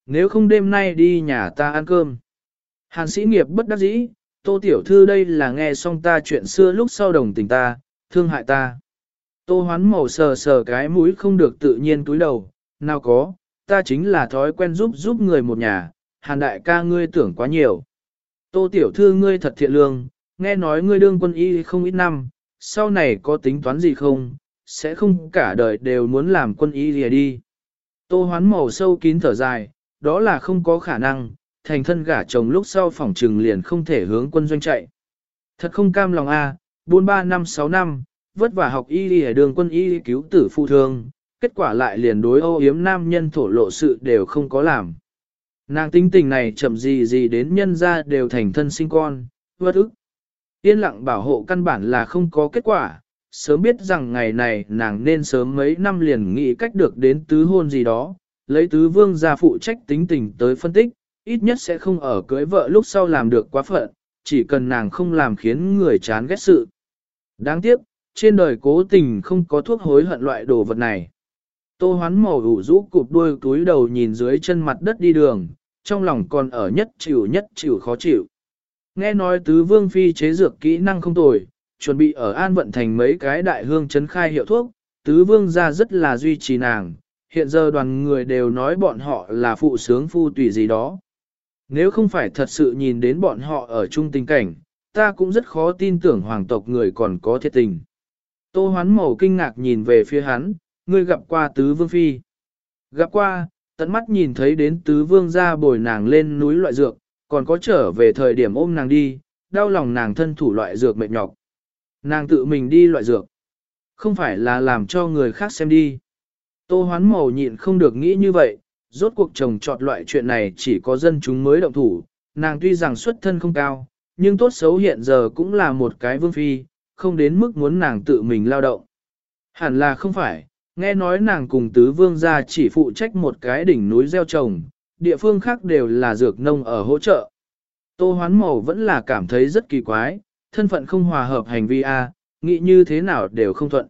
Nếu không đêm nay đi nhà ta ăn cơm. Hàn sĩ nghiệp bất đắc dĩ, tô tiểu thư đây là nghe xong ta chuyện xưa lúc sau đồng tình ta, thương hại ta. Tô hoán màu sờ sờ cái mũi không được tự nhiên túi đầu, nào có, ta chính là thói quen giúp giúp người một nhà, hàn đại ca ngươi tưởng quá nhiều. Tô tiểu thư ngươi thật thiện lương, nghe nói ngươi đương quân y không ít năm, sau này có tính toán gì không, sẽ không cả đời đều muốn làm quân y lìa đi. Tô hoán màu sâu kín thở dài, đó là không có khả năng, thành thân gả chồng lúc sau phòng trừng liền không thể hướng quân doanh chạy. Thật không cam lòng a, à, 43 năm 6 năm, vất vả học y đi đường quân y cứu tử phụ thương, kết quả lại liền đối ô yếm nam nhân thổ lộ sự đều không có làm. Nàng tính tình này chậm gì gì đến nhân ra đều thành thân sinh con, vất ức. Yên lặng bảo hộ căn bản là không có kết quả, sớm biết rằng ngày này nàng nên sớm mấy năm liền nghĩ cách được đến tứ hôn gì đó, lấy tứ vương ra phụ trách tính tình tới phân tích, ít nhất sẽ không ở cưới vợ lúc sau làm được quá phận, chỉ cần nàng không làm khiến người chán ghét sự. Đáng tiếc, trên đời cố tình không có thuốc hối hận loại đồ vật này. Tô hoán màu ủ rũ cụp đuôi túi đầu nhìn dưới chân mặt đất đi đường, trong lòng còn ở nhất chịu nhất chịu khó chịu. Nghe nói tứ vương phi chế dược kỹ năng không tồi, chuẩn bị ở an vận thành mấy cái đại hương chấn khai hiệu thuốc, tứ vương ra rất là duy trì nàng, hiện giờ đoàn người đều nói bọn họ là phụ sướng phu tùy gì đó. Nếu không phải thật sự nhìn đến bọn họ ở chung tình cảnh, ta cũng rất khó tin tưởng hoàng tộc người còn có thiệt tình. Tô hoán màu kinh ngạc nhìn về phía hắn, ngươi gặp qua tứ vương phi. Gặp qua, tận mắt nhìn thấy đến tứ vương ra bồi nàng lên núi loại dược, còn có trở về thời điểm ôm nàng đi, đau lòng nàng thân thủ loại dược mệt nhọc. Nàng tự mình đi loại dược. Không phải là làm cho người khác xem đi. Tô hoán màu nhịn không được nghĩ như vậy, rốt cuộc chồng chọn loại chuyện này chỉ có dân chúng mới động thủ, nàng tuy rằng xuất thân không cao, nhưng tốt xấu hiện giờ cũng là một cái vương phi, không đến mức muốn nàng tự mình lao động. Hẳn là không phải, nghe nói nàng cùng tứ vương gia chỉ phụ trách một cái đỉnh núi gieo trồng, địa phương khác đều là dược nông ở hỗ trợ. Tô hoán màu vẫn là cảm thấy rất kỳ quái, thân phận không hòa hợp hành vi A, nghĩ như thế nào đều không thuận.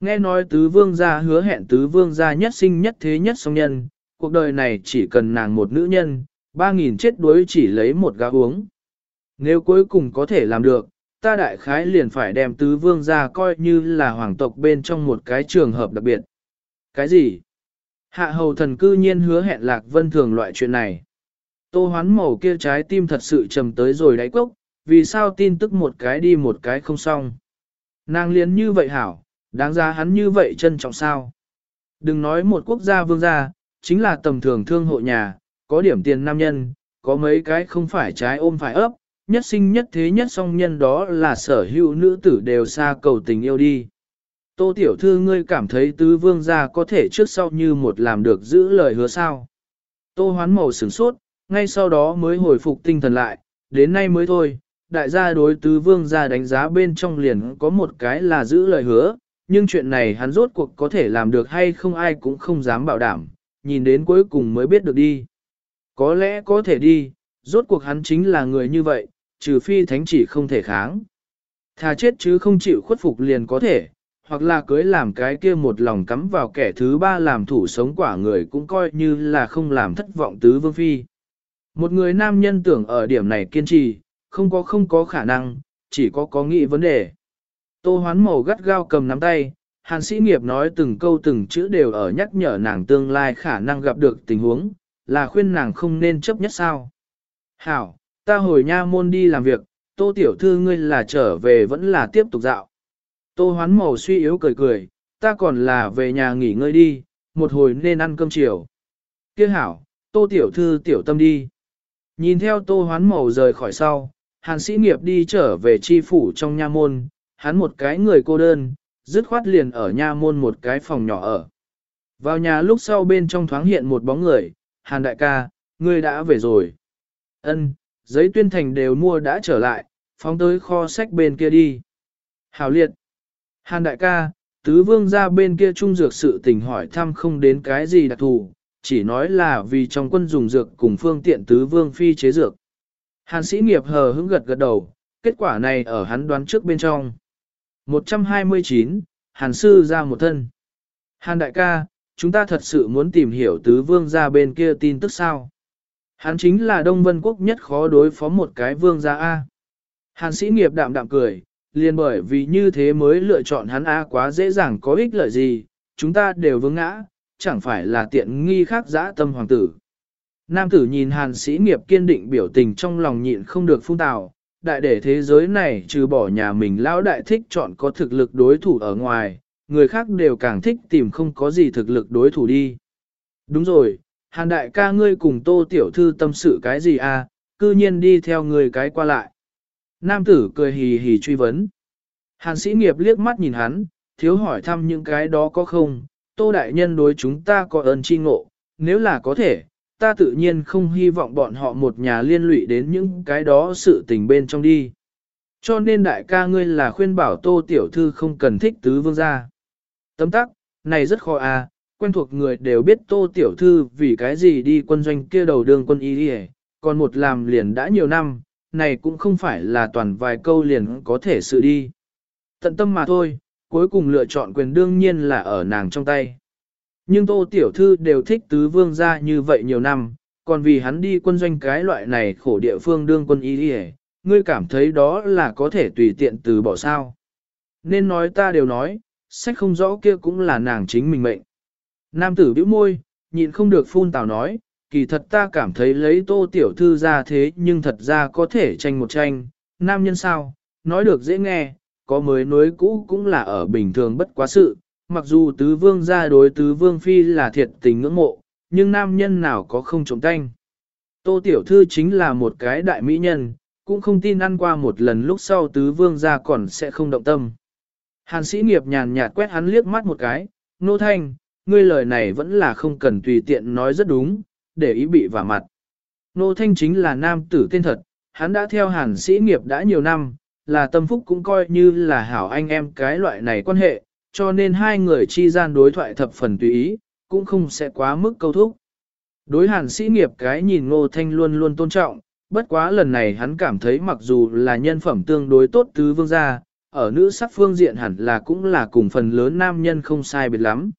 Nghe nói tứ vương gia hứa hẹn tứ vương gia nhất sinh nhất thế nhất song nhân, cuộc đời này chỉ cần nàng một nữ nhân, ba nghìn chết đuối chỉ lấy một gáo uống. Nếu cuối cùng có thể làm được, ta đại khái liền phải đem tứ vương gia coi như là hoàng tộc bên trong một cái trường hợp đặc biệt. Cái gì? Hạ hầu thần cư nhiên hứa hẹn lạc vân thường loại chuyện này. Tô hoán màu kia trái tim thật sự trầm tới rồi đáy cốc, vì sao tin tức một cái đi một cái không xong. Nàng liền như vậy hảo, đáng ra hắn như vậy trân trọng sao. Đừng nói một quốc gia vương gia, chính là tầm thường thương hộ nhà, có điểm tiền nam nhân, có mấy cái không phải trái ôm phải ấp, nhất sinh nhất thế nhất song nhân đó là sở hữu nữ tử đều xa cầu tình yêu đi. Tô tiểu thư ngươi cảm thấy tứ vương gia có thể trước sau như một làm được giữ lời hứa sao. Tô hoán màu sửng sốt, ngay sau đó mới hồi phục tinh thần lại, đến nay mới thôi, đại gia đối tứ vương gia đánh giá bên trong liền có một cái là giữ lời hứa, nhưng chuyện này hắn rốt cuộc có thể làm được hay không ai cũng không dám bảo đảm, nhìn đến cuối cùng mới biết được đi. Có lẽ có thể đi, rốt cuộc hắn chính là người như vậy, trừ phi thánh chỉ không thể kháng. Thà chết chứ không chịu khuất phục liền có thể, hoặc là cưới làm cái kia một lòng cắm vào kẻ thứ ba làm thủ sống quả người cũng coi như là không làm thất vọng tứ vương phi. Một người nam nhân tưởng ở điểm này kiên trì, không có không có khả năng, chỉ có có nghĩ vấn đề. Tô hoán màu gắt gao cầm nắm tay, hàn sĩ nghiệp nói từng câu từng chữ đều ở nhắc nhở nàng tương lai khả năng gặp được tình huống, là khuyên nàng không nên chấp nhất sao. Hảo, ta hồi nha môn đi làm việc, tô tiểu thư ngươi là trở về vẫn là tiếp tục dạo. Tô hoán màu suy yếu cười cười, ta còn là về nhà nghỉ ngơi đi, một hồi nên ăn cơm chiều. Kia hảo, tô tiểu thư tiểu tâm đi. Nhìn theo tô hoán màu rời khỏi sau, hàn sĩ nghiệp đi trở về chi phủ trong nha môn, hắn một cái người cô đơn, dứt khoát liền ở nha môn một cái phòng nhỏ ở. Vào nhà lúc sau bên trong thoáng hiện một bóng người, hàn đại ca, ngươi đã về rồi. Ân, giấy tuyên thành đều mua đã trở lại, phóng tới kho sách bên kia đi. Hảo liệt. Hàn đại ca, tứ vương ra bên kia trung dược sự tình hỏi thăm không đến cái gì đặc thù, chỉ nói là vì trong quân dùng dược cùng phương tiện tứ vương phi chế dược. Hàn sĩ nghiệp hờ hững gật gật đầu, kết quả này ở hắn đoán trước bên trong. 129, Hàn sư ra một thân. Hàn đại ca, chúng ta thật sự muốn tìm hiểu tứ vương ra bên kia tin tức sao. Hắn chính là Đông Vân Quốc nhất khó đối phó một cái vương gia A. Hàn sĩ nghiệp đạm đạm cười, liền bởi vì như thế mới lựa chọn hắn A quá dễ dàng có ích lợi gì, chúng ta đều vướng ngã, chẳng phải là tiện nghi khác dã tâm hoàng tử. Nam tử nhìn hàn sĩ nghiệp kiên định biểu tình trong lòng nhịn không được phun tào, đại để thế giới này trừ bỏ nhà mình lão đại thích chọn có thực lực đối thủ ở ngoài, người khác đều càng thích tìm không có gì thực lực đối thủ đi. Đúng rồi, hàn đại ca ngươi cùng tô tiểu thư tâm sự cái gì à, cư nhiên đi theo người cái qua lại. Nam tử cười hì hì truy vấn. Hàn sĩ nghiệp liếc mắt nhìn hắn, thiếu hỏi thăm những cái đó có không, tô đại nhân đối chúng ta có ơn chi ngộ, nếu là có thể, ta tự nhiên không hy vọng bọn họ một nhà liên lụy đến những cái đó sự tình bên trong đi. Cho nên đại ca ngươi là khuyên bảo tô tiểu thư không cần thích tứ vương gia. Tấm tắc, này rất khó à, quen thuộc người đều biết tô tiểu thư vì cái gì đi quân doanh kia đầu đường quân y đi còn một làm liền đã nhiều năm, này cũng không phải là toàn vài câu liền có thể sự đi. Tận tâm mà thôi, cuối cùng lựa chọn quyền đương nhiên là ở nàng trong tay. Nhưng tô tiểu thư đều thích tứ vương gia như vậy nhiều năm, còn vì hắn đi quân doanh cái loại này khổ địa phương đương quân y đi ngươi cảm thấy đó là có thể tùy tiện từ bỏ sao. Nên nói ta đều nói, sách không rõ kia cũng là nàng chính mình mệnh. Nam tử bĩu môi, nhịn không được phun tào nói, kỳ thật ta cảm thấy lấy tô tiểu thư ra thế nhưng thật ra có thể tranh một tranh, nam nhân sao, nói được dễ nghe, có mới nối cũ cũng là ở bình thường bất quá sự, mặc dù tứ vương gia đối tứ vương phi là thiệt tình ngưỡng mộ, nhưng nam nhân nào có không trộm tanh. Tô Tiểu Thư chính là một cái đại mỹ nhân, cũng không tin ăn qua một lần lúc sau tứ vương gia còn sẽ không động tâm. Hàn sĩ nghiệp nhàn nhạt quét hắn liếc mắt một cái, nô thanh, ngươi lời này vẫn là không cần tùy tiện nói rất đúng, để ý bị vả mặt. Nô thanh chính là nam tử tên thật, hắn đã theo hàn sĩ nghiệp đã nhiều năm, là tâm phúc cũng coi như là hảo anh em cái loại này quan hệ, cho nên hai người chi gian đối thoại thập phần tùy ý, cũng không sẽ quá mức câu thúc. Đối hàn sĩ nghiệp cái nhìn ngô thanh luôn luôn tôn trọng, bất quá lần này hắn cảm thấy mặc dù là nhân phẩm tương đối tốt tứ vương gia, ở nữ sắc phương diện hẳn là cũng là cùng phần lớn nam nhân không sai biệt lắm.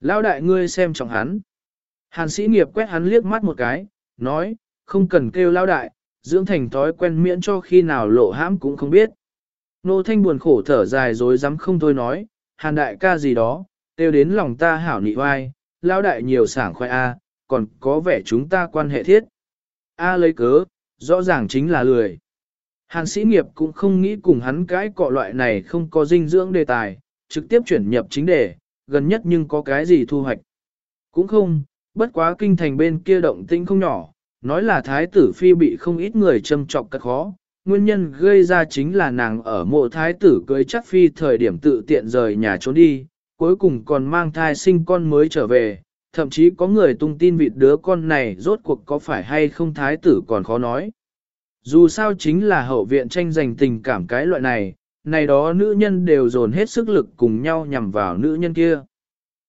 Lão đại ngươi xem trọng hắn. Hàn sĩ nghiệp quét hắn liếc mắt một cái, nói, không cần kêu lão đại, dưỡng thành thói quen miễn cho khi nào lộ hãm cũng không biết. Nô thanh buồn khổ thở dài dối dám không thôi nói, hàn đại ca gì đó, kêu đến lòng ta hảo nị oai, lão đại nhiều sảng khoai a, còn có vẻ chúng ta quan hệ thiết. A lấy cớ, rõ ràng chính là lười. Hàn sĩ nghiệp cũng không nghĩ cùng hắn cái cọ loại này không có dinh dưỡng đề tài, trực tiếp chuyển nhập chính đề, gần nhất nhưng có cái gì thu hoạch. Cũng không, bất quá kinh thành bên kia động tĩnh không nhỏ, nói là thái tử phi bị không ít người châm trọc cật khó. Nguyên nhân gây ra chính là nàng ở mộ thái tử cưới chắc phi thời điểm tự tiện rời nhà trốn đi, cuối cùng còn mang thai sinh con mới trở về, thậm chí có người tung tin vịt đứa con này rốt cuộc có phải hay không thái tử còn khó nói. Dù sao chính là hậu viện tranh giành tình cảm cái loại này, này đó nữ nhân đều dồn hết sức lực cùng nhau nhằm vào nữ nhân kia.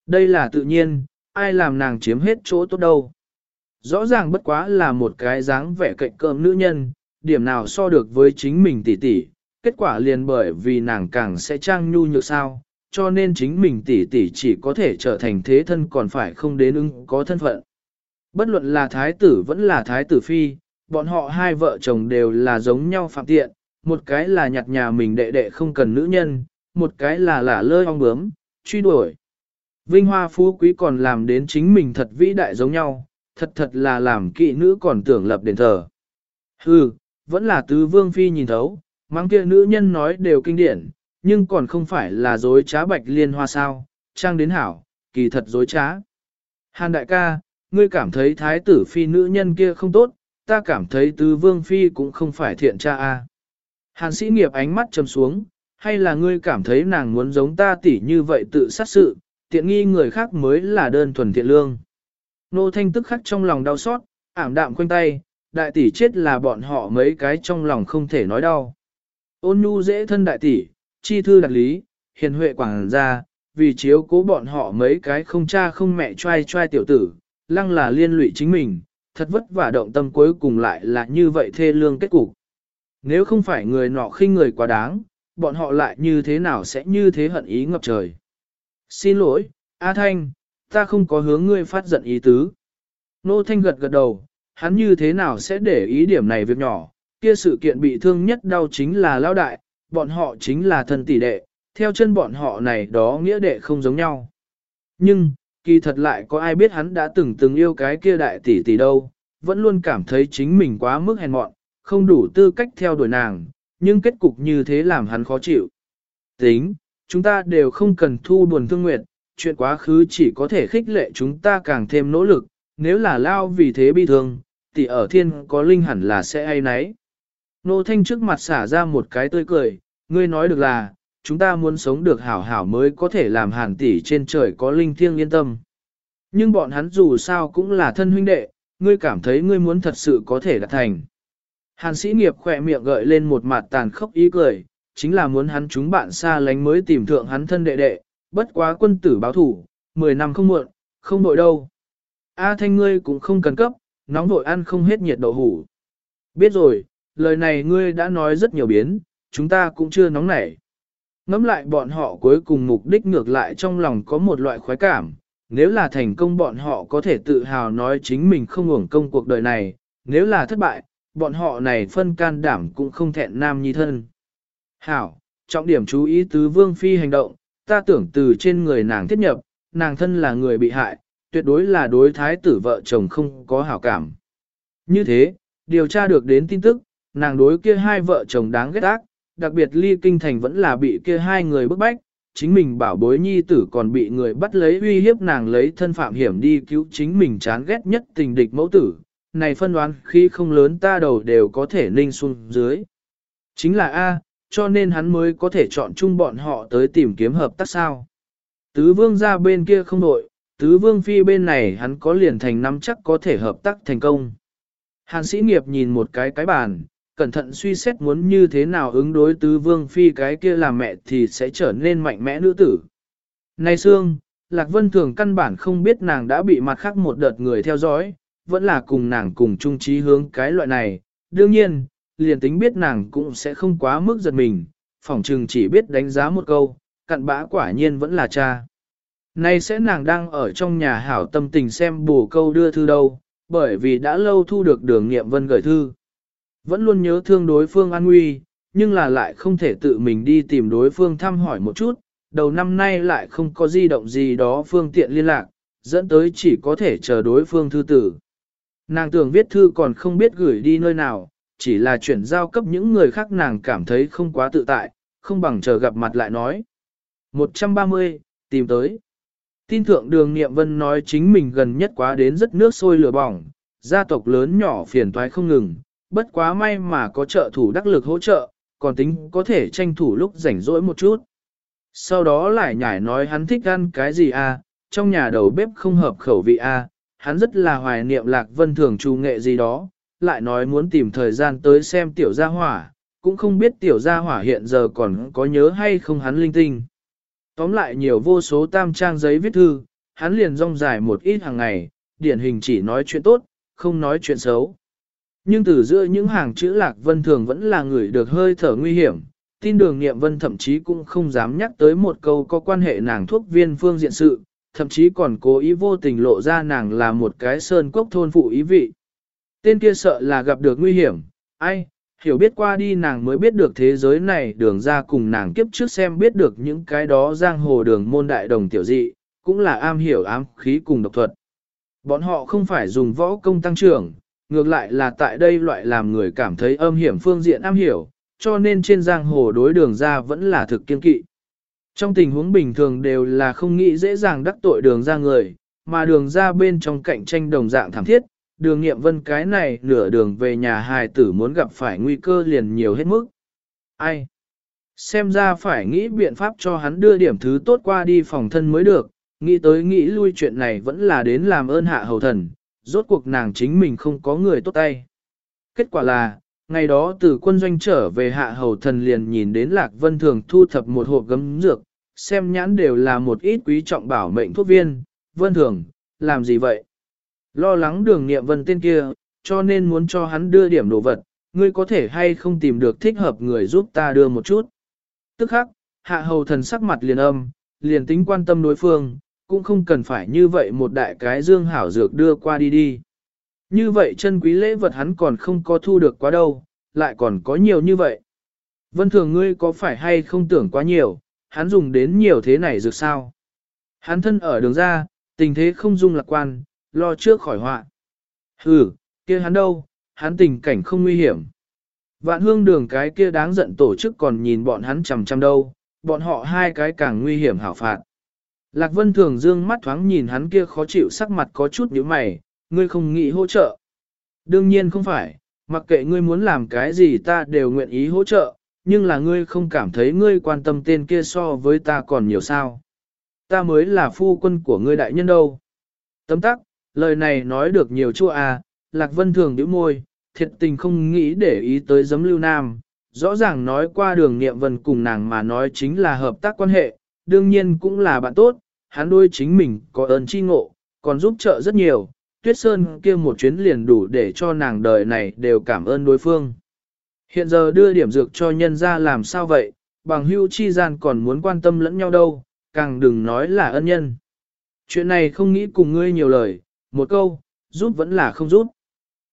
Đây là tự nhiên, ai làm nàng chiếm hết chỗ tốt đâu. Rõ ràng bất quá là một cái dáng vẻ cạnh cơm nữ nhân, điểm nào so được với chính mình tỷ tỷ, kết quả liền bởi vì nàng càng sẽ trang nhu nhược sao, cho nên chính mình tỷ tỷ chỉ có thể trở thành thế thân còn phải không đến ứng có thân phận. Bất luận là thái tử vẫn là thái tử phi, bọn họ hai vợ chồng đều là giống nhau phạm tiện, một cái là nhặt nhà mình đệ đệ không cần nữ nhân, một cái là lả lơi ong bướm, truy đuổi. Vinh hoa phú quý còn làm đến chính mình thật vĩ đại giống nhau, thật thật là làm kỵ nữ còn tưởng lập đền thờ. Hừ, vẫn là tứ vương phi nhìn thấu, mang kia nữ nhân nói đều kinh điển, nhưng còn không phải là dối trá bạch liên hoa sao, trang đến hảo, kỳ thật dối trá. Hàn đại ca, ngươi cảm thấy thái tử phi nữ nhân kia không tốt, ta cảm thấy tứ vương phi cũng không phải thiện cha a. Hàn sĩ nghiệp ánh mắt trầm xuống, hay là ngươi cảm thấy nàng muốn giống ta tỉ như vậy tự sát sự, tiện nghi người khác mới là đơn thuần thiện lương. Nô thanh tức khắc trong lòng đau xót, ảm đạm quanh tay, đại tỷ chết là bọn họ mấy cái trong lòng không thể nói đau. Ôn nhu dễ thân đại tỷ, chi thư đặc lý, hiền huệ quảng gia, vì chiếu cố bọn họ mấy cái không cha không mẹ trai trai tiểu tử, lăng là liên lụy chính mình, thật vất vả động tâm cuối cùng lại là như vậy thê lương kết cục. Nếu không phải người nọ khinh người quá đáng, bọn họ lại như thế nào sẽ như thế hận ý ngập trời. Xin lỗi, A Thanh, ta không có hướng ngươi phát giận ý tứ. Nô Thanh gật gật đầu, hắn như thế nào sẽ để ý điểm này việc nhỏ, kia sự kiện bị thương nhất đau chính là lao đại, bọn họ chính là thân tỷ đệ, theo chân bọn họ này đó nghĩa đệ không giống nhau. Nhưng, kỳ thật lại có ai biết hắn đã từng từng yêu cái kia đại tỷ tỷ đâu, vẫn luôn cảm thấy chính mình quá mức hèn mọn, không đủ tư cách theo đuổi nàng, nhưng kết cục như thế làm hắn khó chịu. Tính, chúng ta đều không cần thu buồn thương nguyện, chuyện quá khứ chỉ có thể khích lệ chúng ta càng thêm nỗ lực, nếu là lao vì thế bi thương, thì ở thiên có linh hẳn là sẽ ai nấy. Nô Thanh trước mặt xả ra một cái tươi cười, ngươi nói được là, chúng ta muốn sống được hảo hảo mới có thể làm hàn tỷ trên trời có linh thiêng yên tâm. Nhưng bọn hắn dù sao cũng là thân huynh đệ, ngươi cảm thấy ngươi muốn thật sự có thể đạt thành. Hàn sĩ nghiệp khỏe miệng gợi lên một mặt tàn khốc ý cười, chính là muốn hắn chúng bạn xa lánh mới tìm thượng hắn thân đệ đệ, bất quá quân tử báo thủ, 10 năm không muộn, không đội đâu. A thanh ngươi cũng không cần cấp, nóng vội ăn không hết nhiệt độ hủ. Biết rồi, lời này ngươi đã nói rất nhiều biến, chúng ta cũng chưa nóng nảy. Ngắm lại bọn họ cuối cùng mục đích ngược lại trong lòng có một loại khoái cảm, nếu là thành công bọn họ có thể tự hào nói chính mình không hưởng công cuộc đời này, nếu là thất bại, bọn họ này phân can đảm cũng không thẹn nam nhi thân. Hảo, trọng điểm chú ý tứ vương phi hành động, ta tưởng từ trên người nàng thiết nhập, nàng thân là người bị hại, tuyệt đối là đối thái tử vợ chồng không có hảo cảm. Như thế, điều tra được đến tin tức, nàng đối kia hai vợ chồng đáng ghét ác, đặc biệt ly kinh thành vẫn là bị kia hai người bức bách, chính mình bảo bối nhi tử còn bị người bắt lấy uy hiếp nàng lấy thân phạm hiểm đi cứu chính mình chán ghét nhất tình địch mẫu tử, này phân đoán khi không lớn ta đầu đều có thể ninh xuống dưới. Chính là A, cho nên hắn mới có thể chọn chung bọn họ tới tìm kiếm hợp tác sao. Tứ vương ra bên kia không đội, tứ vương phi bên này hắn có liền thành nắm chắc có thể hợp tác thành công. Hàn sĩ nghiệp nhìn một cái cái bàn, cẩn thận suy xét muốn như thế nào ứng đối tứ vương phi cái kia làm mẹ thì sẽ trở nên mạnh mẽ nữ tử. Này Sương, Lạc Vân Thường căn bản không biết nàng đã bị mặt khác một đợt người theo dõi, vẫn là cùng nàng cùng chung trí hướng cái loại này. Đương nhiên, liền tính biết nàng cũng sẽ không quá mức giật mình, phỏng trừng chỉ biết đánh giá một câu, cặn bã quả nhiên vẫn là cha. Nay sẽ nàng đang ở trong nhà hảo tâm tình xem bù câu đưa thư đâu, bởi vì đã lâu thu được đường nghiệm vân gửi thư. Vẫn luôn nhớ thương đối phương an nguy, nhưng là lại không thể tự mình đi tìm đối phương thăm hỏi một chút, đầu năm nay lại không có di động gì đó phương tiện liên lạc, dẫn tới chỉ có thể chờ đối phương thư tử. Nàng tưởng viết thư còn không biết gửi đi nơi nào, chỉ là chuyển giao cấp những người khác nàng cảm thấy không quá tự tại, không bằng chờ gặp mặt lại nói. 130, tìm tới. Tin thượng đường Niệm Vân nói chính mình gần nhất quá đến rất nước sôi lửa bỏng, gia tộc lớn nhỏ phiền toái không ngừng, bất quá may mà có trợ thủ đắc lực hỗ trợ, còn tính có thể tranh thủ lúc rảnh rỗi một chút. Sau đó lại nhảy nói hắn thích ăn cái gì à, trong nhà đầu bếp không hợp khẩu vị à, hắn rất là hoài niệm lạc vân thường trù nghệ gì đó, lại nói muốn tìm thời gian tới xem tiểu gia hỏa, cũng không biết tiểu gia hỏa hiện giờ còn có nhớ hay không hắn linh tinh. Tóm lại nhiều vô số tam trang giấy viết thư, hắn liền rong dài một ít hàng ngày, điển hình chỉ nói chuyện tốt, không nói chuyện xấu. Nhưng từ giữa những hàng chữ lạc vân thường vẫn là người được hơi thở nguy hiểm, tin đường nghiệm vân thậm chí cũng không dám nhắc tới một câu có quan hệ nàng thuốc viên phương diện sự, thậm chí còn cố ý vô tình lộ ra nàng là một cái sơn quốc thôn phụ ý vị. Tên kia sợ là gặp được nguy hiểm, ai, hiểu biết qua đi nàng mới biết được thế giới này đường ra cùng nàng kiếp trước xem biết được những cái đó giang hồ đường môn đại đồng tiểu dị, cũng là am hiểu ám khí cùng độc thuật. Bọn họ không phải dùng võ công tăng trưởng, ngược lại là tại đây loại làm người cảm thấy âm hiểm phương diện am hiểu, cho nên trên giang hồ đối đường ra vẫn là thực kiên kỵ. Trong tình huống bình thường đều là không nghĩ dễ dàng đắc tội đường ra người, mà đường ra bên trong cạnh tranh đồng dạng thảm thiết, đường nghiệm vân cái này nửa đường về nhà hài tử muốn gặp phải nguy cơ liền nhiều hết mức. Ai? Xem ra phải nghĩ biện pháp cho hắn đưa điểm thứ tốt qua đi phòng thân mới được, nghĩ tới nghĩ lui chuyện này vẫn là đến làm ơn hạ hầu thần, rốt cuộc nàng chính mình không có người tốt tay. Kết quả là, ngày đó từ quân doanh trở về hạ hầu thần liền nhìn đến Lạc Vân Thường thu thập một hộp gấm dược, xem nhãn đều là một ít quý trọng bảo mệnh thuốc viên, Vân Thường, làm gì vậy? Lo lắng đường nghiệm vân tên kia, cho nên muốn cho hắn đưa điểm đồ vật, ngươi có thể hay không tìm được thích hợp người giúp ta đưa một chút. Tức khắc, hạ hầu thần sắc mặt liền âm, liền tính quan tâm đối phương, cũng không cần phải như vậy một đại cái dương hảo dược đưa qua đi đi. Như vậy chân quý lễ vật hắn còn không có thu được quá đâu, lại còn có nhiều như vậy. Vân thường ngươi có phải hay không tưởng quá nhiều, hắn dùng đến nhiều thế này dược sao? Hắn thân ở đường ra, tình thế không dung lạc quan, lo trước khỏi họa. Hừ, kia hắn đâu, hắn tình cảnh không nguy hiểm. Vạn hương đường cái kia đáng giận tổ chức còn nhìn bọn hắn chằm chằm đâu, bọn họ hai cái càng nguy hiểm hảo phạt. Lạc Vân Thường dương mắt thoáng nhìn hắn kia khó chịu sắc mặt có chút nhíu mày, ngươi không nghĩ hỗ trợ. Đương nhiên không phải, mặc kệ ngươi muốn làm cái gì ta đều nguyện ý hỗ trợ, nhưng là ngươi không cảm thấy ngươi quan tâm tên kia so với ta còn nhiều sao. Ta mới là phu quân của ngươi đại nhân đâu. Tấm tắc, lời này nói được nhiều chua à, Lạc Vân thường nhíu môi, thiệt tình không nghĩ để ý tới giấm lưu nam. Rõ ràng nói qua đường nghiệm vân cùng nàng mà nói chính là hợp tác quan hệ, đương nhiên cũng là bạn tốt, hắn đôi chính mình có ơn chi ngộ, còn giúp trợ rất nhiều, tuyết sơn kia một chuyến liền đủ để cho nàng đời này đều cảm ơn đối phương. Hiện giờ đưa điểm dược cho nhân ra làm sao vậy, bằng hưu chi gian còn muốn quan tâm lẫn nhau đâu, càng đừng nói là ân nhân. Chuyện này không nghĩ cùng ngươi nhiều lời, một câu, giúp vẫn là không giúp.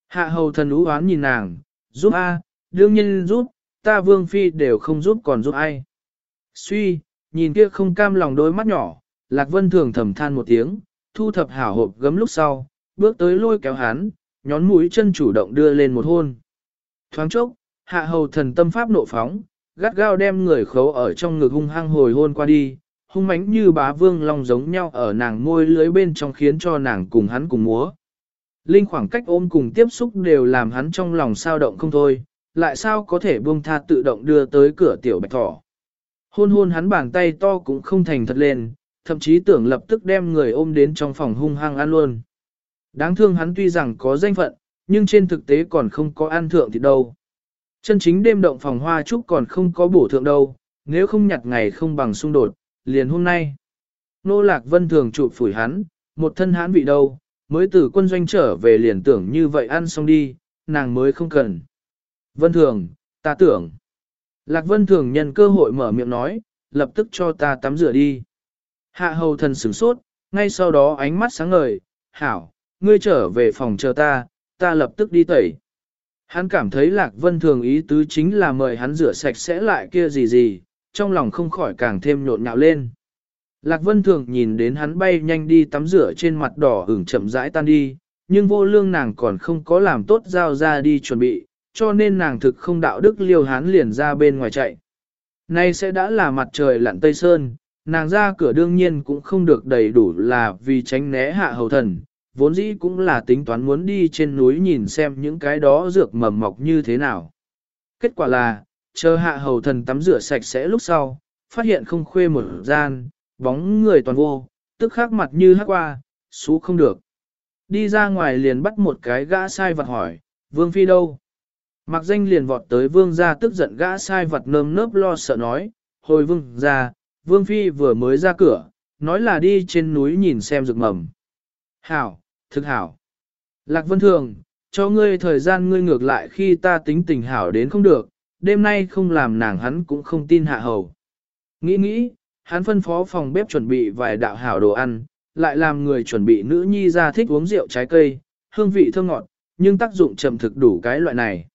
Hạ hầu thần ú oán nhìn nàng, giúp a, đương nhiên giúp, ta vương phi đều không giúp còn giúp ai. Suy, nhìn kia không cam lòng đôi mắt nhỏ, Lạc Vân thường thầm than một tiếng, thu thập hảo hộp gấm lúc sau, bước tới lôi kéo hắn, nhón mũi chân chủ động đưa lên một hôn. Thoáng chốc, hạ hầu thần tâm pháp nộ phóng, gắt gao đem người khấu ở trong ngực hung hăng hồi hôn qua đi, hung mãnh như bá vương long giống nhau ở nàng môi lưới bên trong khiến cho nàng cùng hắn cùng múa. Linh khoảng cách ôm cùng tiếp xúc đều làm hắn trong lòng sao động không thôi, lại sao có thể buông tha tự động đưa tới cửa tiểu bạch thỏ. Hôn hôn hắn bàn tay to cũng không thành thật lên, thậm chí tưởng lập tức đem người ôm đến trong phòng hung hăng ăn luôn. Đáng thương hắn tuy rằng có danh phận, nhưng trên thực tế còn không có ăn thượng thì đâu. Chân chính đêm động phòng hoa trúc còn không có bổ thượng đâu, nếu không nhặt ngày không bằng xung đột, liền hôm nay. Nô Lạc Vân thường trụ phủi hắn, một thân hãn vị đâu, mới từ quân doanh trở về liền tưởng như vậy ăn xong đi, nàng mới không cần. Vân Thường, ta tưởng. Lạc Vân Thường nhân cơ hội mở miệng nói, lập tức cho ta tắm rửa đi. Hạ hầu thần sửng sốt, ngay sau đó ánh mắt sáng ngời, hảo, ngươi trở về phòng chờ ta, ta lập tức đi tẩy. Hắn cảm thấy Lạc Vân Thường ý tứ chính là mời hắn rửa sạch sẽ lại kia gì gì, trong lòng không khỏi càng thêm nhộn nhạo lên. Lạc Vân Thường nhìn đến hắn bay nhanh đi tắm rửa trên mặt đỏ ửng chậm rãi tan đi, nhưng vô lương nàng còn không có làm tốt giao ra đi chuẩn bị, cho nên nàng thực không đạo đức liêu hắn liền ra bên ngoài chạy. Nay sẽ đã là mặt trời lặn tây sơn, nàng ra cửa đương nhiên cũng không được đầy đủ là vì tránh né hạ hầu thần, vốn dĩ cũng là tính toán muốn đi trên núi nhìn xem những cái đó dược mầm mọc như thế nào. Kết quả là, chờ hạ hầu thần tắm rửa sạch sẽ lúc sau, phát hiện không khuê một gian, bóng người toàn vô, tức khắc mặt như hắc qua, xú không được. Đi ra ngoài liền bắt một cái gã sai vật hỏi, vương phi đâu? Mặc danh liền vọt tới vương gia tức giận gã sai vật nơm nớp lo sợ nói, hồi vương gia, vương phi vừa mới ra cửa, nói là đi trên núi nhìn xem rực mầm. Hảo, thực hảo. Lạc vân thường, cho ngươi thời gian ngươi ngược lại khi ta tính tình hảo đến không được, đêm nay không làm nàng hắn cũng không tin hạ hầu. Nghĩ nghĩ, hắn phân phó phòng bếp chuẩn bị vài đạo hảo đồ ăn, lại làm người chuẩn bị nữ nhi ra thích uống rượu trái cây, hương vị thơm ngọt, nhưng tác dụng trầm thực đủ cái loại này.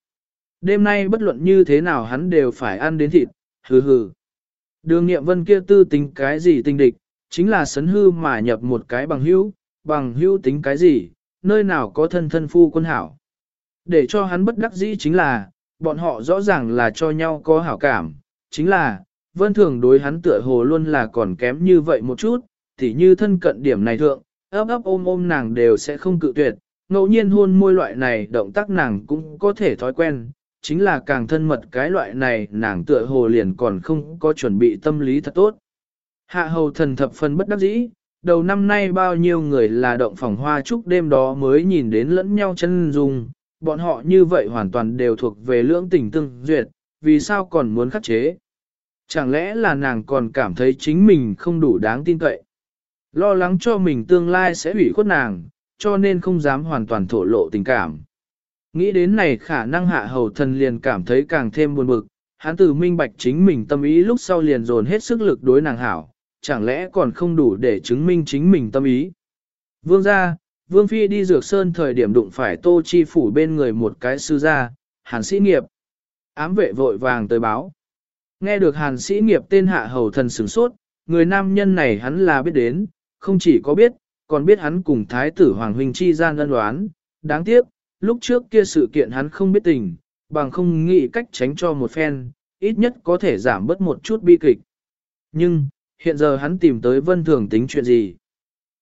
Đêm nay bất luận như thế nào hắn đều phải ăn đến thịt, hừ hừ. Đường nghiệm vân kia tư tính cái gì tinh địch, chính là sấn hư mà nhập một cái bằng hữu, bằng hữu tính cái gì, nơi nào có thân thân phu quân hảo. Để cho hắn bất đắc dĩ chính là, bọn họ rõ ràng là cho nhau có hảo cảm, chính là, vân thường đối hắn tựa hồ luôn là còn kém như vậy một chút, thì như thân cận điểm này thượng, ấp ấp ôm ôm nàng đều sẽ không cự tuyệt, ngẫu nhiên hôn môi loại này động tác nàng cũng có thể thói quen, chính là càng thân mật cái loại này nàng tựa hồ liền còn không có chuẩn bị tâm lý thật tốt. Hạ hầu thần thập phần bất đắc dĩ, đầu năm nay bao nhiêu người là động phòng hoa chúc đêm đó mới nhìn đến lẫn nhau chân dung, bọn họ như vậy hoàn toàn đều thuộc về lưỡng tình tương duyệt, vì sao còn muốn khắc chế. Chẳng lẽ là nàng còn cảm thấy chính mình không đủ đáng tin cậy. Lo lắng cho mình tương lai sẽ hủy khuất nàng, cho nên không dám hoàn toàn thổ lộ tình cảm. Nghĩ đến này khả năng hạ hầu thần liền cảm thấy càng thêm buồn bực, hắn từ minh bạch chính mình tâm ý lúc sau liền dồn hết sức lực đối nàng hảo, chẳng lẽ còn không đủ để chứng minh chính mình tâm ý. Vương gia, Vương Phi đi dược sơn thời điểm đụng phải tô chi phủ bên người một cái sư gia, hàn sĩ nghiệp. Ám vệ vội vàng tới báo. Nghe được hàn sĩ nghiệp tên hạ hầu thần sửng sốt, người nam nhân này hắn là biết đến, không chỉ có biết, còn biết hắn cùng thái tử Hoàng Huynh chi gian ân đoán. Đáng tiếc, lúc trước kia sự kiện hắn không biết tình, bằng không nghĩ cách tránh cho một phen, ít nhất có thể giảm bớt một chút bi kịch. Nhưng, hiện giờ hắn tìm tới vân thường tính chuyện gì?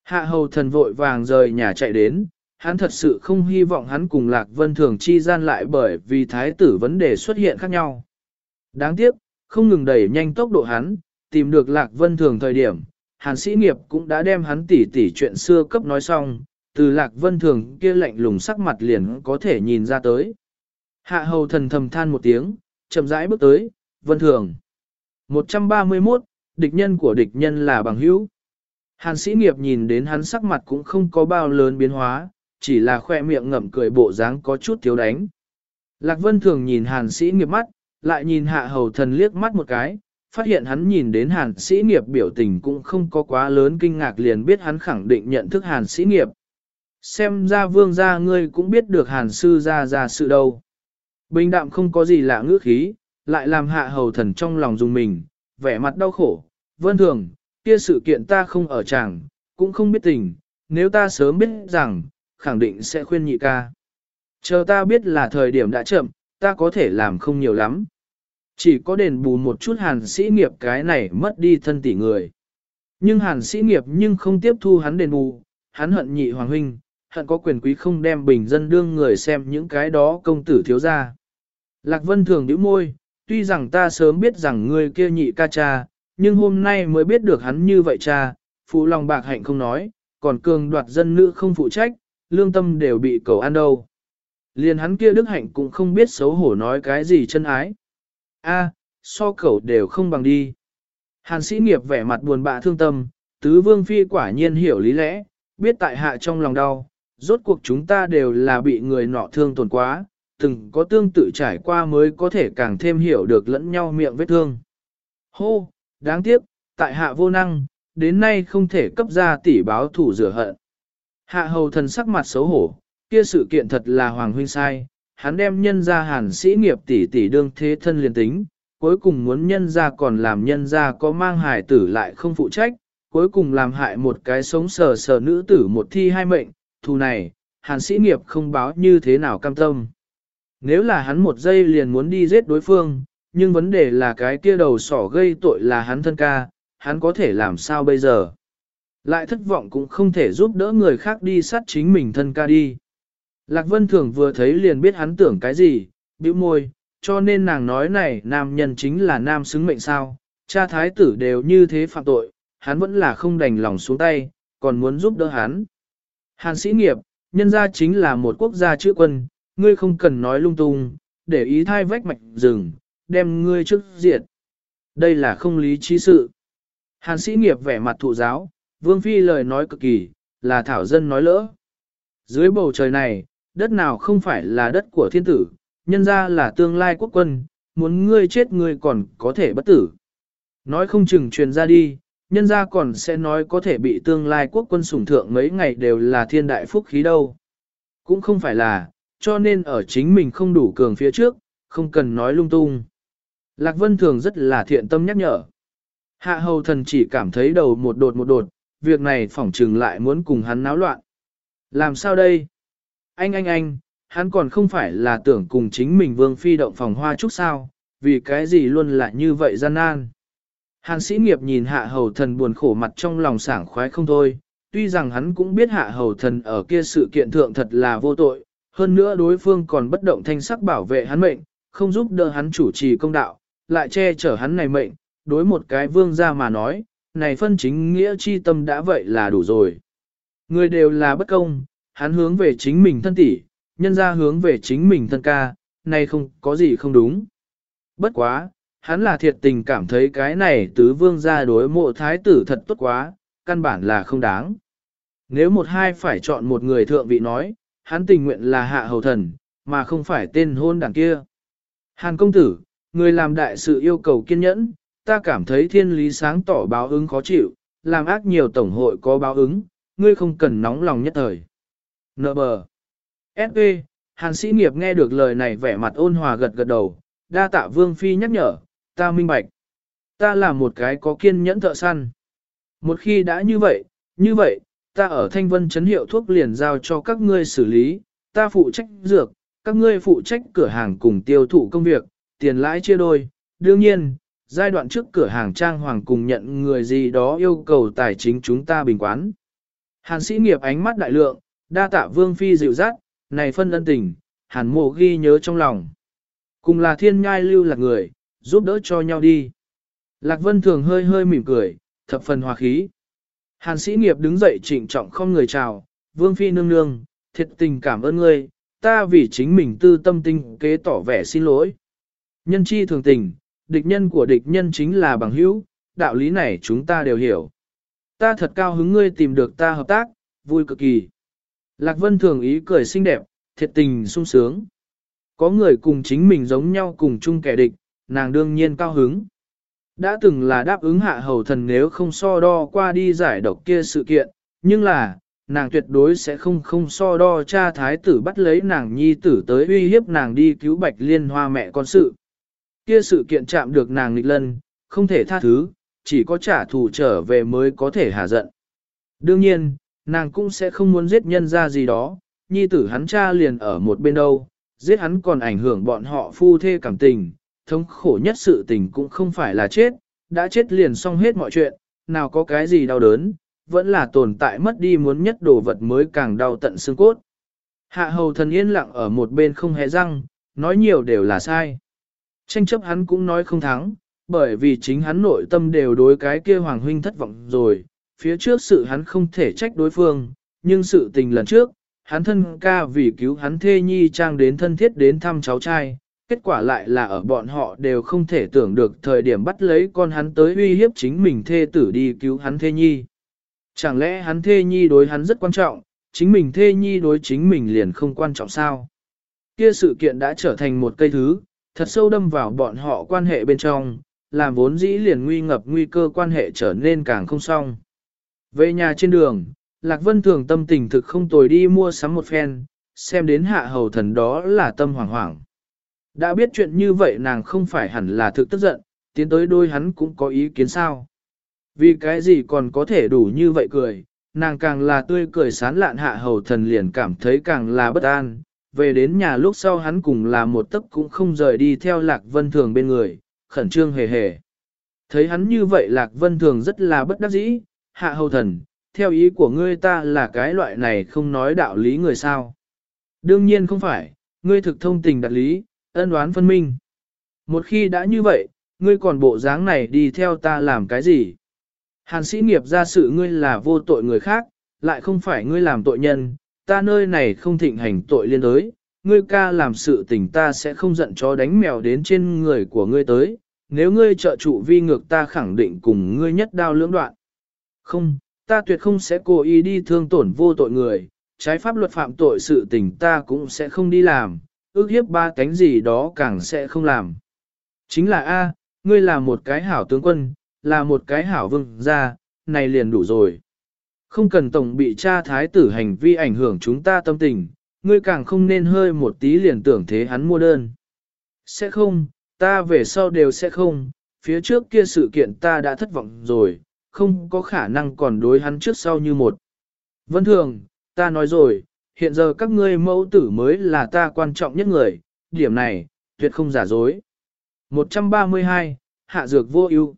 Hạ hầu thần vội vàng rời nhà chạy đến, hắn thật sự không hy vọng hắn cùng lạc vân thường chi gian lại bởi vì thái tử vấn đề xuất hiện khác nhau. Đáng tiếc, không ngừng đẩy nhanh tốc độ hắn, tìm được lạc vân thường thời điểm, hàn sĩ nghiệp cũng đã đem hắn tỉ tỉ chuyện xưa cấp nói xong, từ lạc vân thường kia lạnh lùng sắc mặt liền có thể nhìn ra tới. Hạ hầu thần thầm than một tiếng, chậm rãi bước tới, vân thường. 131, địch nhân của địch nhân là bằng hữu. Hàn sĩ nghiệp nhìn đến hắn sắc mặt cũng không có bao lớn biến hóa, chỉ là khoe miệng ngậm cười bộ dáng có chút thiếu đánh. Lạc vân thường nhìn hàn sĩ nghiệp mắt, lại nhìn hạ hầu thần liếc mắt một cái, phát hiện hắn nhìn đến hàn sĩ nghiệp biểu tình cũng không có quá lớn kinh ngạc liền biết hắn khẳng định nhận thức hàn sĩ nghiệp. Xem ra vương gia ngươi cũng biết được hàn sư ra ra sự đâu. Bình đạm không có gì lạ ngữ khí, lại làm hạ hầu thần trong lòng dùng mình, vẻ mặt đau khổ. Vân thường, kia sự kiện ta không ở chàng, cũng không biết tình, nếu ta sớm biết rằng, khẳng định sẽ khuyên nhị ca. Chờ ta biết là thời điểm đã chậm, ta có thể làm không nhiều lắm. Chỉ có đền bù một chút hàn sĩ nghiệp cái này mất đi thân tỷ người. Nhưng hàn sĩ nghiệp nhưng không tiếp thu hắn đền bù, hắn hận nhị hoàng huynh, hận có quyền quý không đem bình dân đương người xem những cái đó công tử thiếu ra. Lạc Vân thường nhíu môi, tuy rằng ta sớm biết rằng người kia nhị ca cha, nhưng hôm nay mới biết được hắn như vậy cha, phụ lòng bạc hạnh không nói, còn cường đoạt dân nữ không phụ trách, lương tâm đều bị cầu ăn đâu. Liền hắn kia đức hạnh cũng không biết xấu hổ nói cái gì chân ái. A, so cầu đều không bằng đi. Hàn sĩ nghiệp vẻ mặt buồn bã thương tâm, tứ vương phi quả nhiên hiểu lý lẽ, biết tại hạ trong lòng đau, rốt cuộc chúng ta đều là bị người nọ thương tổn quá, từng có tương tự trải qua mới có thể càng thêm hiểu được lẫn nhau miệng vết thương. Hô, đáng tiếc, tại hạ vô năng, đến nay không thể cấp ra tỷ báo thủ rửa hận. Hạ hầu thần sắc mặt xấu hổ, kia sự kiện thật là hoàng huynh sai, hắn đem nhân ra hàn sĩ nghiệp tỷ tỷ đương thế thân liền tính, cuối cùng muốn nhân ra còn làm nhân ra có mang hài tử lại không phụ trách, cuối cùng làm hại một cái sống sờ sờ nữ tử một thi hai mệnh, thù này, hàn sĩ nghiệp không báo như thế nào cam tâm. Nếu là hắn một giây liền muốn đi giết đối phương, nhưng vấn đề là cái kia đầu sỏ gây tội là hắn thân ca, hắn có thể làm sao bây giờ? Lại thất vọng cũng không thể giúp đỡ người khác đi sát chính mình thân ca đi. Lạc Vân Thường vừa thấy liền biết hắn tưởng cái gì, bĩu môi, cho nên nàng nói này nam nhân chính là nam xứng mệnh sao, cha thái tử đều như thế phạm tội, hắn vẫn là không đành lòng xuống tay, còn muốn giúp đỡ hắn. Hàn sĩ nghiệp, nhân gia chính là một quốc gia chữ quân, ngươi không cần nói lung tung, để ý thai vách mạch rừng, đem ngươi trước diệt. Đây là không lý trí sự. Hàn sĩ nghiệp vẻ mặt thụ giáo, vương phi lời nói cực kỳ, là thảo dân nói lỡ. Dưới bầu trời này, đất nào không phải là đất của thiên tử, nhân ra là tương lai quốc quân, muốn ngươi chết ngươi còn có thể bất tử. Nói không chừng truyền ra đi, nhân ra còn sẽ nói có thể bị tương lai quốc quân sủng thượng mấy ngày đều là thiên đại phúc khí đâu. Cũng không phải là, cho nên ở chính mình không đủ cường phía trước, không cần nói lung tung. Lạc Vân Thường rất là thiện tâm nhắc nhở. Hạ hầu thần chỉ cảm thấy đầu một đột một đột, việc này phỏng trừng lại muốn cùng hắn náo loạn. Làm sao đây? Anh anh anh, hắn còn không phải là tưởng cùng chính mình vương phi động phòng hoa chút sao, vì cái gì luôn là như vậy gian nan. Hàn sĩ nghiệp nhìn hạ hầu thần buồn khổ mặt trong lòng sảng khoái không thôi, tuy rằng hắn cũng biết hạ hầu thần ở kia sự kiện thượng thật là vô tội, hơn nữa đối phương còn bất động thanh sắc bảo vệ hắn mệnh, không giúp đỡ hắn chủ trì công đạo, lại che chở hắn này mệnh, đối một cái vương gia mà nói, này phân chính nghĩa chi tâm đã vậy là đủ rồi. Người đều là bất công, hắn hướng về chính mình thân tỷ, nhân ra hướng về chính mình thân ca, này không có gì không đúng. Bất quá, hắn là thiệt tình cảm thấy cái này tứ vương gia đối mộ thái tử thật tốt quá, căn bản là không đáng. Nếu một hai phải chọn một người thượng vị nói, hắn tình nguyện là hạ hầu thần, mà không phải tên hôn đảng kia. Hàn công tử, người làm đại sự yêu cầu kiên nhẫn, ta cảm thấy thiên lý sáng tỏ báo ứng khó chịu, làm ác nhiều tổng hội có báo ứng, ngươi không cần nóng lòng nhất thời. Nợ bờ. S.E. Hàn sĩ nghiệp nghe được lời này vẻ mặt ôn hòa gật gật đầu, đa tạ vương phi nhắc nhở, ta minh bạch. Ta là một cái có kiên nhẫn thợ săn. Một khi đã như vậy, như vậy, ta ở thanh vân chấn hiệu thuốc liền giao cho các ngươi xử lý, ta phụ trách dược, các ngươi phụ trách cửa hàng cùng tiêu thụ công việc, tiền lãi chia đôi. Đương nhiên, giai đoạn trước cửa hàng trang hoàng cùng nhận người gì đó yêu cầu tài chính chúng ta bình quán. Hàn sĩ nghiệp ánh mắt đại lượng, đa tạ vương phi dịu dắt, này phân ân tình, hàn mộ ghi nhớ trong lòng. Cùng là thiên nhai lưu lạc người, giúp đỡ cho nhau đi. Lạc vân thường hơi hơi mỉm cười, thập phần hòa khí. Hàn sĩ nghiệp đứng dậy trịnh trọng không người chào, vương phi nương nương, thiệt tình cảm ơn ngươi, ta vì chính mình tư tâm tinh kế tỏ vẻ xin lỗi. Nhân chi thường tình, địch nhân của địch nhân chính là bằng hữu, đạo lý này chúng ta đều hiểu. Ta thật cao hứng ngươi tìm được ta hợp tác, vui cực kỳ. Lạc Vân thường ý cười xinh đẹp, thiệt tình sung sướng. Có người cùng chính mình giống nhau cùng chung kẻ địch, nàng đương nhiên cao hứng. Đã từng là đáp ứng hạ hầu thần nếu không so đo qua đi giải độc kia sự kiện, nhưng là, nàng tuyệt đối sẽ không không so đo cha thái tử bắt lấy nàng nhi tử tới uy hiếp nàng đi cứu bạch liên hoa mẹ con sự. Kia sự kiện chạm được nàng nghịch lân, không thể tha thứ, chỉ có trả thù trở về mới có thể hạ giận. Đương nhiên, nàng cũng sẽ không muốn giết nhân ra gì đó, nhi tử hắn cha liền ở một bên đâu, giết hắn còn ảnh hưởng bọn họ phu thê cảm tình, thống khổ nhất sự tình cũng không phải là chết, đã chết liền xong hết mọi chuyện, nào có cái gì đau đớn, vẫn là tồn tại mất đi muốn nhất đồ vật mới càng đau tận xương cốt. Hạ hầu thần yên lặng ở một bên không hề răng, nói nhiều đều là sai. Tranh chấp hắn cũng nói không thắng, bởi vì chính hắn nội tâm đều đối cái kia hoàng huynh thất vọng rồi, phía trước sự hắn không thể trách đối phương, nhưng sự tình lần trước, hắn thân ca vì cứu hắn thê nhi trang đến thân thiết đến thăm cháu trai, kết quả lại là ở bọn họ đều không thể tưởng được thời điểm bắt lấy con hắn tới uy hiếp chính mình thê tử đi cứu hắn thê nhi. Chẳng lẽ hắn thê nhi đối hắn rất quan trọng, chính mình thê nhi đối chính mình liền không quan trọng sao? Kia sự kiện đã trở thành một cây thứ, thật sâu đâm vào bọn họ quan hệ bên trong, làm vốn dĩ liền nguy ngập nguy cơ quan hệ trở nên càng không xong. Về nhà trên đường, Lạc Vân thường tâm tình thực không tồi đi mua sắm một phen, xem đến hạ hầu thần đó là tâm hoảng hoảng. Đã biết chuyện như vậy nàng không phải hẳn là thực tức giận, tiến tới đôi hắn cũng có ý kiến sao. Vì cái gì còn có thể đủ như vậy cười, nàng càng là tươi cười sán lạn hạ hầu thần liền cảm thấy càng là bất an. Về đến nhà lúc sau hắn cùng là một tấc cũng không rời đi theo lạc vân thường bên người, khẩn trương hề hề. Thấy hắn như vậy lạc vân thường rất là bất đắc dĩ, hạ hầu thần, theo ý của ngươi ta là cái loại này không nói đạo lý người sao. Đương nhiên không phải, ngươi thực thông tình đạt lý, ân đoán phân minh. Một khi đã như vậy, ngươi còn bộ dáng này đi theo ta làm cái gì? Hàn sĩ nghiệp ra sự ngươi là vô tội người khác, lại không phải ngươi làm tội nhân, ta nơi này không thịnh hành tội liên đới, ngươi ca làm sự tình ta sẽ không giận chó đánh mèo đến trên người của ngươi tới, nếu ngươi trợ trụ vi ngược ta khẳng định cùng ngươi nhất đao lưỡng đoạn. Không, ta tuyệt không sẽ cố ý đi thương tổn vô tội người, trái pháp luật phạm tội sự tình ta cũng sẽ không đi làm, ước hiếp ba cánh gì đó càng sẽ không làm. Chính là A, ngươi là một cái hảo tướng quân, là một cái hảo vương gia, này liền đủ rồi. Không cần tổng bị cha thái tử hành vi ảnh hưởng chúng ta tâm tình, ngươi càng không nên hơi một tí liền tưởng thế hắn mua đơn. Sẽ không, ta về sau đều sẽ không, phía trước kia sự kiện ta đã thất vọng rồi, không có khả năng còn đối hắn trước sau như một. Vân thường, ta nói rồi, hiện giờ các ngươi mẫu tử mới là ta quan trọng nhất người, điểm này, tuyệt không giả dối. 132, Hạ Dược vô ưu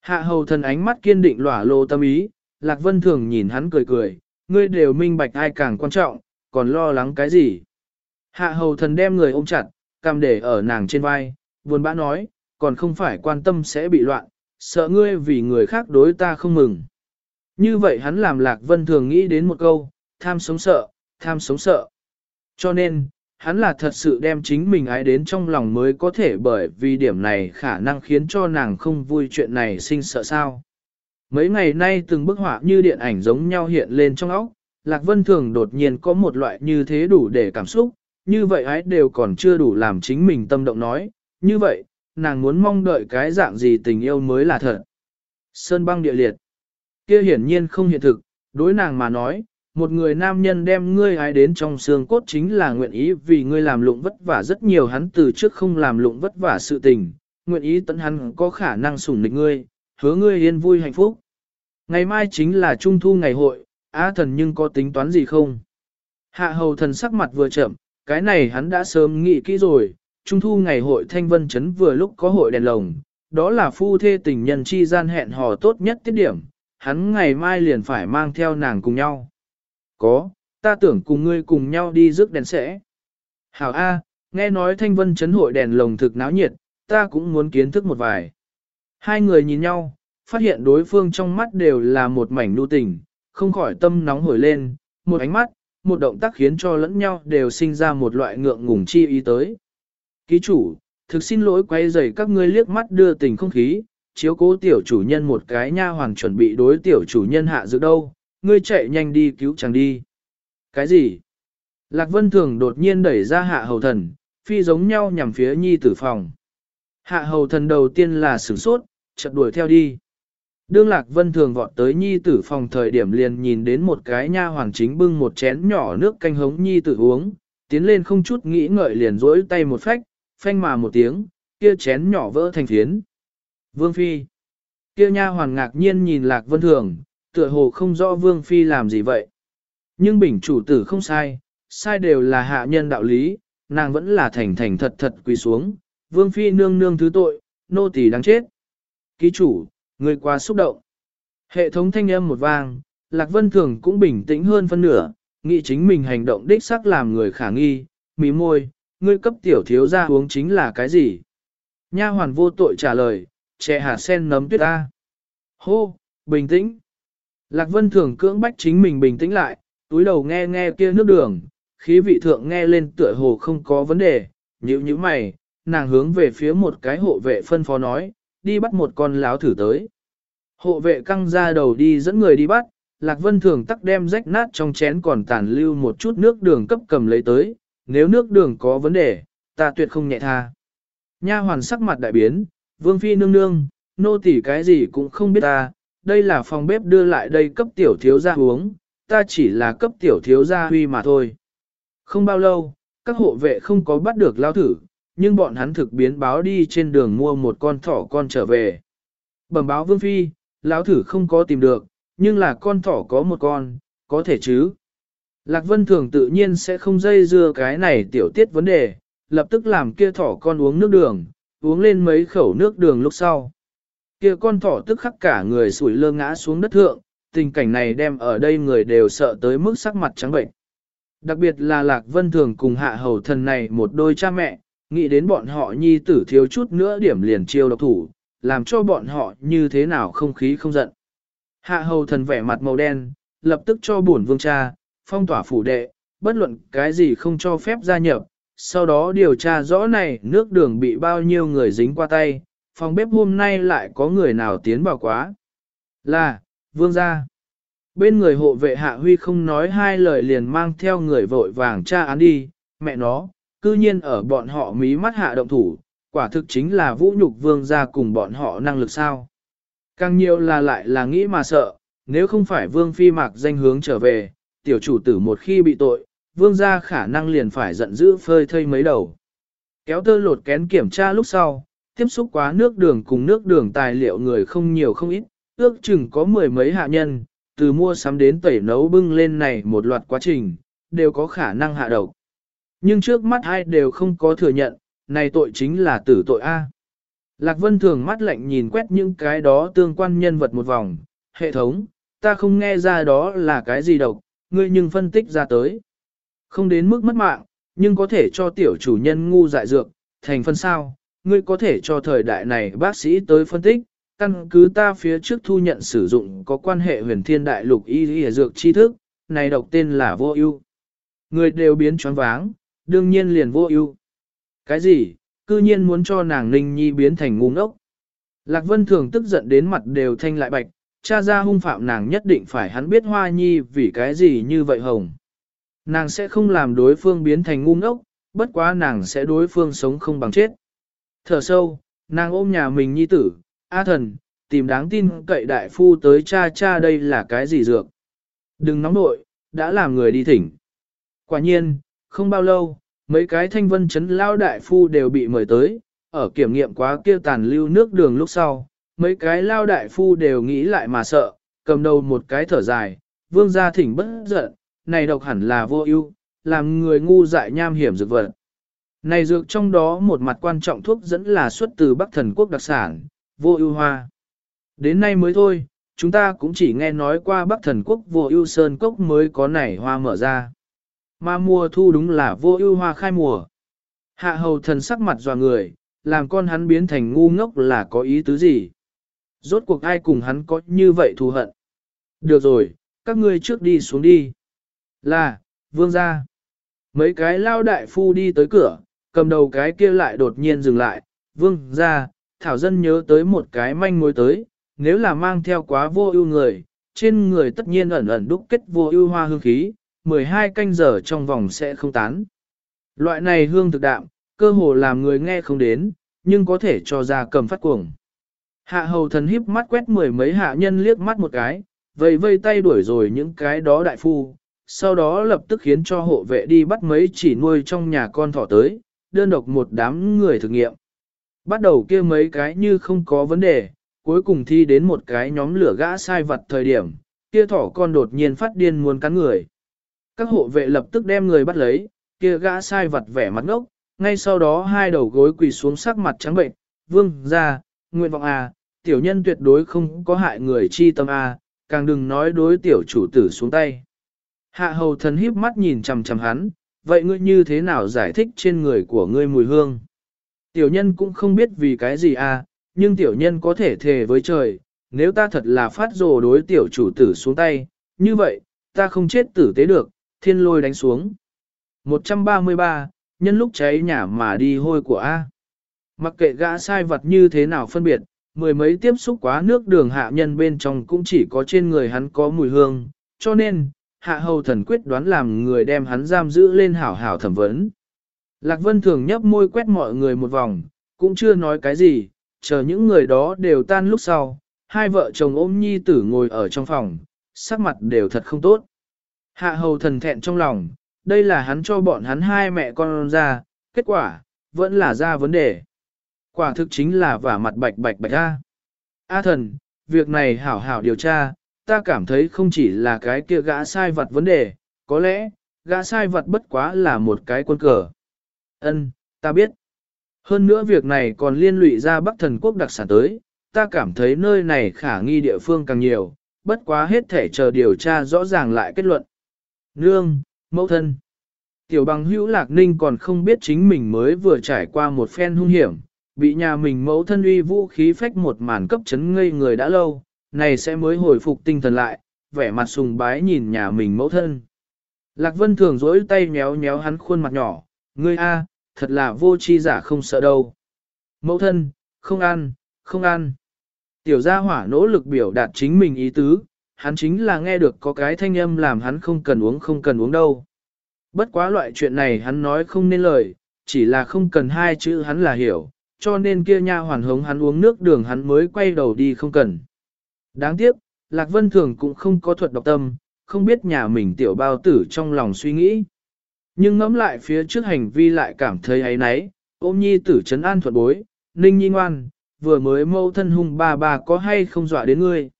Hạ hầu thần ánh mắt kiên định lỏa lô tâm ý, Lạc Vân thường nhìn hắn cười cười, ngươi đều minh bạch ai càng quan trọng, còn lo lắng cái gì. Hạ hầu thần đem người ôm chặt, cầm để ở nàng trên vai, buồn bã nói, còn không phải quan tâm sẽ bị loạn, sợ ngươi vì người khác đối ta không mừng. Như vậy hắn làm Lạc Vân thường nghĩ đến một câu, tham sống sợ, tham sống sợ. Cho nên, hắn là thật sự đem chính mình ái đến trong lòng mới có thể bởi vì điểm này khả năng khiến cho nàng không vui chuyện này sinh sợ sao. Mấy ngày nay từng bức họa như điện ảnh giống nhau hiện lên trong óc, Lạc Vân Thường đột nhiên có một loại như thế đủ để cảm xúc, như vậy ái đều còn chưa đủ làm chính mình tâm động nói, như vậy, nàng muốn mong đợi cái dạng gì tình yêu mới là thật. Sơn băng địa liệt, kia hiển nhiên không hiện thực, đối nàng mà nói, một người nam nhân đem ngươi ái đến trong xương cốt chính là nguyện ý vì ngươi làm lụng vất vả rất nhiều hắn từ trước không làm lụng vất vả sự tình, nguyện ý tận hắn có khả năng sủng nịch ngươi, hứa ngươi yên vui hạnh phúc. Ngày mai chính là trung thu ngày hội, á thần nhưng có tính toán gì không? Hạ hầu thần sắc mặt vừa chậm, cái này hắn đã sớm nghĩ kỹ rồi, trung thu ngày hội thanh vân chấn vừa lúc có hội đèn lồng, đó là phu thê tình nhân chi gian hẹn hò tốt nhất tiết điểm, hắn ngày mai liền phải mang theo nàng cùng nhau. Có, ta tưởng cùng ngươi cùng nhau đi rước đèn sẽ. Hảo A, nghe nói thanh vân chấn hội đèn lồng thực náo nhiệt, ta cũng muốn kiến thức một vài. Hai người nhìn nhau, phát hiện đối phương trong mắt đều là một mảnh nu tình, không khỏi tâm nóng hổi lên, một ánh mắt, một động tác khiến cho lẫn nhau đều sinh ra một loại ngượng ngùng chi ý tới. Ký chủ, thực xin lỗi quay rầy các ngươi liếc mắt đưa tình không khí, chiếu cố tiểu chủ nhân một cái nha hoàng chuẩn bị đối tiểu chủ nhân hạ dự đâu, ngươi chạy nhanh đi cứu chàng đi. Cái gì? Lạc Vân Thường đột nhiên đẩy ra hạ hầu thần, phi giống nhau nhằm phía nhi tử phòng. Hạ hầu thần đầu tiên là sửng sốt, chợt đuổi theo đi. Đương Lạc Vân Thường vọt tới nhi tử phòng thời điểm liền nhìn đến một cái nha hoàng chính bưng một chén nhỏ nước canh hống nhi tử uống, tiến lên không chút nghĩ ngợi liền rỗi tay một phách, phanh mà một tiếng, kia chén nhỏ vỡ thành phiến. Vương Phi. Kia nha hoàng ngạc nhiên nhìn Lạc Vân Thường, tựa hồ không rõ Vương Phi làm gì vậy. Nhưng bình chủ tử không sai, sai đều là hạ nhân đạo lý, nàng vẫn là thành thành thật thật quỳ xuống, vương phi nương nương thứ tội, nô tỳ đáng chết. Ký chủ, người quá xúc động. Hệ thống thanh âm một vang, Lạc Vân Thường cũng bình tĩnh hơn phân nửa, nghĩ chính mình hành động đích xác làm người khả nghi, mí môi, ngươi cấp tiểu thiếu ra uống chính là cái gì? Nha hoàn vô tội trả lời, trẻ hạt sen nấm tuyết ta. Hô, bình tĩnh. Lạc Vân Thường cưỡng bách chính mình bình tĩnh lại, túi đầu nghe nghe kia nước đường, khí vị thượng nghe lên tựa hồ không có vấn đề, nhíu như mày, nàng hướng về phía một cái hộ vệ phân phó nói, đi bắt một con láo thử tới. Hộ vệ căng ra đầu đi dẫn người đi bắt, Lạc Vân Thường tắc đem rách nát trong chén còn tàn lưu một chút nước đường cấp cầm lấy tới, nếu nước đường có vấn đề, ta tuyệt không nhẹ tha. Nha hoàn sắc mặt đại biến, Vương Phi nương nương, nô tỉ cái gì cũng không biết ta, đây là phòng bếp đưa lại đây cấp tiểu thiếu gia uống, ta chỉ là cấp tiểu thiếu gia huy mà thôi. Không bao lâu, các hộ vệ không có bắt được lao thử, nhưng bọn hắn thực biến báo đi trên đường mua một con thỏ con trở về. Bẩm báo Vương Phi, lão thử không có tìm được, nhưng là con thỏ có một con, có thể chứ. Lạc Vân Thường tự nhiên sẽ không dây dưa cái này tiểu tiết vấn đề, lập tức làm kia thỏ con uống nước đường, uống lên mấy khẩu nước đường lúc sau. Kia con thỏ tức khắc cả người sủi lơ ngã xuống đất thượng, tình cảnh này đem ở đây người đều sợ tới mức sắc mặt trắng bệnh. Đặc biệt là Lạc Vân Thường cùng hạ hầu thần này một đôi cha mẹ, nghĩ đến bọn họ nhi tử thiếu chút nữa điểm liền chiêu độc thủ, làm cho bọn họ như thế nào không khí không giận. Hạ hầu thần vẻ mặt màu đen, lập tức cho bổn vương cha, phong tỏa phủ đệ, bất luận cái gì không cho phép gia nhập, sau đó điều tra rõ này nước đường bị bao nhiêu người dính qua tay, phòng bếp hôm nay lại có người nào tiến vào quá. Là, vương gia. Bên người hộ vệ hạ huy không nói hai lời liền mang theo người vội vàng tra án đi, mẹ nó, cư nhiên ở bọn họ mí mắt hạ động thủ, quả thực chính là vũ nhục vương gia cùng bọn họ năng lực sao. Càng nhiều là lại là nghĩ mà sợ, nếu không phải vương phi mạc danh hướng trở về, tiểu chủ tử một khi bị tội, vương gia khả năng liền phải giận dữ phơi thây mấy đầu. Kéo tơ lột kén kiểm tra lúc sau, tiếp xúc quá nước đường cùng nước đường tài liệu người không nhiều không ít, ước chừng có mười mấy hạ nhân, từ mua sắm đến tẩy nấu bưng lên này một loạt quá trình, đều có khả năng hạ độc. Nhưng trước mắt ai đều không có thừa nhận, này tội chính là tử tội A. Lạc Vân thường mắt lạnh nhìn quét những cái đó tương quan nhân vật một vòng, hệ thống, ta không nghe ra đó là cái gì độc, ngươi nhưng phân tích ra tới. Không đến mức mất mạng, nhưng có thể cho tiểu chủ nhân ngu dại dược, thành phân sao, ngươi có thể cho thời đại này bác sĩ tới phân tích, căn cứ ta phía trước thu nhận sử dụng có quan hệ huyền thiên đại lục y y dược tri thức, này độc tên là vô ưu. Người đều biến choáng váng, đương nhiên liền vô ưu. Cái gì, cư nhiên muốn cho nàng Ninh Nhi biến thành ngu ngốc. Lạc Vân Thường tức giận đến mặt đều thanh lại bạch, cha ra hung phạm nàng nhất định phải hắn biết Hoa Nhi vì cái gì như vậy hồng. Nàng sẽ không làm đối phương biến thành ngu ngốc, bất quá nàng sẽ đối phương sống không bằng chết. Thở sâu, nàng ôm nhà mình nhi tử, A thần, tìm đáng tin cậy đại phu tới cha cha đây là cái gì dược. Đừng nóng nội, đã làm người đi thỉnh. Quả nhiên, không bao lâu, mấy cái thanh vân chấn lao đại phu đều bị mời tới, ở kiểm nghiệm quá kia tàn lưu nước đường lúc sau, mấy cái lao đại phu đều nghĩ lại mà sợ, cầm đầu một cái thở dài, vương gia thỉnh bất giận, này độc hẳn là vô ưu, làm người ngu dại nham hiểm dược vật. Này dược trong đó một mặt quan trọng thuốc dẫn là xuất từ Bắc thần quốc đặc sản, vô ưu hoa. Đến nay mới thôi, chúng ta cũng chỉ nghe nói qua Bắc thần quốc vô ưu sơn cốc mới có nảy hoa mở ra. Mà mùa thu đúng là vô ưu hoa khai mùa. Hạ hầu thần sắc mặt dò người, làm con hắn biến thành ngu ngốc là có ý tứ gì? Rốt cuộc ai cùng hắn có như vậy thù hận? Được rồi, các ngươi trước đi xuống đi. Là, vương gia. Mấy cái lao đại phu đi tới cửa, cầm đầu cái kia lại đột nhiên dừng lại. Vương gia, thảo dân nhớ tới một cái manh mối tới, nếu là mang theo quá vô ưu người, trên người tất nhiên ẩn ẩn đúc kết vô ưu hoa hương khí, 12 canh giờ trong vòng sẽ không tán. Loại này hương thực đạm, cơ hồ làm người nghe không đến, nhưng có thể cho ra cầm phát cuồng. Hạ hầu thần híp mắt quét mười mấy hạ nhân liếc mắt một cái, vây vây tay đuổi rồi những cái đó đại phu, sau đó lập tức khiến cho hộ vệ đi bắt mấy chỉ nuôi trong nhà con thỏ tới, đơn độc một đám người thực nghiệm. Bắt đầu kia mấy cái như không có vấn đề, cuối cùng thi đến một cái nhóm lửa gã sai vật thời điểm, kia thỏ con đột nhiên phát điên muốn cắn người. Các hộ vệ lập tức đem người bắt lấy, kia gã sai vật vẻ mặt ngốc, ngay sau đó hai đầu gối quỳ xuống sắc mặt trắng bệnh, vương ra, nguyện vọng à, tiểu nhân tuyệt đối không có hại người chi tâm à, càng đừng nói đối tiểu chủ tử xuống tay. Hạ hầu thần híp mắt nhìn chằm chằm hắn, vậy ngươi như thế nào giải thích trên người của ngươi mùi hương? Tiểu nhân cũng không biết vì cái gì à, nhưng tiểu nhân có thể thề với trời, nếu ta thật là phát rồ đối tiểu chủ tử xuống tay, như vậy, ta không chết tử tế được, thiên lôi đánh xuống. 133, nhân lúc cháy nhà mà đi hôi của A. Mặc kệ gã sai vật như thế nào phân biệt, mười mấy tiếp xúc quá nước đường hạ nhân bên trong cũng chỉ có trên người hắn có mùi hương, cho nên, hạ hầu thần quyết đoán làm người đem hắn giam giữ lên hảo hảo thẩm vấn. Lạc Vân thường nhấp môi quét mọi người một vòng, cũng chưa nói cái gì, chờ những người đó đều tan lúc sau, hai vợ chồng ôm nhi tử ngồi ở trong phòng, sắc mặt đều thật không tốt. Hạ hầu thần thẹn trong lòng, đây là hắn cho bọn hắn hai mẹ con ra, kết quả, vẫn là ra vấn đề. Quả thực chính là vả mặt bạch bạch bạch ra. A thần, việc này hảo hảo điều tra, ta cảm thấy không chỉ là cái kia gã sai vật vấn đề, có lẽ, gã sai vật bất quá là một cái quân cờ. Ân, ta biết. Hơn nữa việc này còn liên lụy ra Bắc thần quốc đặc sản tới, ta cảm thấy nơi này khả nghi địa phương càng nhiều, bất quá hết thể chờ điều tra rõ ràng lại kết luận. Nương, mẫu thân. Tiểu bằng hữu lạc ninh còn không biết chính mình mới vừa trải qua một phen hung hiểm, bị nhà mình mẫu thân uy vũ khí phách một màn cấp chấn ngây người đã lâu, này sẽ mới hồi phục tinh thần lại, vẻ mặt sùng bái nhìn nhà mình mẫu thân. Lạc Vân thường dỗi tay méo méo hắn khuôn mặt nhỏ, ngươi a, thật là vô chi giả không sợ đâu. Mẫu thân, không ăn, không ăn. Tiểu gia hỏa nỗ lực biểu đạt chính mình ý tứ, hắn chính là nghe được có cái thanh âm làm hắn không cần uống không cần uống đâu. Bất quá loại chuyện này hắn nói không nên lời, chỉ là không cần hai chữ hắn là hiểu, cho nên kia nha hoàn hống hắn uống nước đường hắn mới quay đầu đi không cần. Đáng tiếc, Lạc Vân Thường cũng không có thuật độc tâm, không biết nhà mình tiểu bao tử trong lòng suy nghĩ. Nhưng ngẫm lại phía trước hành vi lại cảm thấy ấy nấy, ôm nhi tử trấn an thuật bối, ninh nhi ngoan, vừa mới mâu thân hung ba ba có hay không dọa đến ngươi.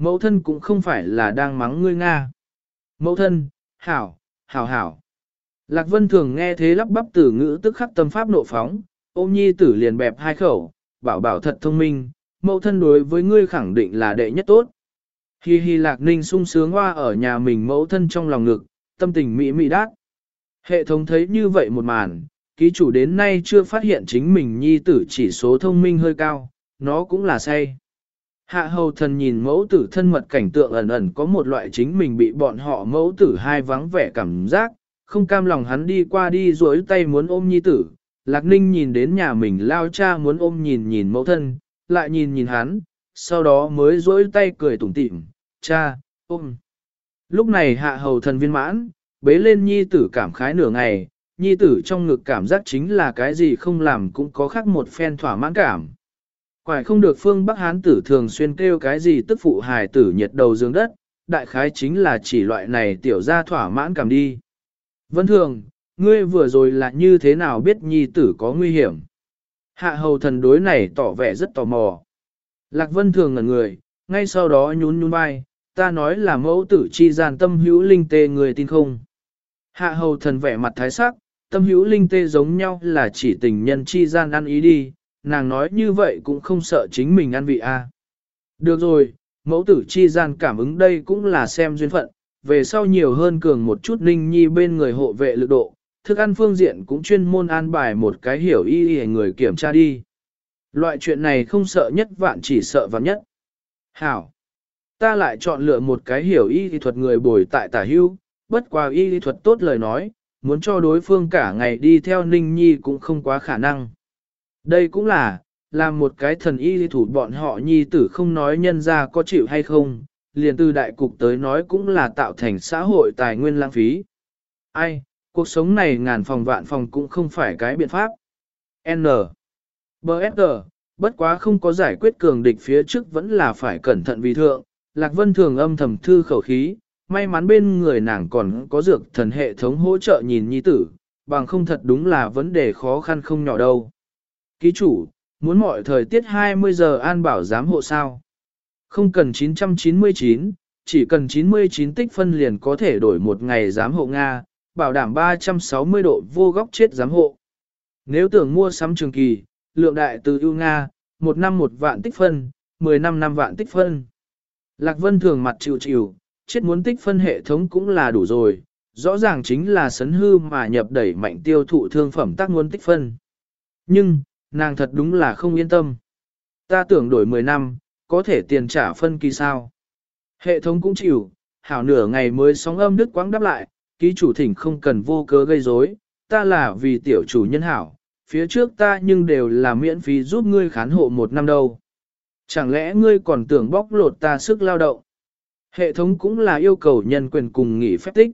Mẫu thân cũng không phải là đang mắng ngươi Nga. Mẫu thân, hảo, hảo hảo. Lạc Vân thường nghe thế lắp bắp từ ngữ tức khắc tâm pháp nộ phóng, ôm nhi tử liền bẹp hai khẩu, bảo bảo thật thông minh, mẫu thân đối với ngươi khẳng định là đệ nhất tốt. Hi hi lạc ninh sung sướng hoa ở nhà mình mẫu thân trong lòng ngực, tâm tình mỹ mỹ đát. Hệ thống thấy như vậy một màn, ký chủ đến nay chưa phát hiện chính mình nhi tử chỉ số thông minh hơi cao, nó cũng là say. Hạ hầu thần nhìn mẫu tử thân mật cảnh tượng ẩn ẩn có một loại chính mình bị bọn họ mẫu tử hai vắng vẻ cảm giác, không cam lòng hắn đi qua đi duỗi tay muốn ôm nhi tử. Lạc ninh nhìn đến nhà mình lao cha muốn ôm nhìn nhìn mẫu thân, lại nhìn nhìn hắn, sau đó mới duỗi tay cười tủm tỉm, cha, ôm. Lúc này hạ hầu thần viên mãn, bế lên nhi tử cảm khái nửa ngày, nhi tử trong ngực cảm giác chính là cái gì không làm cũng có khác một phen thỏa mãn cảm. Phải không được phương Bắc Hán tử thường xuyên kêu cái gì tức phụ hài tử nhiệt đầu dương đất, đại khái chính là chỉ loại này tiểu ra thỏa mãn cảm đi. Vân thường, ngươi vừa rồi là như thế nào biết nhi tử có nguy hiểm? Hạ hầu thần đối này tỏ vẻ rất tò mò. Lạc vân thường ngẩn người, ngay sau đó nhún nhún vai, ta nói là mẫu tử chi gian tâm hữu linh tê người tin không? Hạ hầu thần vẻ mặt thái sắc, tâm hữu linh tê giống nhau là chỉ tình nhân chi gian ăn ý đi, nàng nói như vậy cũng không sợ chính mình ăn vị a. À. Được rồi, mẫu tử chi gian cảm ứng đây cũng là xem duyên phận, về sau nhiều hơn cường một chút ninh nhi bên người hộ vệ lực độ, thức ăn phương diện cũng chuyên môn an bài một cái hiểu y y người kiểm tra đi. Loại chuyện này không sợ nhất vạn chỉ sợ vạn nhất. Hảo! Ta lại chọn lựa một cái hiểu y y thuật người bồi tại tả hưu, bất qua y y thuật tốt lời nói, muốn cho đối phương cả ngày đi theo ninh nhi cũng không quá khả năng. Đây cũng là, làm một cái thần y thủ bọn họ nhi tử không nói nhân ra có chịu hay không, liền từ đại cục tới nói cũng là tạo thành xã hội tài nguyên lãng phí. Ai, cuộc sống này ngàn phòng vạn phòng cũng không phải cái biện pháp. N. B.S.G. Bất quá không có giải quyết cường địch phía trước vẫn là phải cẩn thận vì thượng. Lạc Vân thường âm thầm thư khẩu khí, may mắn bên người nàng còn có dược thần hệ thống hỗ trợ nhìn nhi tử, bằng không thật đúng là vấn đề khó khăn không nhỏ đâu. Ký chủ, muốn mọi thời tiết 20 giờ an bảo giám hộ sao? Không cần 999, chỉ cần 99 tích phân liền có thể đổi một ngày giám hộ Nga, bảo đảm 360 độ vô góc chết giám hộ. Nếu tưởng mua sắm trường kỳ, lượng đại từ ưu Nga, một năm một vạn tích phân, 10 năm năm vạn tích phân. Lạc Vân thường mặt chịu chịu, chết muốn tích phân hệ thống cũng là đủ rồi, rõ ràng chính là sấn hư mà nhập đẩy mạnh tiêu thụ thương phẩm tác muốn tích phân. Nhưng, nàng thật đúng là không yên tâm. Ta tưởng đổi 10 năm, có thể tiền trả phân kỳ sao. Hệ thống cũng chịu, hảo nửa ngày mới sóng âm đức quãng đáp lại, ký chủ thỉnh không cần vô cớ gây rối, ta là vì tiểu chủ nhân hảo, phía trước ta nhưng đều là miễn phí giúp ngươi khán hộ một năm đâu. Chẳng lẽ ngươi còn tưởng bóc lột ta sức lao động? Hệ thống cũng là yêu cầu nhân quyền cùng nghỉ phép tích.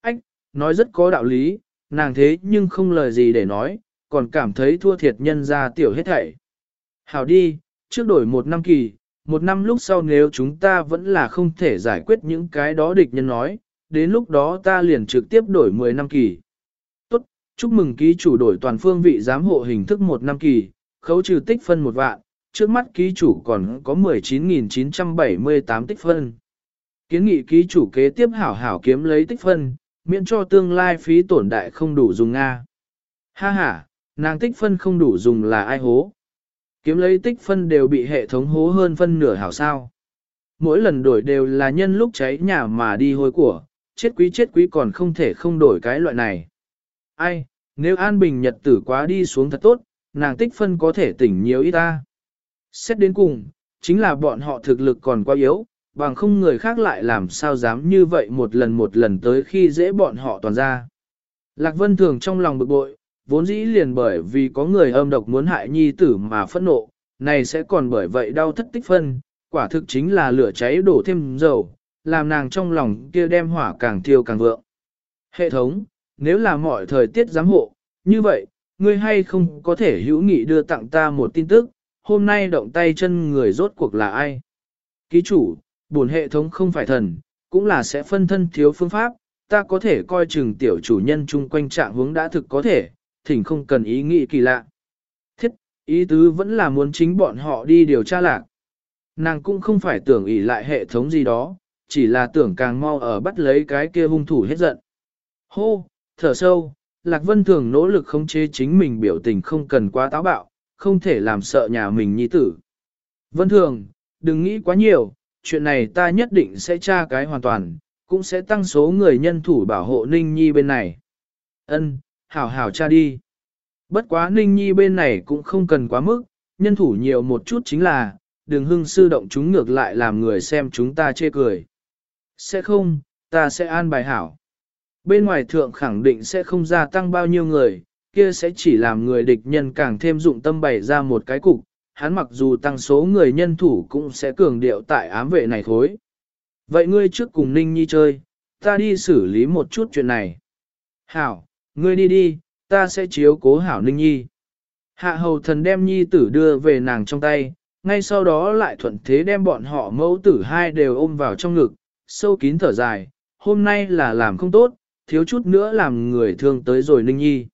Ách, nói rất có đạo lý, nàng thế nhưng không lời gì để nói, còn cảm thấy thua thiệt nhân ra tiểu hết thảy. Hảo đi, trước đổi một năm kỳ, một năm lúc sau nếu chúng ta vẫn là không thể giải quyết những cái đó địch nhân nói, đến lúc đó ta liền trực tiếp đổi 10 năm kỳ. Tốt, chúc mừng ký chủ đổi toàn phương vị giám hộ hình thức một năm kỳ, khấu trừ tích phân một vạn, trước mắt ký chủ còn có 19.978 tích phân. Kiến nghị ký chủ kế tiếp hảo hảo kiếm lấy tích phân, miễn cho tương lai phí tổn đại không đủ dùng Nga. Ha ha, nàng tích phân không đủ dùng là ai hố. Kiếm lấy tích phân đều bị hệ thống hố hơn phân nửa hảo sao. Mỗi lần đổi đều là nhân lúc cháy nhà mà đi hôi của, chết quý chết quý còn không thể không đổi cái loại này. Ai, nếu an bình nhật tử quá đi xuống thật tốt, nàng tích phân có thể tỉnh nhiều ít ta. Xét đến cùng, chính là bọn họ thực lực còn quá yếu, bằng không người khác lại làm sao dám như vậy một lần một lần tới khi dễ bọn họ toàn ra. Lạc Vân Thường trong lòng bực bội, vốn dĩ liền bởi vì có người âm độc muốn hại nhi tử mà phẫn nộ, này sẽ còn bởi vậy đau thất tích phân, quả thực chính là lửa cháy đổ thêm dầu, làm nàng trong lòng kia đem hỏa càng thiêu càng vượng. Hệ thống, nếu là mọi thời tiết giám hộ, như vậy, ngươi hay không có thể hữu nghị đưa tặng ta một tin tức, hôm nay động tay chân người rốt cuộc là ai? Ký chủ, buồn hệ thống không phải thần, cũng là sẽ phân thân thiếu phương pháp, ta có thể coi chừng tiểu chủ nhân chung quanh trạng hướng đã thực có thể, thỉnh không cần ý nghĩ kỳ lạ. Thiết, ý tứ vẫn là muốn chính bọn họ đi điều tra lạc. Nàng cũng không phải tưởng ỷ lại hệ thống gì đó, chỉ là tưởng càng mau ở bắt lấy cái kia hung thủ hết giận. Hô, thở sâu, Lạc Vân thường nỗ lực khống chế chính mình biểu tình không cần quá táo bạo, không thể làm sợ nhà mình nhi tử. Vân thường, đừng nghĩ quá nhiều, chuyện này ta nhất định sẽ tra cái hoàn toàn, cũng sẽ tăng số người nhân thủ bảo hộ Ninh Nhi bên này. Ân, hảo hảo cha đi. Bất quá Ninh Nhi bên này cũng không cần quá mức, nhân thủ nhiều một chút chính là, đừng hưng sư động chúng ngược lại làm người xem chúng ta chê cười. Sẽ không, ta sẽ an bài hảo. Bên ngoài thượng khẳng định sẽ không gia tăng bao nhiêu người, kia sẽ chỉ làm người địch nhân càng thêm dụng tâm bày ra một cái cục, hắn mặc dù tăng số người nhân thủ cũng sẽ cường điệu tại ám vệ này thối. Vậy ngươi trước cùng Ninh Nhi chơi, ta đi xử lý một chút chuyện này. Hảo, ngươi đi đi, ta sẽ chiếu cố Hảo Ninh Nhi. Hạ hầu thần đem Nhi tử đưa về nàng trong tay, ngay sau đó lại thuận thế đem bọn họ mẫu tử hai đều ôm vào trong ngực, sâu kín thở dài, hôm nay là làm không tốt, thiếu chút nữa làm người thương tới rồi Ninh Nhi.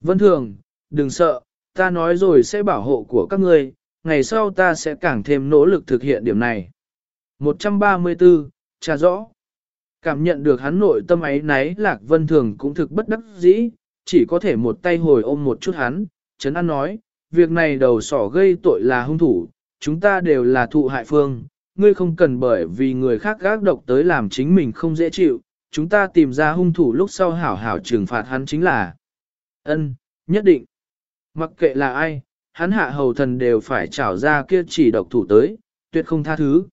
Vân Thường, đừng sợ, ta nói rồi sẽ bảo hộ của các ngươi, ngày sau ta sẽ càng thêm nỗ lực thực hiện điểm này. 134, trả rõ. Cảm nhận được hắn nội tâm ấy náy Lạc Vân Thường cũng thực bất đắc dĩ, chỉ có thể một tay hồi ôm một chút hắn, Trấn An nói, việc này đầu sỏ gây tội là hung thủ, chúng ta đều là thụ hại phương, ngươi không cần bởi vì người khác gác độc tới làm chính mình không dễ chịu, chúng ta tìm ra hung thủ lúc sau hảo hảo trừng phạt hắn chính là ân, nhất định. Mặc kệ là ai, hắn hạ hầu thần đều phải trảo ra kia chỉ độc thủ tới, tuyệt không tha thứ.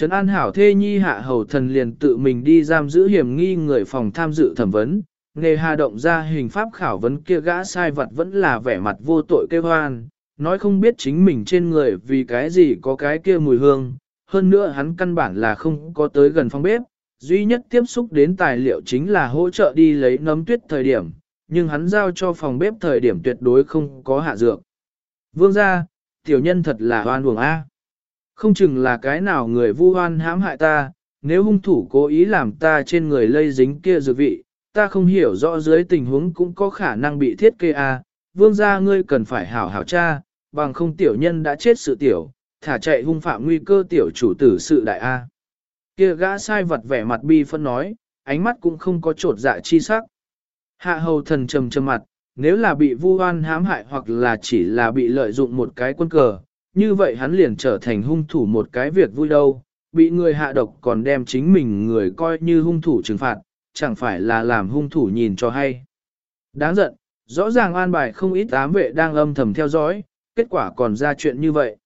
Trấn An Hảo Thê Nhi hạ hầu thần liền tự mình đi giam giữ hiểm nghi người phòng tham dự thẩm vấn, nghề hà động ra hình pháp khảo vấn kia gã sai vật vẫn là vẻ mặt vô tội kêu hoan, nói không biết chính mình trên người vì cái gì có cái kia mùi hương, hơn nữa hắn căn bản là không có tới gần phòng bếp, duy nhất tiếp xúc đến tài liệu chính là hỗ trợ đi lấy nấm tuyết thời điểm, nhưng hắn giao cho phòng bếp thời điểm tuyệt đối không có hạ dược. Vương gia, tiểu nhân thật là hoan buồng A. Không chừng là cái nào người vu hoan hãm hại ta, nếu hung thủ cố ý làm ta trên người lây dính kia dược vị, ta không hiểu rõ dưới tình huống cũng có khả năng bị thiết kê A. Vương gia ngươi cần phải hảo hảo cha, bằng không tiểu nhân đã chết sự tiểu, thả chạy hung phạm nguy cơ tiểu chủ tử sự đại A. Kia gã sai vật vẻ mặt bi phân nói, ánh mắt cũng không có trột dạ chi sắc. Hạ hầu thần trầm trầm mặt, nếu là bị vu oan hãm hại hoặc là chỉ là bị lợi dụng một cái quân cờ, như vậy hắn liền trở thành hung thủ một cái việc vui đâu, bị người hạ độc còn đem chính mình người coi như hung thủ trừng phạt, chẳng phải là làm hung thủ nhìn cho hay. Đáng giận, rõ ràng an bài không ít ám vệ đang âm thầm theo dõi, kết quả còn ra chuyện như vậy.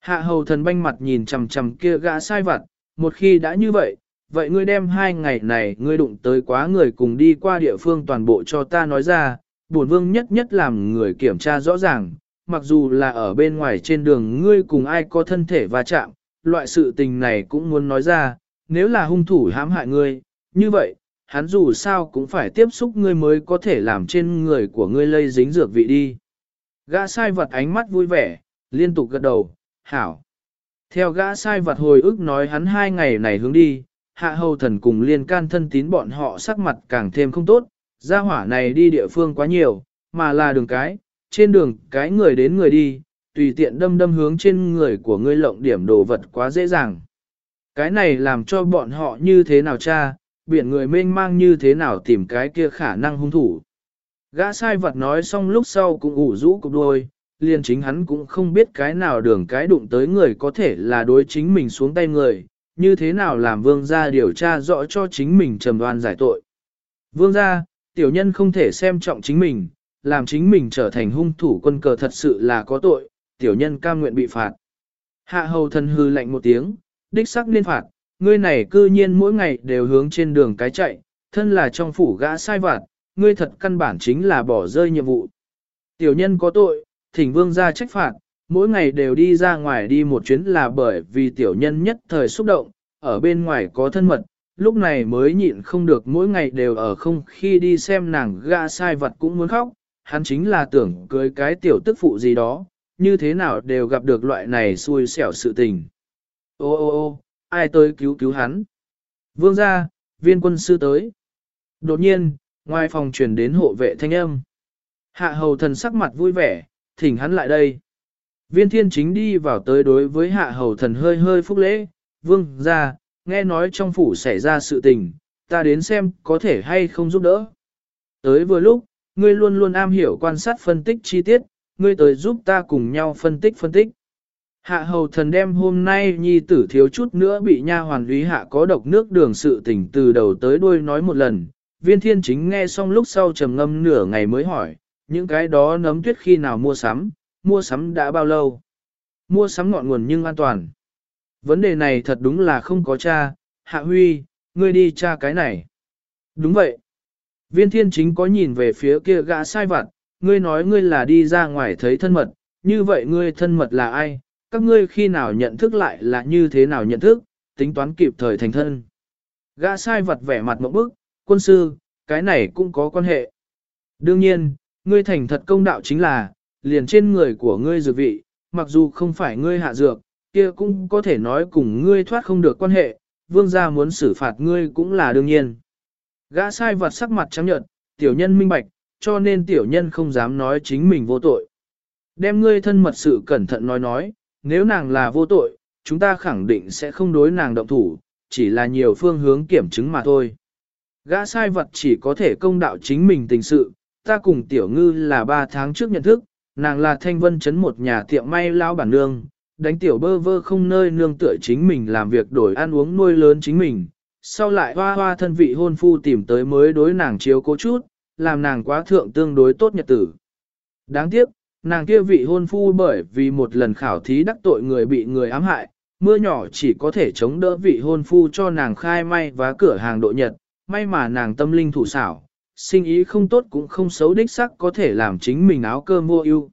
Hạ hầu thần banh mặt nhìn chầm chầm kia gã sai vặt, một khi đã như vậy, vậy ngươi đem hai ngày này ngươi đụng tới quá người cùng đi qua địa phương toàn bộ cho ta nói ra, bổn vương nhất nhất làm người kiểm tra rõ ràng, mặc dù là ở bên ngoài trên đường ngươi cùng ai có thân thể va chạm, loại sự tình này cũng muốn nói ra, nếu là hung thủ hãm hại ngươi, như vậy, hắn dù sao cũng phải tiếp xúc ngươi mới có thể làm trên người của ngươi lây dính dược vị đi. Gã sai vật ánh mắt vui vẻ, liên tục gật đầu, hảo. Theo gã sai vật hồi ức nói hắn hai ngày này hướng đi, hạ hầu thần cùng liên can thân tín bọn họ sắc mặt càng thêm không tốt, gia hỏa này đi địa phương quá nhiều, mà là đường cái, trên đường cái người đến người đi, tùy tiện đâm đâm hướng trên người của ngươi lộng điểm đồ vật quá dễ dàng. Cái này làm cho bọn họ như thế nào cha, biển người mênh mang như thế nào tìm cái kia khả năng hung thủ. Gã sai vật nói xong lúc sau cũng ủ rũ cục đôi, liền chính hắn cũng không biết cái nào đường cái đụng tới người có thể là đối chính mình xuống tay người, như thế nào làm vương gia điều tra rõ cho chính mình trầm đoan giải tội. Vương gia, tiểu nhân không thể xem trọng chính mình, làm chính mình trở thành hung thủ quân cờ thật sự là có tội, tiểu nhân cam nguyện bị phạt. Hạ hầu thần hư lạnh một tiếng, đích sắc nên phạt, ngươi này cư nhiên mỗi ngày đều hướng trên đường cái chạy, thân là trong phủ gã sai vạt, ngươi thật căn bản chính là bỏ rơi nhiệm vụ. Tiểu nhân có tội, thỉnh vương ra trách phạt, mỗi ngày đều đi ra ngoài đi một chuyến là bởi vì tiểu nhân nhất thời xúc động, ở bên ngoài có thân mật, lúc này mới nhịn không được mỗi ngày đều ở không khi đi xem nàng gã sai vật cũng muốn khóc, hắn chính là tưởng cưới cái tiểu tức phụ gì đó, như thế nào đều gặp được loại này xui xẻo sự tình. Ô ô ô, ai tới cứu cứu hắn? Vương gia, viên quân sư tới. Đột nhiên, ngoài phòng truyền đến hộ vệ thanh âm. Hạ hầu thần sắc mặt vui vẻ, thỉnh hắn lại đây. Viên thiên chính đi vào tới đối với hạ hầu thần hơi hơi phúc lễ. Vương gia, nghe nói trong phủ xảy ra sự tình, ta đến xem có thể hay không giúp đỡ. Tới vừa lúc, ngươi luôn luôn am hiểu quan sát phân tích chi tiết, ngươi tới giúp ta cùng nhau phân tích phân tích. Hạ hầu thần đem hôm nay nhi tử thiếu chút nữa bị nha hoàn lý hạ có độc nước đường sự tỉnh từ đầu tới đuôi nói một lần. Viên thiên chính nghe xong lúc sau trầm ngâm nửa ngày mới hỏi, những cái đó nấm tuyết khi nào mua sắm, mua sắm đã bao lâu? Mua sắm ngọn nguồn nhưng an toàn. Vấn đề này thật đúng là không có cha, hạ huy, ngươi đi cha cái này. Đúng vậy. Viên thiên chính có nhìn về phía kia gã sai vặt, ngươi nói ngươi là đi ra ngoài thấy thân mật, như vậy ngươi thân mật là ai, các ngươi khi nào nhận thức lại là như thế nào nhận thức, tính toán kịp thời thành thân. Gã sai vật vẻ mặt mẫu bức, quân sư, cái này cũng có quan hệ. Đương nhiên, ngươi thành thật công đạo chính là, liền trên người của ngươi dược vị, mặc dù không phải ngươi hạ dược, kia cũng có thể nói cùng ngươi thoát không được quan hệ, vương gia muốn xử phạt ngươi cũng là đương nhiên. Gã sai vật sắc mặt trắng nhợt, tiểu nhân minh bạch, cho nên tiểu nhân không dám nói chính mình vô tội. Đem ngươi thân mật sự cẩn thận nói nói, nếu nàng là vô tội, chúng ta khẳng định sẽ không đối nàng động thủ, chỉ là nhiều phương hướng kiểm chứng mà thôi. Gã sai vật chỉ có thể công đạo chính mình tình sự, ta cùng tiểu ngư là 3 tháng trước nhận thức, nàng là thanh vân chấn một nhà tiệm may lao bản nương, đánh tiểu bơ vơ không nơi nương tựa chính mình làm việc đổi ăn uống nuôi lớn chính mình, sau lại hoa hoa thân vị hôn phu tìm tới mới đối nàng chiếu cố chút, làm nàng quá thượng tương đối tốt nhật tử. Đáng tiếc, nàng kia vị hôn phu bởi vì một lần khảo thí đắc tội người bị người ám hại, mưa nhỏ chỉ có thể chống đỡ vị hôn phu cho nàng khai may và cửa hàng độ nhật, may mà nàng tâm linh thủ xảo, sinh ý không tốt cũng không xấu đích sắc có thể làm chính mình áo cơm mua ưu.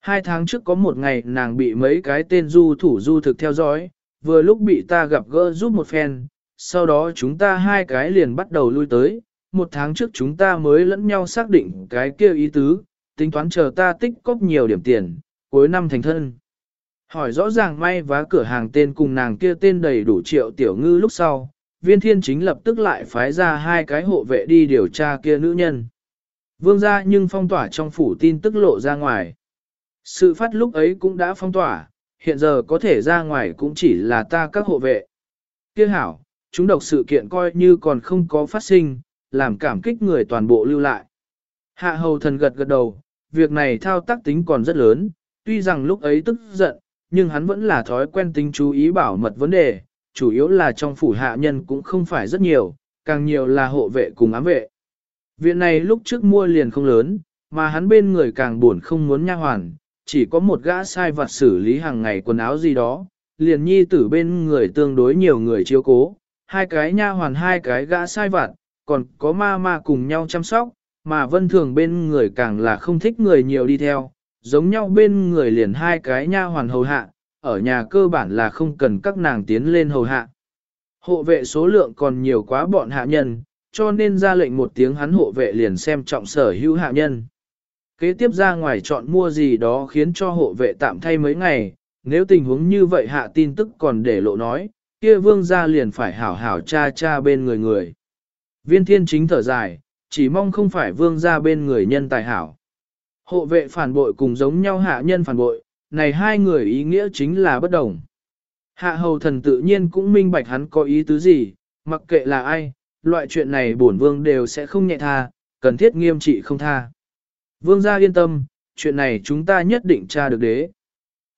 Hai tháng trước có một ngày nàng bị mấy cái tên du thủ du thực theo dõi, vừa lúc bị ta gặp gỡ giúp một phen, sau đó chúng ta hai cái liền bắt đầu lui tới, một tháng trước chúng ta mới lẫn nhau xác định cái kia ý tứ, tính toán chờ ta tích cóp nhiều điểm tiền, cuối năm thành thân. Hỏi rõ ràng may vá cửa hàng tên cùng nàng kia tên đầy đủ triệu tiểu ngư lúc sau, viên thiên chính lập tức lại phái ra hai cái hộ vệ đi điều tra kia nữ nhân. Vương ra nhưng phong tỏa trong phủ tin tức lộ ra ngoài. Sự phát lúc ấy cũng đã phong tỏa, hiện giờ có thể ra ngoài cũng chỉ là ta các hộ vệ. Kia hảo, chúng độc sự kiện coi như còn không có phát sinh, làm cảm kích người toàn bộ lưu lại. Hạ hầu thần gật gật đầu, việc này thao tác tính còn rất lớn, tuy rằng lúc ấy tức giận, nhưng hắn vẫn là thói quen tính chú ý bảo mật vấn đề, chủ yếu là trong phủ hạ nhân cũng không phải rất nhiều, càng nhiều là hộ vệ cùng ám vệ. Viện này lúc trước mua liền không lớn, mà hắn bên người càng buồn không muốn nha hoàn, chỉ có một gã sai vặt xử lý hàng ngày quần áo gì đó, liền nhi tử bên người tương đối nhiều người chiếu cố, hai cái nha hoàn hai cái gã sai vặt, còn có ma ma cùng nhau chăm sóc, mà vân thường bên người càng là không thích người nhiều đi theo, giống nhau bên người liền hai cái nha hoàn hầu hạ, ở nhà cơ bản là không cần các nàng tiến lên hầu hạ. Hộ vệ số lượng còn nhiều quá bọn hạ nhân, cho nên ra lệnh một tiếng hắn hộ vệ liền xem trọng sở hữu hạ nhân. Kế tiếp ra ngoài chọn mua gì đó khiến cho hộ vệ tạm thay mấy ngày, nếu tình huống như vậy hạ tin tức còn để lộ nói, kia vương gia liền phải hảo hảo cha cha bên người người. Viên thiên chính thở dài, chỉ mong không phải vương gia bên người nhân tài hảo. Hộ vệ phản bội cùng giống nhau hạ nhân phản bội, này hai người ý nghĩa chính là bất đồng. Hạ hầu thần tự nhiên cũng minh bạch hắn có ý tứ gì, mặc kệ là ai, loại chuyện này bổn vương đều sẽ không nhẹ tha, cần thiết nghiêm trị không tha. Vương gia yên tâm, chuyện này chúng ta nhất định tra được đế.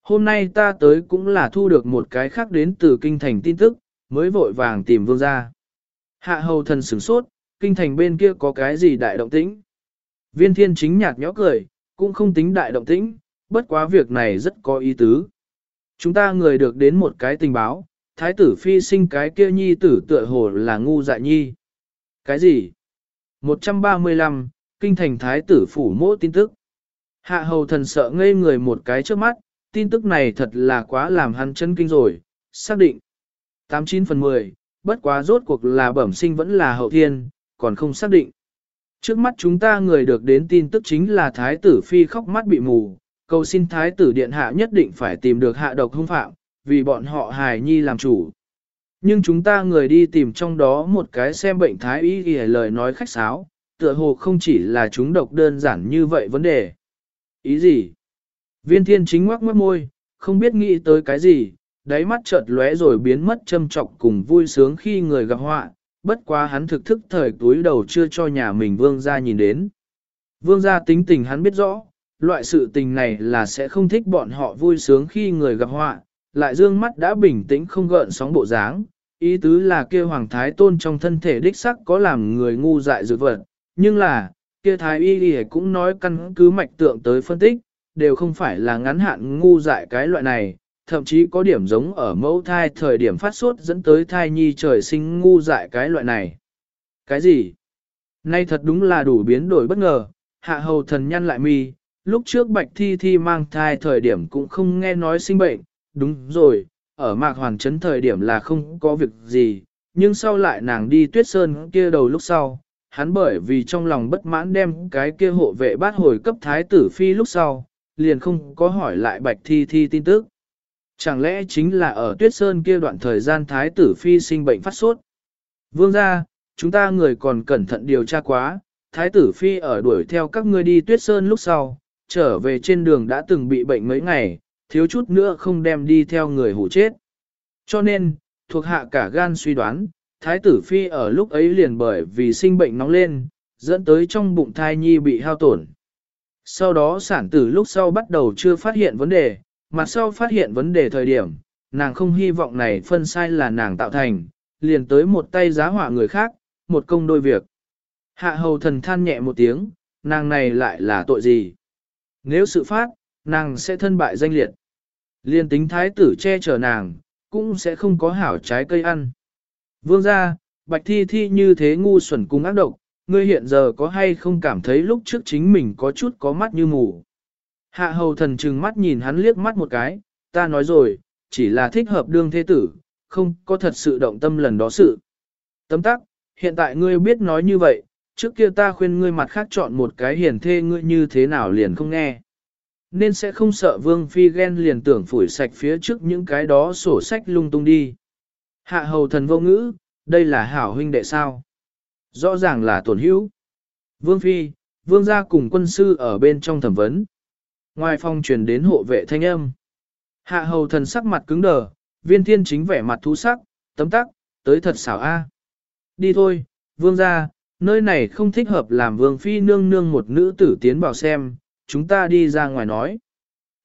Hôm nay ta tới cũng là thu được một cái khác đến từ kinh thành tin tức, mới vội vàng tìm vương gia. Hạ hầu thần sửng sốt, kinh thành bên kia có cái gì đại động tĩnh. Viên thiên chính nhạt nhõ cười, cũng không tính đại động tĩnh, bất quá việc này rất có ý tứ. Chúng ta người được đến một cái tình báo, thái tử phi sinh cái kia nhi tử tựa hồ là ngu dại nhi. Cái gì? 135, kinh thành thái tử phủ mỗ tin tức. Hạ hầu thần sợ ngây người một cái trước mắt, tin tức này thật là quá làm hắn chân kinh rồi, xác định. 89 phần 10, bất quá rốt cuộc là bẩm sinh vẫn là hậu thiên, còn không xác định. Trước mắt chúng ta người được đến tin tức chính là thái tử phi khóc mắt bị mù, cầu xin thái tử điện hạ nhất định phải tìm được hạ độc hung phạm, vì bọn họ hài nhi làm chủ. Nhưng chúng ta người đi tìm trong đó một cái xem bệnh thái y ghi lời nói khách sáo, tựa hồ không chỉ là chúng độc đơn giản như vậy vấn đề. Ý gì? Viên thiên chính ngoắc mất môi, không biết nghĩ tới cái gì, đáy mắt chợt lóe rồi biến mất châm trọng cùng vui sướng khi người gặp họa, bất quá hắn thực thức thời túi đầu chưa cho nhà mình vương gia nhìn đến. Vương gia tính tình hắn biết rõ, loại sự tình này là sẽ không thích bọn họ vui sướng khi người gặp họa, lại dương mắt đã bình tĩnh không gợn sóng bộ dáng, ý tứ là kia hoàng thái tôn trong thân thể đích sắc có làm người ngu dại dược vật, nhưng là, kia thái y y cũng nói căn cứ mạch tượng tới phân tích, đều không phải là ngắn hạn ngu dại cái loại này, thậm chí có điểm giống ở mẫu thai thời điểm phát sốt dẫn tới thai nhi trời sinh ngu dại cái loại này. Cái gì? Nay thật đúng là đủ biến đổi bất ngờ, hạ hầu thần nhăn lại mi, lúc trước bạch thi thi mang thai thời điểm cũng không nghe nói sinh bệnh, đúng rồi, ở mạc hoàn chấn thời điểm là không có việc gì, nhưng sau lại nàng đi tuyết sơn kia đầu lúc sau, hắn bởi vì trong lòng bất mãn đem cái kia hộ vệ bát hồi cấp thái tử phi lúc sau, liền không có hỏi lại bạch thi thi tin tức. Chẳng lẽ chính là ở tuyết sơn kia đoạn thời gian thái tử phi sinh bệnh phát sốt? Vương ra, chúng ta người còn cẩn thận điều tra quá, thái tử phi ở đuổi theo các ngươi đi tuyết sơn lúc sau, trở về trên đường đã từng bị bệnh mấy ngày, thiếu chút nữa không đem đi theo người hủ chết. Cho nên, thuộc hạ cả gan suy đoán, thái tử phi ở lúc ấy liền bởi vì sinh bệnh nóng lên, dẫn tới trong bụng thai nhi bị hao tổn. Sau đó sản tử lúc sau bắt đầu chưa phát hiện vấn đề, mặt sau phát hiện vấn đề thời điểm, nàng không hy vọng này phân sai là nàng tạo thành, liền tới một tay giá họa người khác, một công đôi việc. Hạ hầu thần than nhẹ một tiếng, nàng này lại là tội gì? Nếu sự phát, nàng sẽ thân bại danh liệt. Liên tính thái tử che chở nàng, cũng sẽ không có hảo trái cây ăn. Vương gia, bạch thi thi như thế ngu xuẩn cung ác độc, ngươi hiện giờ có hay không cảm thấy lúc trước chính mình có chút có mắt như mù. Hạ hầu thần trừng mắt nhìn hắn liếc mắt một cái, ta nói rồi, chỉ là thích hợp đương thế tử, không có thật sự động tâm lần đó sự. Tấm tắc, hiện tại ngươi biết nói như vậy, trước kia ta khuyên ngươi mặt khác chọn một cái hiền thê ngươi như thế nào liền không nghe. Nên sẽ không sợ vương phi ghen liền tưởng phủi sạch phía trước những cái đó sổ sách lung tung đi. Hạ hầu thần vô ngữ, đây là hảo huynh đệ sao? Rõ ràng là tổn hữu. Vương phi, vương gia cùng quân sư ở bên trong thẩm vấn. Ngoài phòng truyền đến hộ vệ thanh âm. Hạ hầu thần sắc mặt cứng đờ, viên thiên chính vẻ mặt thú sắc, tấm tắc, tới thật xảo a. Đi thôi, vương gia, nơi này không thích hợp làm vương phi nương nương một nữ tử tiến vào xem, chúng ta đi ra ngoài nói.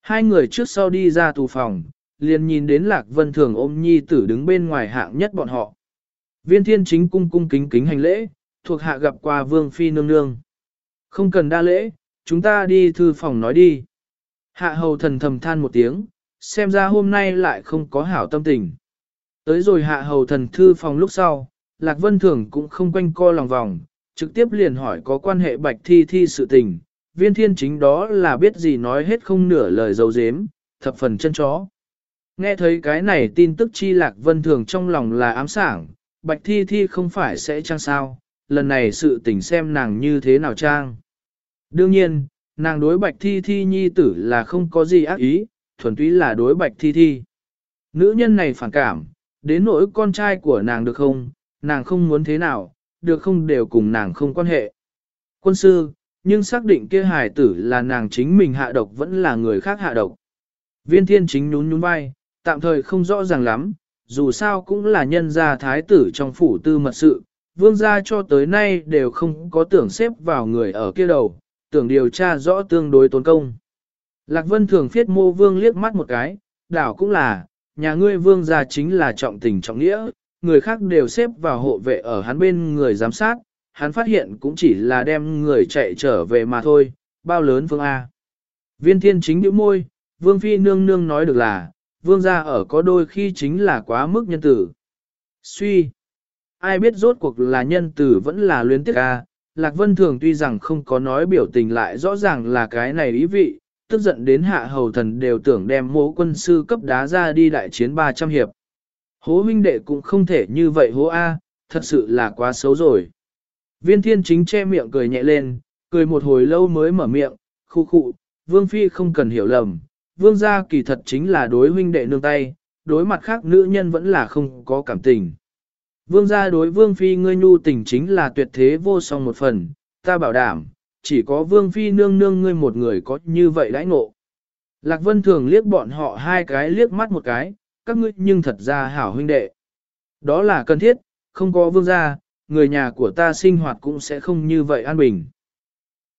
Hai người trước sau đi ra tù phòng, liền nhìn đến Lạc Vân Thường ôm nhi tử đứng bên ngoài hạng nhất bọn họ. Viên thiên chính cung cung kính kính hành lễ, thuộc hạ gặp qua vương phi nương nương. Không cần đa lễ, chúng ta đi thư phòng nói đi. Hạ hầu thần thầm than một tiếng, xem ra hôm nay lại không có hảo tâm tình. Tới rồi hạ hầu thần thư phòng lúc sau, Lạc Vân Thường cũng không quanh co lòng vòng, trực tiếp liền hỏi có quan hệ bạch thi thi sự tình. Viên thiên chính đó là biết gì nói hết không nửa lời dấu dếm, thập phần chân chó. Nghe thấy cái này tin tức chi Lạc Vân Thường trong lòng là ám sảng, bạch thi thi không phải sẽ trang sao, lần này sự tình xem nàng như thế nào trang. Đương nhiên, nàng đối bạch thi thi nhi tử là không có gì ác ý, thuần túy là đối bạch thi thi. Nữ nhân này phản cảm, đến nỗi con trai của nàng được không, nàng không muốn thế nào, được không đều cùng nàng không quan hệ. Quân sư, nhưng xác định kia hài tử là nàng chính mình hạ độc vẫn là người khác hạ độc. Viên thiên chính nhún nhún vai, tạm thời không rõ ràng lắm, dù sao cũng là nhân gia thái tử trong phủ tư mật sự, vương gia cho tới nay đều không có tưởng xếp vào người ở kia đầu, tưởng điều tra rõ tương đối tốn công. Lạc Vân thường phiết mô vương liếc mắt một cái, đảo cũng là, nhà ngươi vương gia chính là trọng tình trọng nghĩa, người khác đều xếp vào hộ vệ ở hắn bên người giám sát, hắn phát hiện cũng chỉ là đem người chạy trở về mà thôi, bao lớn vương A. Viên thiên chính nhíu môi, vương phi nương nương nói được là, vương gia ở có đôi khi chính là quá mức nhân tử. Suy, ai biết rốt cuộc là nhân tử vẫn là luyến tiếc A, Lạc Vân Thường tuy rằng không có nói biểu tình lại rõ ràng là cái này ý vị, tức giận đến hạ hầu thần đều tưởng đem mố quân sư cấp đá ra đi đại chiến 300 hiệp. Hố huynh đệ cũng không thể như vậy hố A, thật sự là quá xấu rồi. Viên thiên chính che miệng cười nhẹ lên, cười một hồi lâu mới mở miệng, khu khụ, vương phi không cần hiểu lầm, vương gia kỳ thật chính là đối huynh đệ nương tay, đối mặt khác nữ nhân vẫn là không có cảm tình. Vương gia đối vương phi ngươi nhu tình chính là tuyệt thế vô song một phần, ta bảo đảm, chỉ có vương phi nương nương ngươi một người có như vậy đãi ngộ. Lạc Vân thường liếc bọn họ hai cái liếc mắt một cái, các ngươi nhưng thật ra hảo huynh đệ. Đó là cần thiết, không có vương gia, người nhà của ta sinh hoạt cũng sẽ không như vậy an bình.